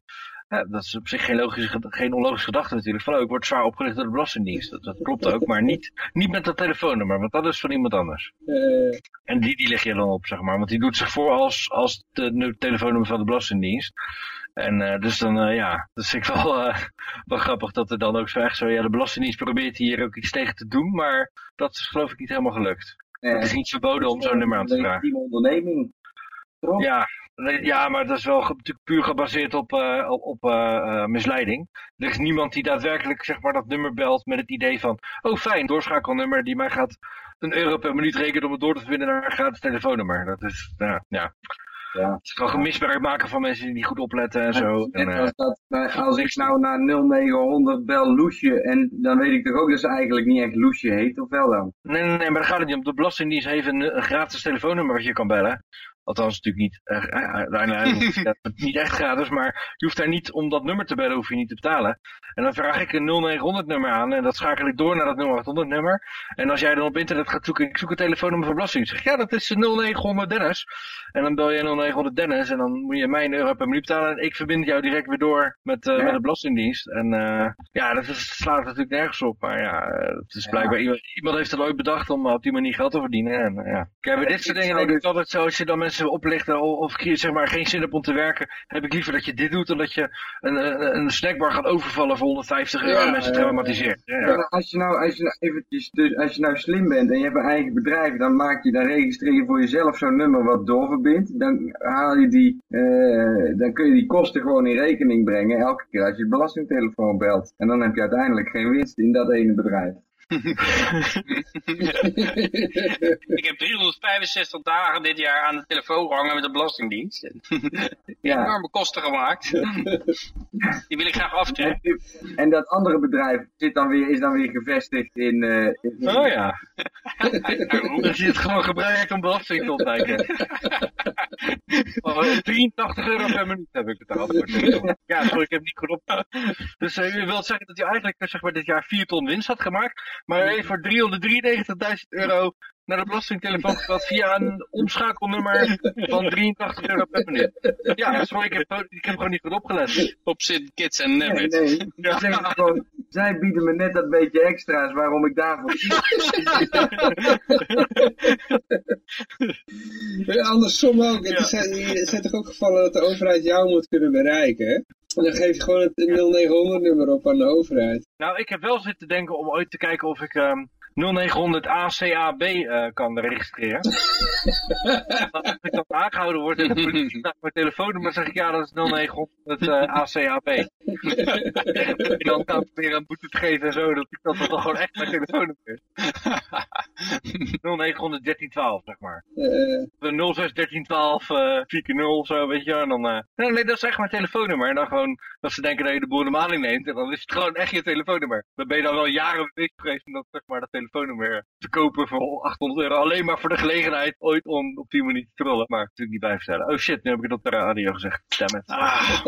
[SPEAKER 3] ja, dat is op zich geen, logische, geen onlogische gedachte natuurlijk. Van, oh, ik word zwaar opgericht door de Belastingdienst. Dat, dat klopt ook, maar niet, niet met dat telefoonnummer, want dat is van iemand anders. Uh. En die, die leg je dan op, zeg maar. Want die doet zich voor als, als de telefoonnummer van de Belastingdienst. En uh, dus dan, uh, ja, dat vind ik wel, uh, wel grappig dat er dan ook zo echt zo, ja, de Belastingdienst probeert hier ook iets tegen te doen, maar dat is geloof ik niet helemaal gelukt. het is niet verboden om zo'n nummer aan te vragen.
[SPEAKER 2] Een onderneming.
[SPEAKER 3] Ja, ja, maar dat is wel natuurlijk puur gebaseerd op, uh, op uh, misleiding. Er is niemand die daadwerkelijk zeg maar, dat nummer belt met het idee van... Oh fijn, doorschakelnummer die mij gaat een euro per minuut rekenen om het door te vinden naar een gratis telefoonnummer. Dat is, ja. ja. Ja. Het is gewoon misbruik maken van mensen die niet goed opletten en zo.
[SPEAKER 2] En, als, dat, als ik nou naar 0900 bel Loesje, en dan weet ik toch ook dat ze eigenlijk niet echt Loesje heet, of wel dan?
[SPEAKER 3] Nee, nee, nee, maar daar gaat het niet om. De Belastingdienst heeft een, een gratis telefoonnummer wat je kan bellen. Althans natuurlijk niet, uh, uh, niet echt gratis, maar je hoeft daar niet om dat nummer te bellen, hoef je niet te betalen. En dan vraag ik een 0900 nummer aan en dat schakel ik door naar dat 0800 nummer. En als jij dan op internet gaat zoeken, ik zoek een telefoonnummer van belasting, zeg ja dat is 0900 Dennis. En dan bel je 0900 Dennis en dan moet je mij een euro per minuut betalen en ik verbind jou direct weer door met, uh, met de belastingdienst. En ja, dat is, slaat natuurlijk nergens op, maar ja, het is blijkbaar, iemand, iemand, heeft het ooit bedacht om op die manier geld te verdienen. En ja, kijk, bij dit soort dingen denk ik altijd zo, als je dan mensen mensen oplichten of, zeg maar geen zin hebt om te werken, heb ik liever dat je dit doet dan dat je een, een, een snackbar gaat overvallen voor 150 euro en mensen traumatiseert. Ja,
[SPEAKER 2] ja. als je nou, als je nou eventjes, dus als je nou slim bent en je hebt een eigen bedrijf, dan maak je, dan registreer je voor jezelf zo'n nummer wat doorverbindt. Dan haal je die, uh, dan kun je die kosten gewoon in rekening brengen elke keer als je het belastingtelefoon belt. En dan heb je uiteindelijk geen winst in dat ene bedrijf.
[SPEAKER 4] ik heb 365 dagen dit jaar aan de telefoon gehangen met de Belastingdienst. ja. Enorme kosten gemaakt. Die wil ik graag aftrekken.
[SPEAKER 2] En dat andere bedrijf zit dan weer, is dan weer gevestigd in... Uh,
[SPEAKER 3] in oh ja. Dan zie je het gewoon gebruikt om belasting te ontwijken. 83 euro per minuut heb ik betaald. Ja, sorry, ik heb niet goed op. Dus uh, u wilt zeggen dat u eigenlijk zeg maar, dit jaar 4 ton winst had gemaakt. Maar hij heeft voor 393.000 euro naar de belastingtelefoon gebeld via een omschakelnummer van 83 euro per minuut. Ja, sorry, ik heb, ik heb gewoon niet goed opgelet.
[SPEAKER 4] Op zit kids en never.
[SPEAKER 2] Nee, nee. Ja. Gewoon, zij bieden me net dat beetje extra's waarom ik daarvoor
[SPEAKER 1] Andersom ook. Er, zijn, er zijn toch ook gevallen dat de overheid jou moet kunnen bereiken, hè? En dan geef je gewoon het 0900 nummer op aan de overheid.
[SPEAKER 3] Nou, ik heb wel zitten denken om ooit te kijken of ik um, 0900 ACAB uh, kan registreren. Als ik dan aangehouden word en de politie naar mijn telefoonnummer, zeg ik ja, dat is 0900 uh, ACAB. en dan kan ik weer een boete te geven en zo, dat ik dat, dat dan gewoon echt mijn telefoonnummer is. 0900 1312, zeg maar. Uh, 06 1312 uh, 4 0 of zo, weet je. En dan, uh, nee, dat is echt mijn telefoonnummer. En dan gewoon, dat ze denken dat je de boel de maling neemt. En dan is het gewoon echt je telefoonnummer. Dan ben je dan wel jaren bezig geweest om dat, zeg maar, dat telefoonnummer te kopen voor 800 euro. Alleen maar voor de gelegenheid ooit om op die manier te trollen. Maar natuurlijk niet bij vertellen. Oh shit, nu heb ik het op de radio gezegd. Damn it. Ah,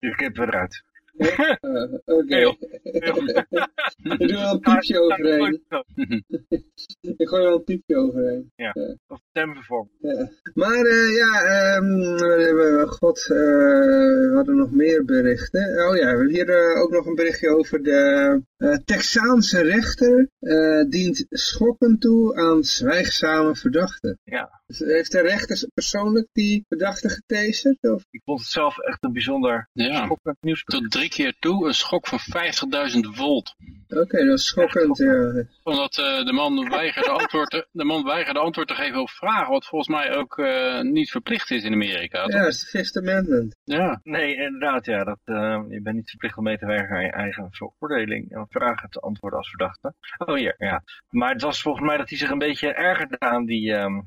[SPEAKER 3] ik heb het eruit.
[SPEAKER 1] Uh, Oké. Okay. Ik doe wel een piepje overheen. ik gooi wel een piepje overheen.
[SPEAKER 3] Ja, of stemvervorm.
[SPEAKER 1] Ja. Maar uh, ja, um, god, uh, we hadden nog meer berichten. Oh ja, we hebben hier ook nog een berichtje over de Texaanse rechter dient schokken toe aan zwijgzame verdachten.
[SPEAKER 3] Ja.
[SPEAKER 1] Heeft de rechter persoonlijk die verdachte getaserd? Of?
[SPEAKER 3] Ik vond het zelf echt een bijzonder
[SPEAKER 4] Ja.
[SPEAKER 3] schokkend nieuws.
[SPEAKER 4] Tot drie keer toe een schok van 50.000 volt.
[SPEAKER 1] Oké, dat is schokkend, ja.
[SPEAKER 4] Omdat eh, de man weigerde antwoord te, de man weigerde antwoord te geven op vragen, wat volgens mij ook eh, niet verplicht is in Amerika. toch?
[SPEAKER 1] Ja, dat is de Fifth Amendment.
[SPEAKER 4] Ja.
[SPEAKER 3] Nee, inderdaad, ja. Dat, eh, je bent niet verplicht om mee te werken aan je eigen veroordeling en vragen te antwoorden als verdachte. Oh, hier, ja. Maar het was volgens mij dat hij zich een beetje ergerde aan die ehm eh,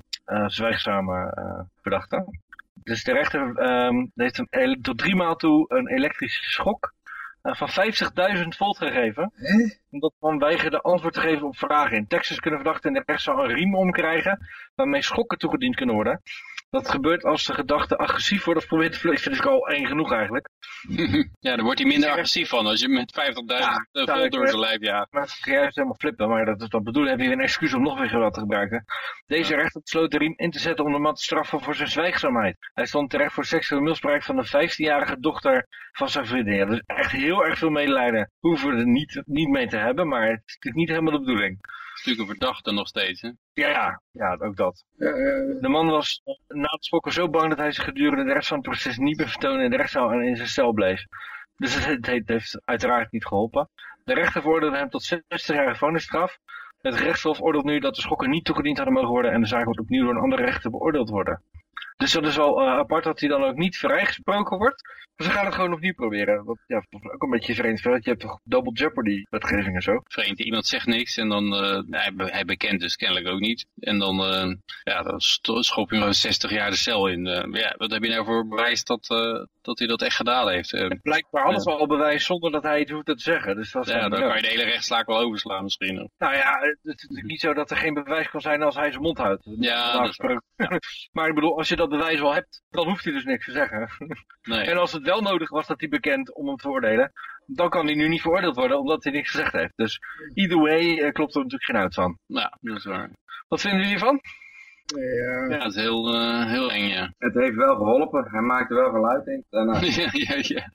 [SPEAKER 3] zwijgzame eh, verdachte. Dus de rechter ehm, heeft hem tot drie maal toe een elektrische schok eh, van 50.000 volt gegeven. Omdat man weigerde antwoord te geven op vragen. In Texas kunnen verdachten in de rechtszaal een riem omkrijgen waarmee schokken toegediend kunnen worden. Dat gebeurt als de gedachte agressief wordt of probeert te vluchten. Vind ik al één genoeg eigenlijk.
[SPEAKER 4] ja, daar wordt hij minder agressief van als je met 50.000
[SPEAKER 3] Ja,
[SPEAKER 4] eh,
[SPEAKER 3] ik
[SPEAKER 4] door zijn lijf jaagt.
[SPEAKER 3] Maar het juist helemaal flippen, maar dat is wat bedoelen. Heb je een excuus om nog weer geweld te gebruiken? Deze rechter besloot de riem in te zetten om de man te straffen voor zijn zwijgzaamheid. Hij stond terecht voor seksueel misbruik van de 15-jarige dochter van zijn vriendin. Ja, dus echt heel erg veel medelijden hoeven we er niet, niet mee te hebben, maar het is natuurlijk niet helemaal de bedoeling.
[SPEAKER 4] Het is natuurlijk een verdachte nog steeds. Hè?
[SPEAKER 3] Ja, ja, ja ook dat.
[SPEAKER 1] Ja, eh,
[SPEAKER 3] De man was na het schokken zo bang dat hij zich gedurende de rest van het proces niet meer vertoonde in de rechtszaal en in zijn cel bleef. Dus het heeft uiteraard niet geholpen. De rechter veroordeelde hem tot 60 jaar gevangenisstraf. Het rechtshof oordeelt nu dat de schokken niet toegediend hadden mogen worden en de zaak wordt opnieuw door een andere rechter beoordeeld worden. Dus dat is wel eh, apart dat hij dan ook niet vrijgesproken wordt. Maar ze gaan het gewoon opnieuw proberen. Wat ja, ook een beetje vreemd. Want je hebt toch double jeopardy wetgeving en zo.
[SPEAKER 4] Vreemd, iemand zegt niks en dan, eh, hij, hij bekent dus kennelijk ook niet. En dan, eh, ja, dan schop je hem 60 jaar de cel in. Ja, wat heb je nou voor bewijs dat, dat hij dat echt gedaan heeft? Eh,
[SPEAKER 3] Blijkbaar hadden ze al bewijs zonder dat hij het hoefde te zeggen. Dus dat
[SPEAKER 4] ja,
[SPEAKER 3] dan-
[SPEAKER 4] kan je de hele rechtszaak wel overslaan misschien.
[SPEAKER 3] Nou ja, het is natuurlijk niet zo dat er geen bewijs kan zijn als hij zijn mond houdt.
[SPEAKER 4] Ja, dat is
[SPEAKER 3] maar ik bedoel, als je dat bewijs wel hebt, dan hoeft hij dus niks te zeggen.
[SPEAKER 4] Nee.
[SPEAKER 3] En als het wel nodig was dat hij bekend om hem te veroordelen, dan kan hij nu niet veroordeeld worden omdat hij niks gezegd heeft. Dus either way eh, klopt er natuurlijk geen uit van.
[SPEAKER 4] Ja, dat is waar.
[SPEAKER 3] Wat vinden jullie hiervan?
[SPEAKER 1] Ja.
[SPEAKER 4] Ja, het is heel, eh, heel eng, ja.
[SPEAKER 2] Het heeft wel geholpen. Hij maakte wel geluid, denk ik. Daarna.
[SPEAKER 4] ja, ja, ja.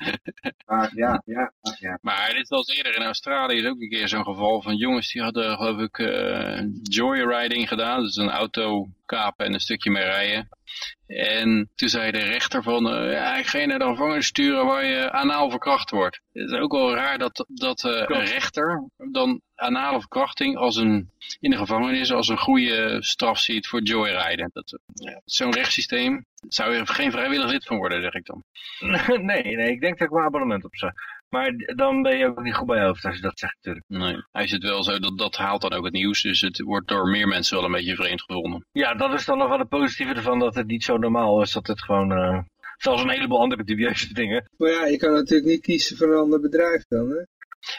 [SPEAKER 2] Maar ja, ja, ja.
[SPEAKER 4] Maar dit was eerder in Australië is ook een keer zo'n geval van jongens die hadden geloof ik eh, joyriding gedaan. Dus een auto kapen en een stukje mee rijden. En toen zei de rechter van, eh, ja, ik ga je naar de gevangenis sturen waar je anaal verkracht wordt. Het is ook wel raar dat, dat eh, een rechter dan anale verkrachting als een, in de gevangenis als een goede straf ziet voor joyriden. Dat, eh, ja, Zo'n rechtssysteem zou je geen vrijwillig lid van worden, zeg ik dan.
[SPEAKER 3] nee, nee, ik denk dat ik wel een abonnement op zou. Maar dan ben je ook niet goed bij je hoofd als je dat zegt natuurlijk.
[SPEAKER 4] Nee, hij zit wel zo, dat, dat haalt dan ook het nieuws, dus het wordt door meer mensen wel een beetje vreemd gevonden.
[SPEAKER 3] Ja, dat is dan nog wel het positieve ervan dat het niet zo normaal is. Dat het gewoon, eh, zelfs een heleboel andere dubieuze dingen.
[SPEAKER 1] Maar ja, je kan natuurlijk niet kiezen voor een ander bedrijf dan, hè?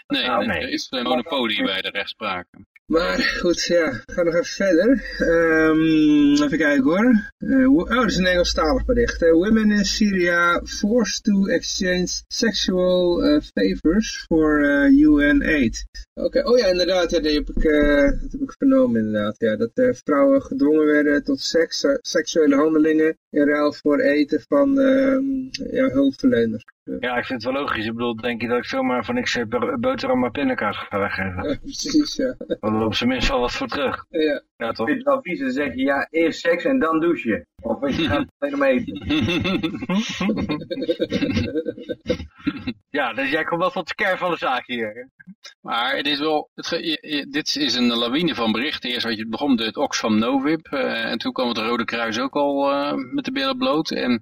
[SPEAKER 4] Nee,
[SPEAKER 3] Nou,
[SPEAKER 4] nee,
[SPEAKER 3] nee.
[SPEAKER 4] er is een monopolie bij de rechtspraak.
[SPEAKER 1] Maar goed, ja, we gaan nog even verder. Ehm, even kijken hoor. Eh, oh, dat is een Engelstalig bericht. Eh, women in Syria forced to exchange sexual eh, favors for UN aid. Oké, oh ja, inderdaad, ja, die heb ik, dat heb ik vernomen inderdaad. Ja, dat vrouwen gedwongen werden tot seks, seksuele handelingen in ruil voor eten van ehm, ja, hulpverleners.
[SPEAKER 3] Ja, ik vind het wel logisch. Ik bedoel, denk je dat ik zomaar van niks bo- boterham maar pindakaas ga weggeven?
[SPEAKER 1] Ja, precies, ja.
[SPEAKER 3] Dan op zijn minst wel wat voor terug.
[SPEAKER 1] ja.
[SPEAKER 3] Ja, toch?
[SPEAKER 2] Vind je het wel vies, dan zeg je ja, eerst seks en dan douchen. Of je gaat om eten.
[SPEAKER 3] Ja, dus jij komt wel tot de kern van de zaak hier.
[SPEAKER 4] maar het is wel, het ge- je- je- dit is een lawine van berichten. Eerst had je het begon met het Oxfam Novib. eh, en toen kwam het Rode Kruis ook al eh, met de billen bloot. En,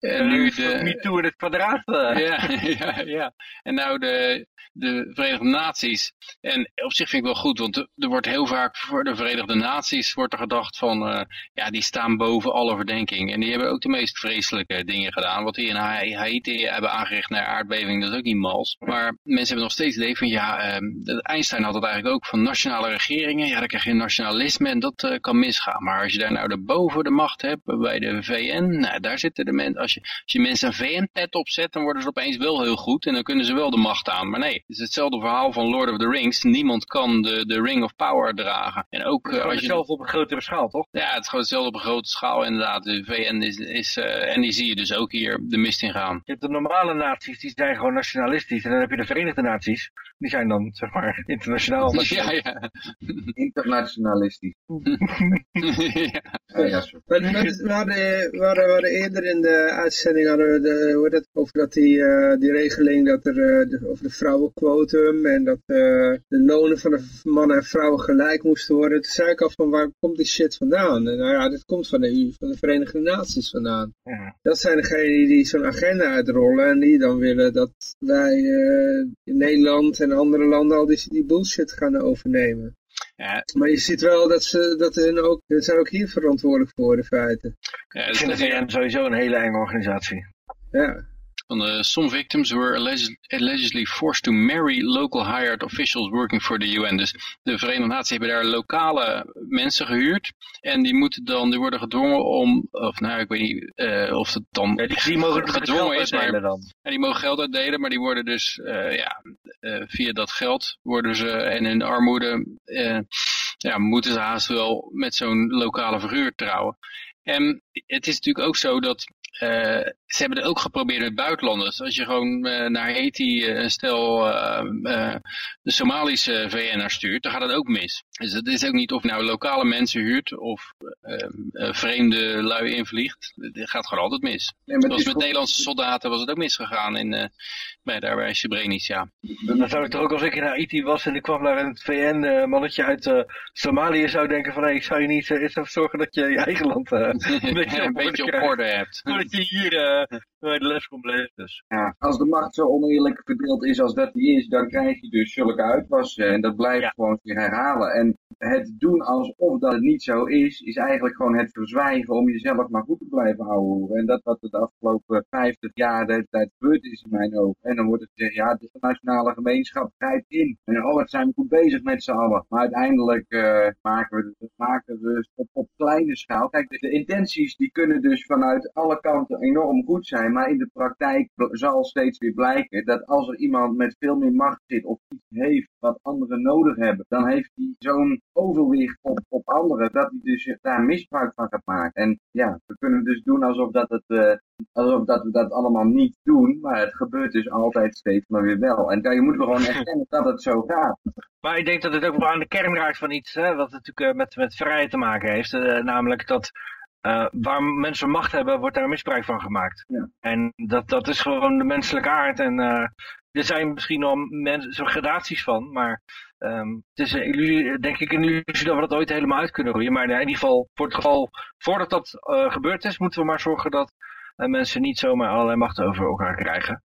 [SPEAKER 4] en nu de...
[SPEAKER 3] Me too in het kwadraat. eh.
[SPEAKER 4] Ja, ja, ja. En nou de, de Verenigde Naties. En op zich vind ik wel goed, want er wordt heel vaak voor de Verenigde Naties wordt er gedacht van, eh, ja, die staan boven alle verdenking. En die hebben ook de meest vreselijke dingen gedaan. Wat die in Ha- Haiti hebben aangericht naar aardbeving, dat is ook niet mals. Maar mensen hebben nog steeds het idee van, ja, ehm, Einstein had het eigenlijk ook van nationale regeringen. Ja, dan krijg je nationalisme en dat eh, kan misgaan. Maar als je daar nou de boven de macht hebt, bij de VN, nou, daar zitten de mensen, als je, als je mensen een VN-pet opzet, dan worden ze opeens wel heel goed en dan kunnen ze wel de macht aan. Maar nee, Het is hetzelfde verhaal van Lord of the Rings. Niemand kan de, de Ring of Power dragen. En ook uh, als je...
[SPEAKER 3] zelf op een grotere schaal, toch?
[SPEAKER 4] Ja, het is gewoon hetzelfde op een grote schaal inderdaad. De VN is, is uh, en die zie je dus ook hier de mist in gaan.
[SPEAKER 3] Je hebt de normale naties, die zijn gewoon nationalistisch. En dan heb je de Verenigde Naties, die zijn dan, zeg maar, internationaal.
[SPEAKER 4] Ja, ja.
[SPEAKER 2] Internationalistisch.
[SPEAKER 1] ja. ja, we, hadden, we, hadden, we hadden eerder in de uitzending hadden we de, hoe dat, over dat die, uh, die regeling dat er, uh, de, over de vrouwenquotum en dat uh, de lonen van de mannen en vrouwen gelijk moesten worden. Toen zei ik al van waar komt die shit vandaan? En nou ja, dit komt van de EU, van de Verenigde Naties vandaan.
[SPEAKER 3] Ja.
[SPEAKER 1] Dat zijn degenen die zo'n agenda uitrollen en die dan willen dat wij in Nederland en andere landen al die, die bullshit gaan overnemen.
[SPEAKER 4] Ja.
[SPEAKER 1] Maar je ziet wel dat ze dat hun ook, ze zijn ook hier verantwoordelijk voor in feite.
[SPEAKER 4] Ja,
[SPEAKER 3] Ik vind de VN sowieso een hele enge organisatie.
[SPEAKER 1] Ja.
[SPEAKER 4] Some victims were alleged, allegedly forced to marry local hired officials working for the UN. Dus de Verenigde Naties hebben daar lokale mensen gehuurd. En die moeten dan, die worden gedwongen om, of nou ik weet niet uh, of het dan
[SPEAKER 3] ja, die, die mogen
[SPEAKER 4] gedwongen is, maar
[SPEAKER 3] dan.
[SPEAKER 4] Ja, die mogen geld uitdelen, maar die worden dus uh, ja, uh, via dat geld worden ze en in armoede ja, moeten ze haast wel met zo'n lokale figuur trouwen. En het is natuurlijk ook zo dat uh, ze hebben het ook geprobeerd met buitenlanders. Als je gewoon uh, naar Haiti een stel uh, de Somalische VN'er stuurt, dan gaat het ook mis. Dus het is ook niet of je nou lokale mensen huurt of vreemde lui invliegt. Het gaat gewoon altijd mis. Nee, Zoals met Nederlandse soldaten was het ook misgegaan in, bij, daar bij Srebrenica.
[SPEAKER 3] Dan zou ik toch ook als ik naar Haiti was en ik kwam naar een VN-mannetje uit Somalië zou denken van hey, zou je niet eens even zorgen dat je je eigen land
[SPEAKER 4] een beetje, een beetje op orde hebt.
[SPEAKER 3] Dat je hier uh, de les komt lezen. Dus.
[SPEAKER 2] Ja, als de macht zo oneerlijk verdeeld is als dat die is, dan krijg je dus zulke uitwassen. En dat blijft ja. gewoon zich herhalen. En het doen alsof dat het niet zo is, is eigenlijk gewoon het verzwijgen om jezelf maar goed te blijven houden. En dat wat de afgelopen 50 jaar de hele tijd gebeurd is in mijn ogen. En dan wordt het gezegd, ja, de nationale gemeenschap grijpt in. En oh, wat zijn we goed bezig met z'n allen. Maar uiteindelijk uh, maken we het maken we op, op kleine schaal. Kijk, de intenties die kunnen dus vanuit alle kanten enorm goed zijn. Maar in de praktijk zal steeds weer blijken dat als er iemand met veel meer macht zit of iets heeft wat anderen nodig hebben, dan heeft hij zo'n overwicht op, op anderen dat hij dus daar misbruik van gaat maken. En ja, we kunnen dus doen alsof dat het uh, alsof dat we dat allemaal niet doen, maar het gebeurt dus altijd steeds maar weer wel. En ja, je moet gewoon erkennen dat het zo gaat.
[SPEAKER 3] Maar ik denk dat het ook wel aan de kern raakt van iets, hè, wat natuurlijk uh, met, met vrijheid te maken heeft. Uh, namelijk dat uh, waar mensen macht hebben, wordt daar misbruik van gemaakt.
[SPEAKER 2] Ja.
[SPEAKER 3] En dat, dat is gewoon de menselijke aard. En uh, er zijn misschien al zo gradaties van, maar um, het is een illusie, denk ik een illusie dat we dat ooit helemaal uit kunnen roeien. Maar in ieder geval, voor het geval, voordat dat uh, gebeurd is, moeten we maar zorgen dat mensen niet zomaar allerlei macht over elkaar krijgen.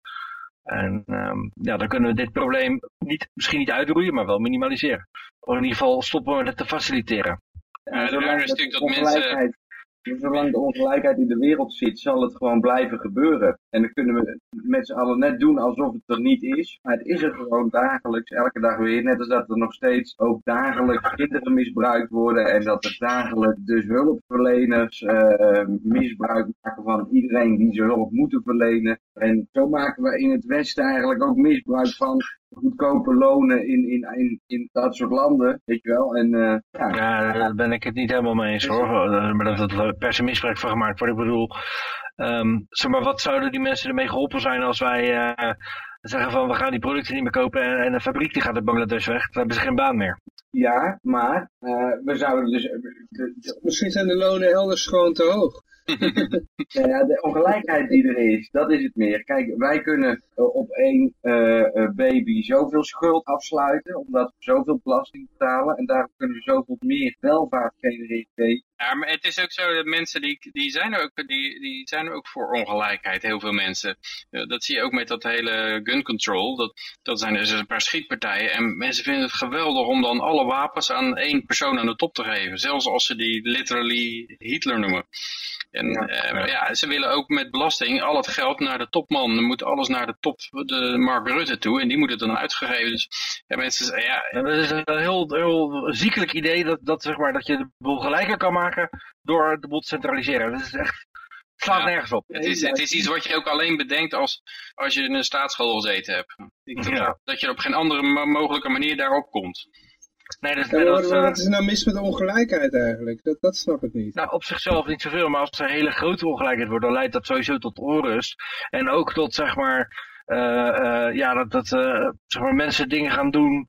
[SPEAKER 3] En um, ja, dan kunnen we dit probleem niet, misschien niet uitroeien, maar wel minimaliseren. Of in ieder geval stoppen we het te faciliteren.
[SPEAKER 4] Ja, daar is natuurlijk dat mensen
[SPEAKER 2] Zolang de ongelijkheid in de wereld zit, zal het gewoon blijven gebeuren. En dan kunnen we met z'n allen net doen alsof het er niet is. Maar het is er gewoon dagelijks, elke dag weer. Net als dat er nog steeds ook dagelijks kinderen misbruikt worden. En dat er dagelijks dus hulpverleners uh, misbruik maken van iedereen die ze hulp moeten verlenen. En zo maken we in het Westen eigenlijk ook misbruik van goedkope lonen in, in, in, in dat soort landen, weet je wel. En, uh, ja.
[SPEAKER 3] ja, daar ben ik het niet helemaal mee eens hoor, maar dat er per se misbruik van gemaakt wordt. Ik bedoel, um, zeg maar, wat zouden die mensen ermee geholpen zijn als wij uh, zeggen van we gaan die producten niet meer kopen en, en een fabriek die gaat uit Bangladesh weg, dan hebben ze geen baan meer.
[SPEAKER 2] Ja, maar uh, we zouden dus...
[SPEAKER 1] Misschien zijn de lonen elders gewoon te hoog.
[SPEAKER 2] Ja, de ongelijkheid die er is, dat is het meer. Kijk, wij kunnen uh, op één uh, baby zoveel schuld afsluiten, omdat we zoveel belasting betalen. En daarom kunnen we zoveel meer welvaart genereren.
[SPEAKER 4] Ja, maar het is ook zo dat mensen die, die, zijn, ook, die, die zijn ook voor ongelijkheid, heel veel mensen. Dat zie je ook met dat hele gun control. Dat, dat zijn dus een paar schietpartijen. En mensen vinden het geweldig om dan alle wapens aan één persoon aan de top te geven. Zelfs als ze die literally Hitler noemen. En ja, uh, ja, ze willen ook met belasting al het geld naar de topman. Dan moet alles naar de top, de Mark Rutte toe. En die moet het dan uitgegeven. Dus ja, mensen, ja,
[SPEAKER 3] ja, dat is een heel, heel ziekelijk idee dat, dat, zeg maar, dat je de boel gelijker kan maken door de boel te centraliseren. Dat is echt slaat
[SPEAKER 4] Ja.
[SPEAKER 3] nergens op.
[SPEAKER 4] Het is, het is iets wat je ook alleen bedenkt als, als je in een staatsschool gezeten hebt. Ik denk
[SPEAKER 3] Ja.
[SPEAKER 4] dat, dat je op geen andere mo- mogelijke manier daarop komt.
[SPEAKER 3] Nee, dat, is,
[SPEAKER 1] wat,
[SPEAKER 3] eh,
[SPEAKER 1] wat is er nou mis met de ongelijkheid eigenlijk? Dat, dat snap ik niet.
[SPEAKER 3] Nou, op zichzelf niet zoveel, maar als er hele grote ongelijkheid wordt, dan leidt dat sowieso tot onrust. En ook tot, zeg maar, eh, eh, ja, dat, dat eh, zeg maar, mensen dingen gaan doen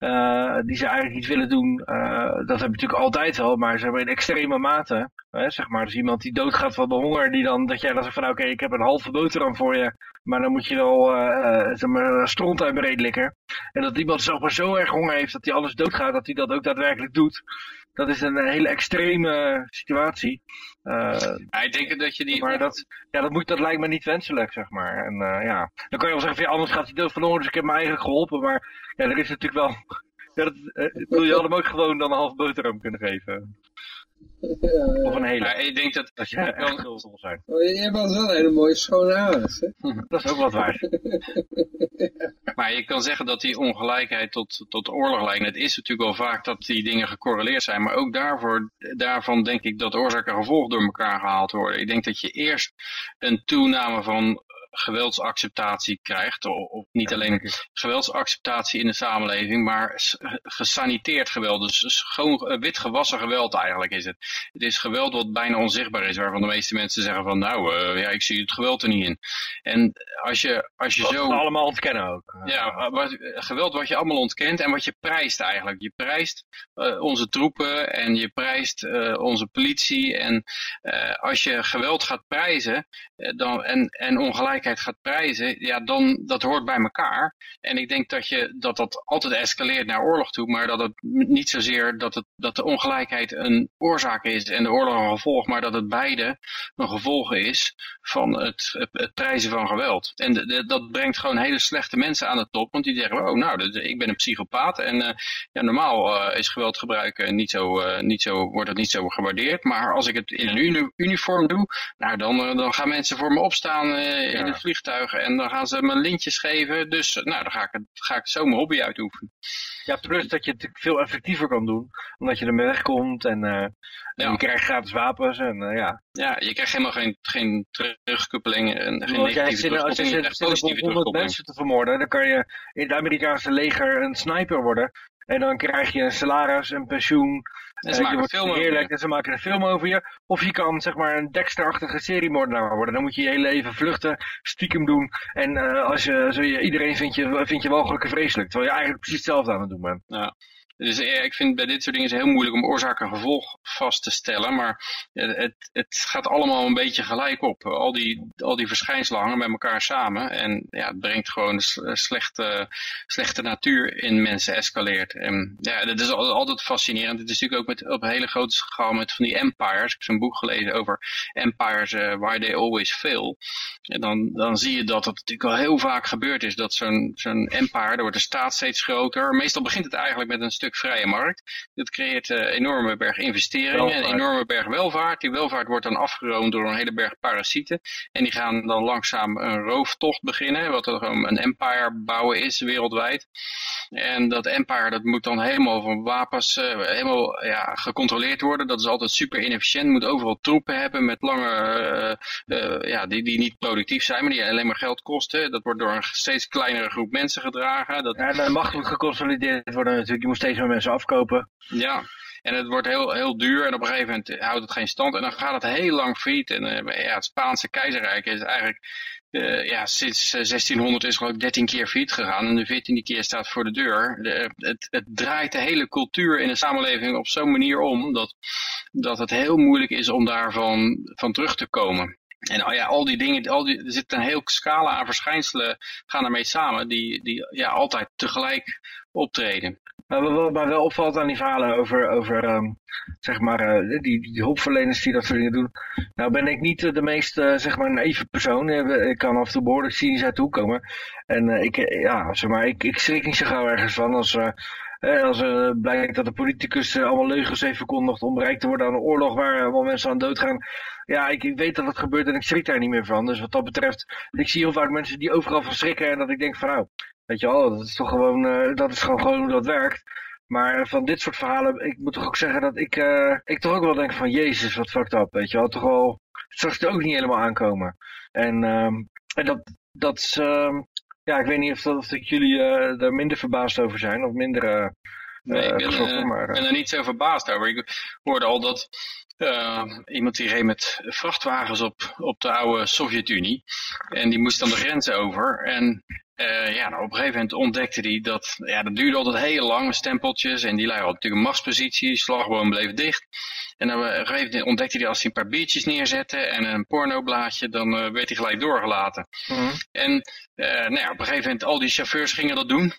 [SPEAKER 3] eh, die ze eigenlijk niet willen doen. Eh, dat heb je natuurlijk altijd wel, maar zeg maar, in extreme mate. Hè, zeg maar, dus iemand die doodgaat van de honger, die dan, dat jij dan zegt van, oké, ik heb een halve boterham voor je, maar dan moet je wel, eh, zeg maar, stront uit breed. En dat iemand zeg maar, zo erg honger heeft dat hij alles doodgaat, dat hij dat ook daadwerkelijk doet. Dat is een hele extreme situatie. Eh,
[SPEAKER 4] Ja, ik denk dat je die...
[SPEAKER 3] maar dat, ja, dat, moet, dat lijkt me niet wenselijk, zeg maar. En eh, ja, dan kan je wel zeggen, ja, anders gaat hij dood van honger, dus ik heb me eigenlijk geholpen. Maar ja, er is natuurlijk wel... Ja, dat, eh, ik bedoel, je hem ook gewoon dan een half boterham kunnen geven.
[SPEAKER 1] Ja,
[SPEAKER 3] Of een hele.
[SPEAKER 4] Ja, ik denk dat...
[SPEAKER 3] Dat je echt schuldig zal zijn.
[SPEAKER 1] Oh, je hebt altijd wel hele mooie schone hè?
[SPEAKER 3] Dat is ook wat waard.
[SPEAKER 4] Maar je kan zeggen dat die ongelijkheid tot, tot oorlog leidt. Het is natuurlijk wel vaak dat die dingen gecorreleerd zijn. Maar ook daarvoor, daarvan denk ik dat oorzaak en gevolg door elkaar gehaald worden. Ik denk dat je eerst een toename van geweldsacceptatie krijgt. Of, niet alleen geweldsacceptatie in de samenleving, maar gesaniteerd geweld. Dus, dus gewoon eh, wit gewassen geweld eigenlijk is het. Het is geweld wat bijna onzichtbaar is, waarvan de meeste mensen zeggen van nou, eh, ja, ik zie het geweld er niet in. En als je, als je
[SPEAKER 3] Dat
[SPEAKER 4] zo...
[SPEAKER 3] we allemaal ontkennen ook.
[SPEAKER 4] Ja, wat, geweld wat je allemaal ontkent en wat je prijst eigenlijk. Je prijst eh, onze troepen en je prijst eh, onze politie. En eh, als je geweld gaat prijzen eh, dan, en, en gaat prijzen, ja, dan dat hoort bij elkaar. En ik denk dat, je, dat dat altijd escaleert naar oorlog toe, maar dat het niet zozeer dat, het, dat de ongelijkheid een oorzaak is en de oorlog een gevolg, maar dat het beide een gevolg is van het, prijzen van geweld. En dat brengt gewoon hele slechte mensen aan de top, want die zeggen, oh nou, ik ben een psychopaat en eh, ja, normaal eh, is geweld gebruiken niet zo, eh, niet zo, wordt het niet zo gewaardeerd, maar als ik het in een uni- uniform doe, nou dan, dan gaan mensen voor me opstaan in
[SPEAKER 3] Ja.
[SPEAKER 4] het vliegtuig en dan gaan ze me lintjes geven, dus nou, dan ga ik, het, ga ik zo mijn hobby uitoefenen.
[SPEAKER 3] Ja, plus dat je het veel effectiever kan doen. Omdat je ermee wegkomt en, eh, en
[SPEAKER 4] Ja.
[SPEAKER 3] je krijgt gratis wapens. En eh, ja,
[SPEAKER 4] Ja, je krijgt helemaal geen, geen terugkoppeling en geen
[SPEAKER 3] als jij als je hebt om
[SPEAKER 4] positieve
[SPEAKER 3] 100
[SPEAKER 4] terugkoppeling.
[SPEAKER 3] mensen te vermoorden, dan kan je in het Amerikaanse leger een sniper worden. En dan krijg je een salaris, een pensioen.
[SPEAKER 4] En
[SPEAKER 3] eh,
[SPEAKER 4] ze
[SPEAKER 3] je
[SPEAKER 4] maken
[SPEAKER 3] wordt
[SPEAKER 4] een film over
[SPEAKER 3] heerlijk
[SPEAKER 4] je.
[SPEAKER 3] en ze maken een film over je. Of je kan zeg maar een Dexter-achtige seriemoordenaar worden. Dan moet je je hele leven vluchten, stiekem doen. En eh, als je, zo je, iedereen vindt je, vindt je walgelijk en vreselijk. Terwijl je eigenlijk precies hetzelfde aan het doen bent.
[SPEAKER 4] Dus eh, ik vind bij dit soort dingen is heel moeilijk om oorzaak en gevolg vast te stellen. Maar eh, het, het gaat allemaal een beetje gelijk op. Al die, al die verschijnselen hangen met elkaar samen. En ja, het brengt gewoon s- slechte, slechte natuur in mensen escaleert. En ja, dat is al- altijd fascinerend. Het is natuurlijk ook met, op een hele grote schaal met van die empires. Ik heb zo'n boek gelezen over empires, eh, why they always fail. En dan, dan zie je dat het natuurlijk al heel vaak gebeurd is. Dat zo'n zo'n empire, daar wordt de staat steeds groter. Meestal begint het eigenlijk met een stuk vrije markt. Dat creëert een enorme berg investeringen,
[SPEAKER 3] Welvaart.
[SPEAKER 4] een enorme berg welvaart. Die welvaart wordt dan afgeroomd door een hele berg parasieten. En die gaan dan langzaam een rooftocht beginnen. Wat er gewoon een empire bouwen is wereldwijd. En dat empire dat moet dan helemaal van wapens eh, helemaal ja, gecontroleerd worden. Dat is altijd super inefficiënt. Moet overal troepen hebben met lange, eh, eh, ja, die, die niet productief zijn, maar die alleen maar geld kosten. Dat wordt door een steeds kleinere groep mensen gedragen. Dat,
[SPEAKER 3] Ja, en macht moet geconsolideerd worden natuurlijk. Je moet steeds meer mensen afkopen.
[SPEAKER 4] ja, en het wordt heel, heel duur en op een gegeven moment houdt het geen stand. En dan gaat het heel lang failliet. En eh, ja, het Spaanse keizerrijk is eigenlijk eh, ja, sinds eh, 1600 is geloof ik 13 keer failliet gegaan. En de 14e keer staat voor de deur. De, het, het draait de hele cultuur in de samenleving op zo'n manier om dat, dat het heel moeilijk is om daarvan van terug te komen. En oh ja, al die dingen, al die, er zit een heel scala aan verschijnselen gaan ermee samen die, die ja, altijd tegelijk optreden.
[SPEAKER 3] Maar wat- mij wel opvalt aan die verhalen over, over ehm, zeg maar, eh, die, die hulpverleners die dat soort dingen doen. Nou ben ik niet eh, de meest, eh, zeg maar, naïeve persoon. Ik kan af en toe behoorlijk cynisch uit hoek komen. En ik, ja, zeg maar, ik, ik schrik niet zo gauw ergens van als... eh, als eh, blijkt dat de politicus allemaal leugens heeft verkondigd om bereikt te worden aan een oorlog waar allemaal mensen aan doodgaan. Ja, ik, ik weet dat het gebeurt en ik schrik daar niet meer van. Dus wat dat betreft, ik zie heel vaak mensen die overal van schrikken en dat ik denk van nou, weet je wel, dat is toch gewoon, eh, dat is gewoon, gewoon hoe dat werkt. Maar van dit soort verhalen, ik moet toch ook zeggen dat ik, eh, ik toch ook wel denk van Jezus, wat fucked up, weet je wel. Toch wel straks het ook niet helemaal aankomen. En, ehm, en dat, dat is, ehm, ja, ik weet niet of, dat, of dat jullie uh, er minder verbaasd over zijn of minder
[SPEAKER 4] nee, ik ben, maar, ben er niet zo verbaasd over. Ik hoorde al dat iemand die reed met vrachtwagens op, op de oude Sovjet-Unie. En die moest dan de grens over. En uh, ja, nou, op een gegeven moment ontdekte hij dat, ja, dat duurde altijd heel lang, stempeltjes. En die had natuurlijk een machtspositie, slagboom bleef dicht. En dan, op een gegeven moment ontdekte hij als hij een paar biertjes neerzette en een pornoblaadje, dan uh, werd hij gelijk doorgelaten. Mm En uh, nou ja, op een gegeven moment, al die chauffeurs gingen dat doen.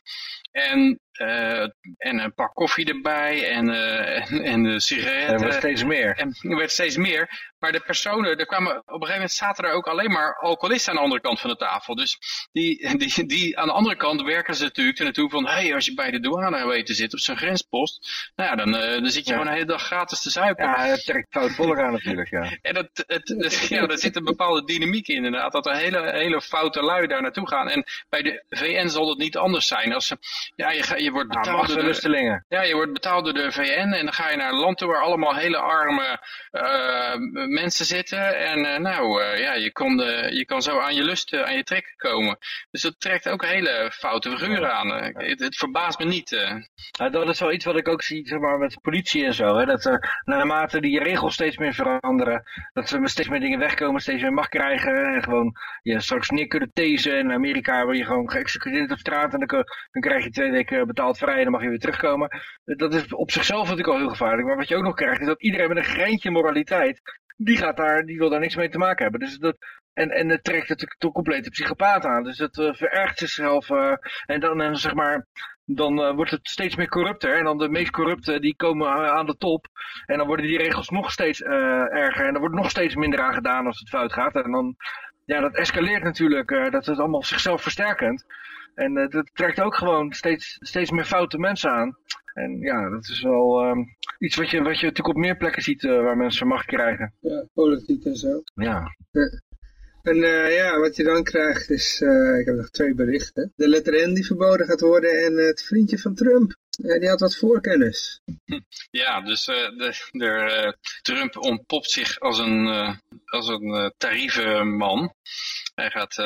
[SPEAKER 4] En, uh, en een pak koffie erbij en, en, en de sigaretten.
[SPEAKER 3] Er werd steeds meer.
[SPEAKER 4] En er werd steeds meer. Maar de personen, er kwamen, op een gegeven moment zaten er ook alleen maar alcoholisten aan de andere kant van de tafel. Dus die, die, die aan de andere kant werken ze natuurlijk er naartoe van, hé, hey, als je bij de douane weet te zitten op zo'n grenspost, nou ja, dan, dan zit je ja. gewoon een hele dag gratis te zuipen.
[SPEAKER 3] Ja, dat trekt fout voller aan natuurlijk, ja.
[SPEAKER 4] En dat, het, het, ja, daar zit een bepaalde dynamiek in inderdaad, dat er hele, hele foute lui daar naartoe gaan. En bij de VN zal het niet anders zijn. Als ja, je, je wordt betaald
[SPEAKER 3] door de,
[SPEAKER 4] ja, je wordt betaald door de VN en dan ga je naar een land toe waar allemaal hele arme uh, mensen zitten. En uh, nou, uh, ja, je, kon je kan zo aan je lust, aan je trek komen. Dus dat trekt ook hele foute figuren aan. Het, het, verbaast me niet.
[SPEAKER 3] Ja, dat is wel iets wat ik ook zie zeg maar, met politie en zo. Hè? Dat er naarmate die regels steeds meer veranderen, dat ze steeds meer dingen wegkomen, steeds meer macht krijgen. En gewoon je straks neer kunnen tezen. In Amerika word je gewoon geëxecuteerd op straat en dan, krijg je twee weken betaald vrij en dan mag je weer terugkomen. Dat is op zichzelf natuurlijk al heel gevaarlijk. Maar wat je ook nog krijgt is dat iedereen met een greintje moraliteit die, gaat daar, die wil daar niks mee te maken hebben. Dus dat, en, en het trekt natuurlijk de complete psychopaat aan. Dus dat uh, verergt zichzelf. Uh, en dan, en zeg maar, dan uh, wordt het steeds meer corrupter. En dan de meest corrupte, die komen aan de top. En dan worden die regels nog steeds erger. En er wordt nog steeds minder aan gedaan als het fout gaat. En dan, ja, dat escaleert natuurlijk. dat is allemaal zichzelf versterkend. En dat trekt ook gewoon steeds, steeds meer foute mensen aan. En ja, dat is wel um, iets wat je, wat je natuurlijk op meer plekken ziet uh, waar mensen macht krijgen.
[SPEAKER 1] Ja, politiek en zo.
[SPEAKER 3] Ja.
[SPEAKER 1] En uh, ja, wat je dan krijgt is, uh, ik heb nog twee berichten. De letter N die verboden gaat worden en het vriendje van Trump, die had wat voorkennis.
[SPEAKER 4] Ja, dus de, de, Trump ontpopt zich als een, als een tarievenman. Hij gaat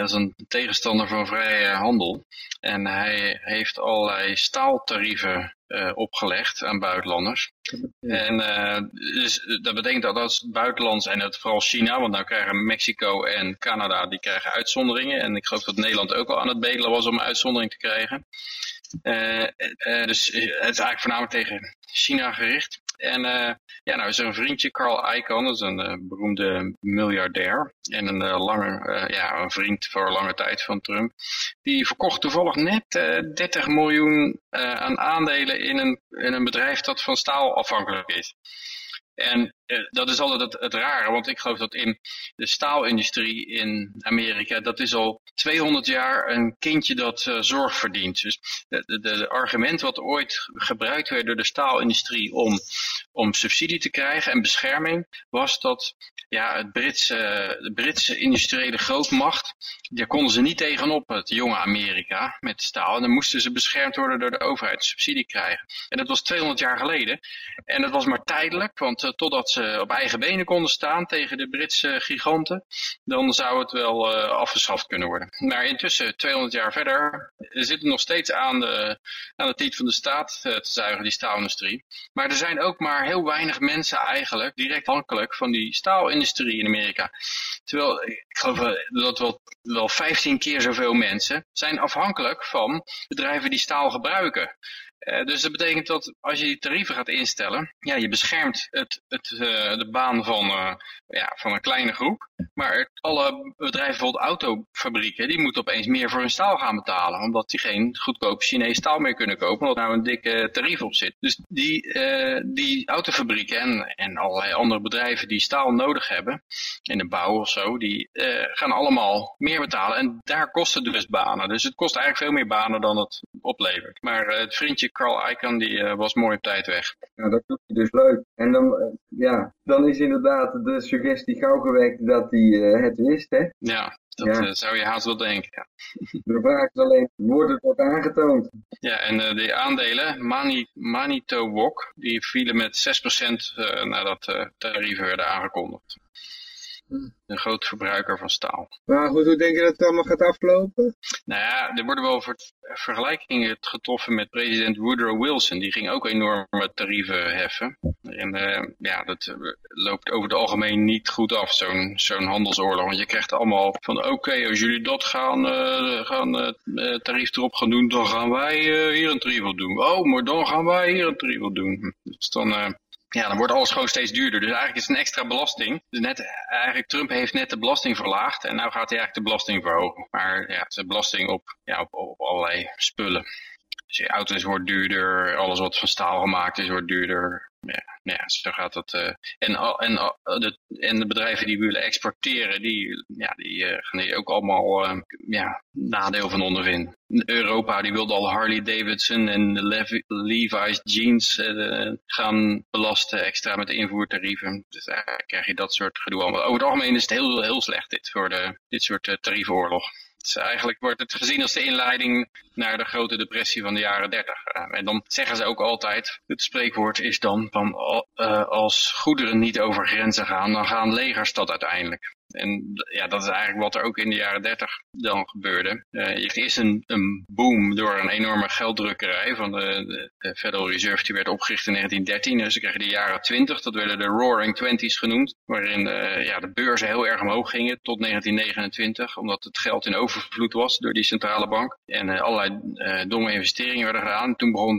[SPEAKER 4] als een tegenstander van vrije handel. En hij heeft allerlei staaltarieven opgelegd aan buitenlanders. En uh, dus dat betekent dat als buitenlands en het vooral China, want nou krijgen Mexico en Canada, die krijgen uitzonderingen. En ik geloof dat Nederland ook al aan het bedelen was om een uitzondering te krijgen. Uh, uh, dus het is eigenlijk voornamelijk tegen China gericht. En uh, ja, nou een vriendje, Carl Icahn, dat is een uh, beroemde miljardair. En een uh, lange, ja, een vriend voor lange tijd van Trump. Die verkocht toevallig net 30 miljoen aan aandelen in een, in een bedrijf dat van staal afhankelijk is. En dat is altijd het, het, rare, want ik geloof dat in de staalindustrie in Amerika, dat is al 200 jaar een kindje dat uh, zorg verdient. Dus het argument wat ooit gebruikt werd door de staalindustrie om, om subsidie te krijgen en bescherming, was dat ja, het Britse, de Britse industriële grootmacht, daar konden ze niet tegenop, het jonge Amerika, met staal. En dan moesten ze beschermd worden door de overheid, subsidie krijgen. En dat was 200 jaar geleden. En dat was maar tijdelijk, want uh, totdat ze op eigen benen konden staan tegen de Britse giganten, dan zou het wel uh, afgeschaft kunnen worden. Maar intussen, 200 jaar verder, zit het nog steeds aan de, aan de tiet van de staat uh, te zuigen, die staalindustrie. Maar er zijn ook maar heel weinig mensen eigenlijk direct afhankelijk van die staalindustrie in Amerika. Terwijl, ik geloof dat wel, wel 15 keer zoveel mensen zijn afhankelijk van bedrijven die staal gebruiken. Uh, dus dat betekent dat als je die tarieven gaat instellen, ja, je beschermt het, het, uh, de baan van, uh, ja, van een kleine groep. Maar alle bedrijven, bijvoorbeeld autofabrieken, die moeten opeens meer voor hun staal gaan betalen. Omdat die geen goedkoop Chinees staal meer kunnen kopen, omdat nou een dikke tarief op zit. Dus die, die autofabrieken en, en allerlei andere bedrijven die staal nodig hebben, in de bouw of zo, die gaan allemaal meer betalen. En daar kost het dus banen. Dus het kost eigenlijk veel meer banen dan het oplevert. Maar het vriendje Carl Icahn, die was mooi op tijd weg.
[SPEAKER 2] Ja, dat is dus leuk. En dan, ja, dan is inderdaad de suggestie gauw gewekt dat hij uh, het wist, hè?
[SPEAKER 4] Ja, dat ja. zou je haast wel denken, ja.
[SPEAKER 2] De vraag is alleen, wordt het aangetoond?
[SPEAKER 4] Ja, en de aandelen, Mani, Manito Wok, die vielen met 6% nadat de tarieven werden aangekondigd. Een groot verbruiker van staal.
[SPEAKER 1] Maar goed, hoe denk je dat het allemaal gaat aflopen?
[SPEAKER 4] Nou ja, er worden wel ver vergelijkingen getroffen met president Woodrow Wilson. Die ging ook enorme tarieven heffen. En uh, ja, dat uh, loopt over het algemeen niet goed af, zo'n zo'n handelsoorlog. Want je krijgt allemaal van, oké, als jullie dat gaan, uh, gaan tarief erop gaan doen, dan gaan wij hier een tarief op doen. Oh, maar dan gaan wij hier een tarief op doen. Dus dan ja, dan wordt alles gewoon steeds duurder. Dus eigenlijk is het een extra belasting. Dus net, eigenlijk Trump heeft net de belasting verlaagd en nu gaat hij eigenlijk de belasting verhogen. Maar ja, het is een belasting op, ja, op, op allerlei spullen. Dus je auto's wordt duurder, alles wat van staal gemaakt is wordt duurder. Ja, ja zo gaat dat. Uh, en, en, de, en de bedrijven die willen exporteren, die, ja, die uh, gaan ook allemaal ja, nadeel van ondervinden. Europa die wilde al Harley Davidson en de Levi, Levi's jeans gaan belasten extra met invoertarieven. Dus daar krijg je dat soort gedoe allemaal. Over het algemeen is het heel, heel slecht dit voor de, dit soort tariefenoorlog. Dus eigenlijk wordt het gezien als de inleiding naar de grote depressie van de jaren 30. en dan zeggen ze ook altijd, het spreekwoord is dan van uh, als goederen niet over grenzen gaan, dan gaan legers dat uiteindelijk. En ja, dat is eigenlijk wat er ook in de jaren 30 dan gebeurde. Je kreeg eerst een, een, boom door een enorme gelddrukkerij van de, de, Federal Reserve. Die werd opgericht in 1913. Dus ze kregen de jaren 20, dat werden de Roaring Twenties genoemd. Waarin uh, ja, de beurzen heel erg omhoog gingen tot 1929. Omdat het geld in overvloed was door die centrale bank. En uh, allerlei domme investeringen werden gedaan. Toen, begon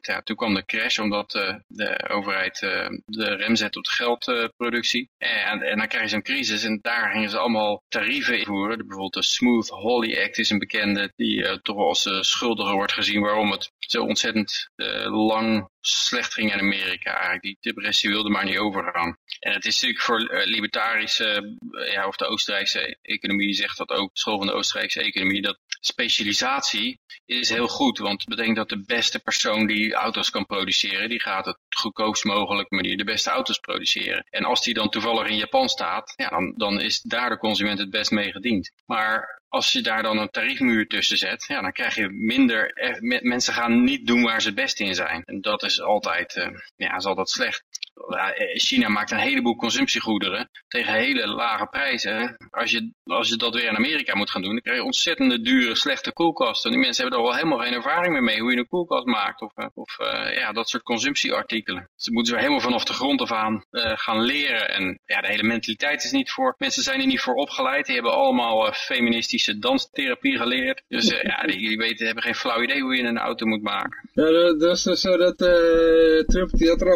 [SPEAKER 4] ja, toen kwam de crash omdat de overheid de rem zette op de geldproductie. en, en dan krijg je zo'n crisis. Daar gingen ze allemaal tarieven invoeren. Bijvoorbeeld de Smooth Holly Act is een bekende die uh, toch als uh, schuldiger wordt gezien waarom het zo ontzettend uh, lang slecht ging in Amerika. Eigenlijk die depressie wilde maar niet overgaan. En het is natuurlijk voor libertarische, ja, of de Oostenrijkse economie zegt dat ook, de school van de Oostenrijkse economie, dat specialisatie is heel goed. Want betekent dat de beste persoon die auto's kan produceren, die gaat het goedkoopst mogelijke manier de beste auto's produceren. En als die dan toevallig in Japan staat, ja, dan, dan is daar de consument het best mee gediend. Maar als je daar dan een tariefmuur tussen zet, ja, dan krijg je minder, eh, mensen gaan niet doen waar ze het best in zijn. En dat is altijd, uh, ja, is altijd slecht. Eh, China maakt een heleboel consumptiegoederen tegen hele lage prijzen. Als je, als je dat weer in Amerika moet gaan doen, dan krijg je ontzettende dure, slechte koelkasten. Die mensen hebben er wel helemaal geen ervaring meer mee hoe je een koelkast maakt. Of, of uh, ja, dat soort consumptieartikelen. Ze moeten er helemaal vanaf de grond af aan uh, gaan leren. En ja, de hele mentaliteit is niet voor. Mensen zijn er niet voor opgeleid. Die hebben allemaal feministische danstherapie geleerd. Dus ja, die, weten, hebben geen flauw idee hoe je een auto moet maken.
[SPEAKER 1] Ja, dat is zo dat Trump die had er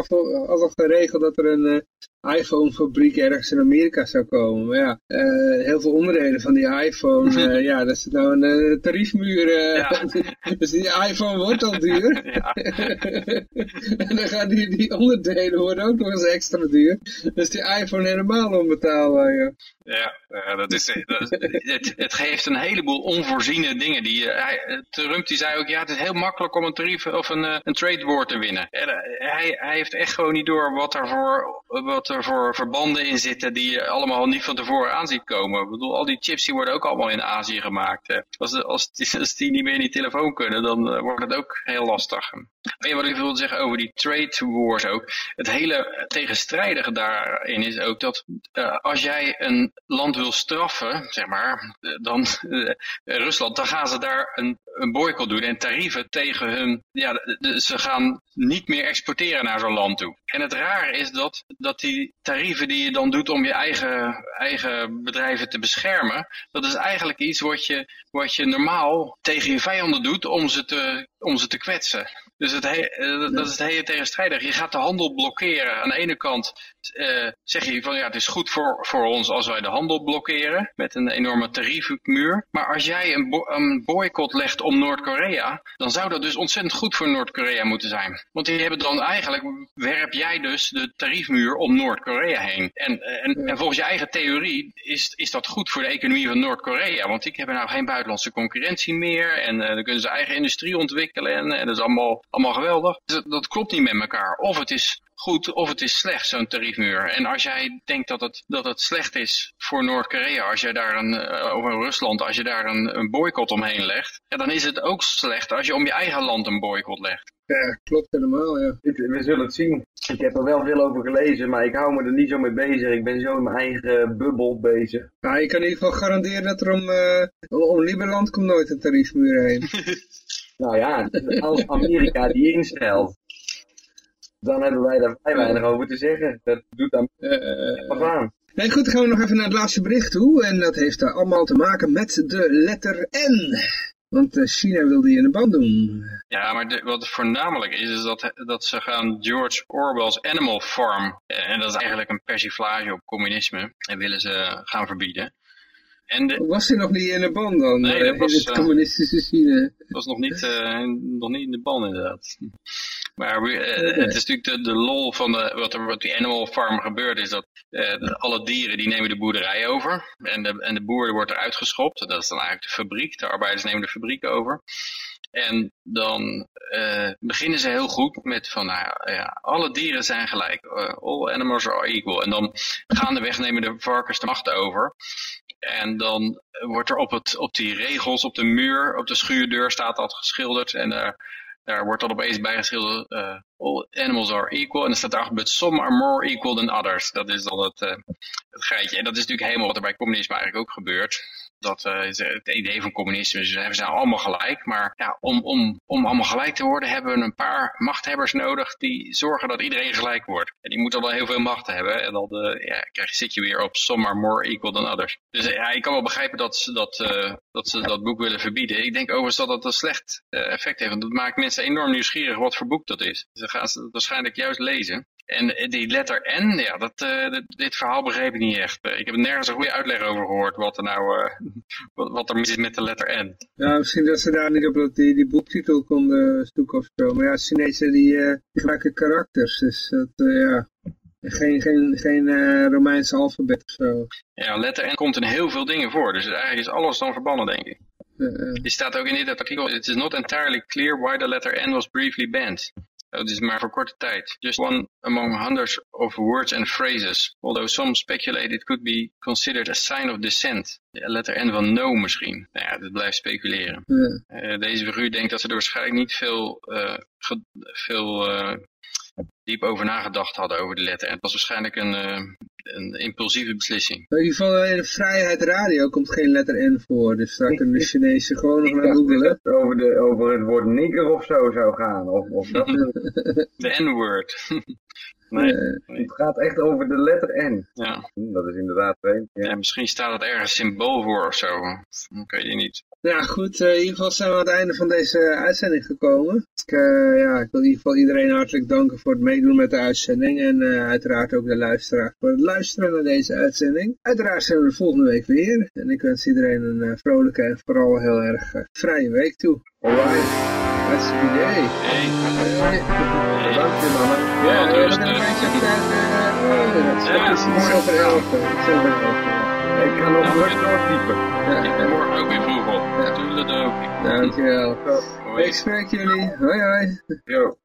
[SPEAKER 1] al geregeld dat er een iPhone-fabriek ergens in Amerika zou komen. Maar ja, uh, heel veel onderdelen van die iPhone, uh, ja, dat is nou een uh, tariefmuur. Ja. dus die iPhone wordt al duur. en dan gaan die, die onderdelen worden ook nog eens extra duur. Dus die iPhone helemaal onbetaalbaar, ja.
[SPEAKER 4] Ja, dat is, dat, het, het, geeft een heleboel onvoorziene dingen. Die, hij, Trump die zei ook, ja, het is heel makkelijk om een tarief of een, een trade war te winnen. En, hij, hij heeft echt gewoon niet door wat er voor, wat er voor verbanden in zitten die je allemaal niet van tevoren aan ziet komen. Ik bedoel, al die chips die worden ook allemaal in Azië gemaakt. Als, als, die, als die niet meer in die telefoon kunnen, dan uh, wordt het ook heel lastig. En wat ik wilde zeggen over die trade wars ook. Het hele tegenstrijdige daarin is ook dat uh, als jij een land wil straffen, zeg maar, dan uh, Rusland, dan gaan ze daar een, een boycott doen en tarieven tegen hun, ja, ze gaan niet meer exporteren naar zo'n land toe. En het rare is dat, dat die tarieven die je dan doet om je eigen, eigen bedrijven te beschermen, dat is eigenlijk iets wat je, wat je normaal tegen je vijanden doet om ze te, om ze te kwetsen. Dus het he, dat is het hele tegenstrijdig. Je gaat de handel blokkeren. Aan de ene kant uh, zeg je van ja, het is goed voor, voor ons als wij de handel blokkeren met een enorme tariefmuur. Maar als jij een, een boycott legt om Noord-Korea, dan zou dat dus ontzettend goed voor Noord-Korea moeten zijn. Want die hebben dan eigenlijk, werp jij dus de tariefmuur om Noord-Korea heen. En, en, en, volgens je eigen theorie is, is dat goed voor de economie van Noord-Korea. Want die hebben nou geen buitenlandse concurrentie meer en dan kunnen ze eigen industrie ontwikkelen en, en dat is allemaal, allemaal geweldig. Dus dat, dat klopt niet met elkaar. Of het is goed of het is slecht, zo'n tariefmuur. En als jij denkt dat het, dat het slecht is voor Noord-Korea, als je daar een, uh, of Rusland, als je daar een, een boycott omheen legt, ja, dan is het ook slecht als je om je eigen land een boycott legt.
[SPEAKER 1] Ja, klopt helemaal, ja.
[SPEAKER 2] We zullen het zien. Ik heb er wel veel over gelezen, maar ik hou me er niet zo mee bezig. Ik ben zo in mijn eigen bubbel bezig.
[SPEAKER 1] Nou, je kan in ieder geval garanderen dat er om, uh, om Liberland komt nooit een tariefmuur heen.
[SPEAKER 2] nou ja, als Amerika die instelt, dan hebben wij daar vrij weinig over te zeggen. Dat doet dan uh, aan.
[SPEAKER 1] Nee, goed, dan gaan we nog even naar het laatste bericht toe. En dat heeft uh, allemaal te maken met de letter N. Want uh, China wil die in de band doen.
[SPEAKER 4] Ja, maar de, wat voornamelijk is, is dat, dat ze gaan George Orwell's Animal Farm, en dat is eigenlijk een persiflage op communisme, en willen ze gaan verbieden.
[SPEAKER 1] En de... Was hij nog niet in de band dan?
[SPEAKER 4] Nee, dat was,
[SPEAKER 1] in het communistische China.
[SPEAKER 4] Dat was nog niet, uh, nog niet in de band inderdaad. Maar uh, het is natuurlijk de, de lol van de, wat er wat die Animal Farm gebeurt, is dat uh, alle dieren die nemen de boerderij over. En de, en de boer wordt eruit geschopt. Dat is dan eigenlijk de fabriek. De arbeiders nemen de fabriek over. En dan uh, beginnen ze heel goed met van, nou ja, alle dieren zijn gelijk. All animals are equal. En dan gaandeweg nemen de varkens de macht over. En dan wordt er op, het, op die regels, op de muur, op de schuurdeur staat dat geschilderd. En daar, wordt dan opeens bij geschilderd, uh, all animals are equal. En dan staat daar, but some are more equal than others. Dat is dan het, uh, het geitje. En dat is natuurlijk helemaal wat er bij communisme eigenlijk ook gebeurt. Dat uh, het idee van communisme is, we zijn allemaal gelijk. Maar ja, om, om, om allemaal gelijk te worden hebben we een paar machthebbers nodig die zorgen dat iedereen gelijk wordt. En die moeten dan heel veel macht hebben. En dan uh, ja, krijg, zit je weer op some are more equal than others. Dus ja, ik kan wel begrijpen dat ze dat, dat, ze dat boek willen verbieden. Ik denk overigens dat dat een slecht effect heeft. Want dat maakt mensen enorm nieuwsgierig wat voor boek dat is. Ze gaan ze waarschijnlijk juist lezen. En die letter N, ja, dat, uh, dit verhaal begreep ik niet echt. Ik heb nergens een goede uitleg over gehoord wat er nou, uh, wat, wat, er mis is met de letter N.
[SPEAKER 1] Ja, misschien dat ze daar niet op die, die boektitel konden zoeken of zo. Maar ja, Chinezen die, uh, die gebruiken karakters, dus dat, ja... Geen, geen, geen Romeinse alfabet of zo.
[SPEAKER 4] Ja, letter N komt in heel veel dingen voor, dus eigenlijk is alles dan verbannen, denk ik. Die staat ook in dit artikel, it is not entirely clear why the letter N was briefly banned. Het is maar voor korte tijd. Just one among hundreds of words and phrases. Although some speculate it could be considered a sign of dissent. De letter N van no misschien. Nou ja, dat blijft speculeren.
[SPEAKER 1] Ja.
[SPEAKER 4] Uh, deze figuur denkt dat ze er waarschijnlijk niet veel, uh, veel uh, diep over nagedacht hadden over de letter N. Het was waarschijnlijk een, een impulsieve beslissing.
[SPEAKER 1] In ieder geval in de Vrijheid Radio komt geen letter N voor. Dus daar kunnen de Chinezen gewoon nog naar googelen.
[SPEAKER 2] Over, de, over het woord nigger of zo zou gaan. Of, of dat.
[SPEAKER 4] de N-word.
[SPEAKER 2] Nee, nee, Het gaat echt over de letter N.
[SPEAKER 4] Ja.
[SPEAKER 2] Dat is inderdaad vreemd.
[SPEAKER 4] Ja. ja. misschien staat het ergens symbool voor of zo. Dat weet je niet.
[SPEAKER 1] Ja goed, uh, in ieder geval zijn we aan het einde van deze uitzending gekomen. Ik, uh, ja, ik wil in ieder geval iedereen hartelijk danken voor het meedoen met de uitzending. En uh, uiteraard ook de luisteraar voor het luisteren naar deze uitzending. Uiteraard zijn we de volgende week weer. En ik wens iedereen een vrolijke en vooral heel erg vrije week toe.
[SPEAKER 2] Alright.
[SPEAKER 1] Idee.
[SPEAKER 4] Hey.
[SPEAKER 2] Dank je.
[SPEAKER 1] Ja. Het is iets over elf.
[SPEAKER 2] Ik ga nog rustig doortypen.
[SPEAKER 4] Ik ben morgen ook weer vroeg op. Doei,
[SPEAKER 1] Dankjewel. Ik spreek jullie. Hoi hoi.
[SPEAKER 2] Yo.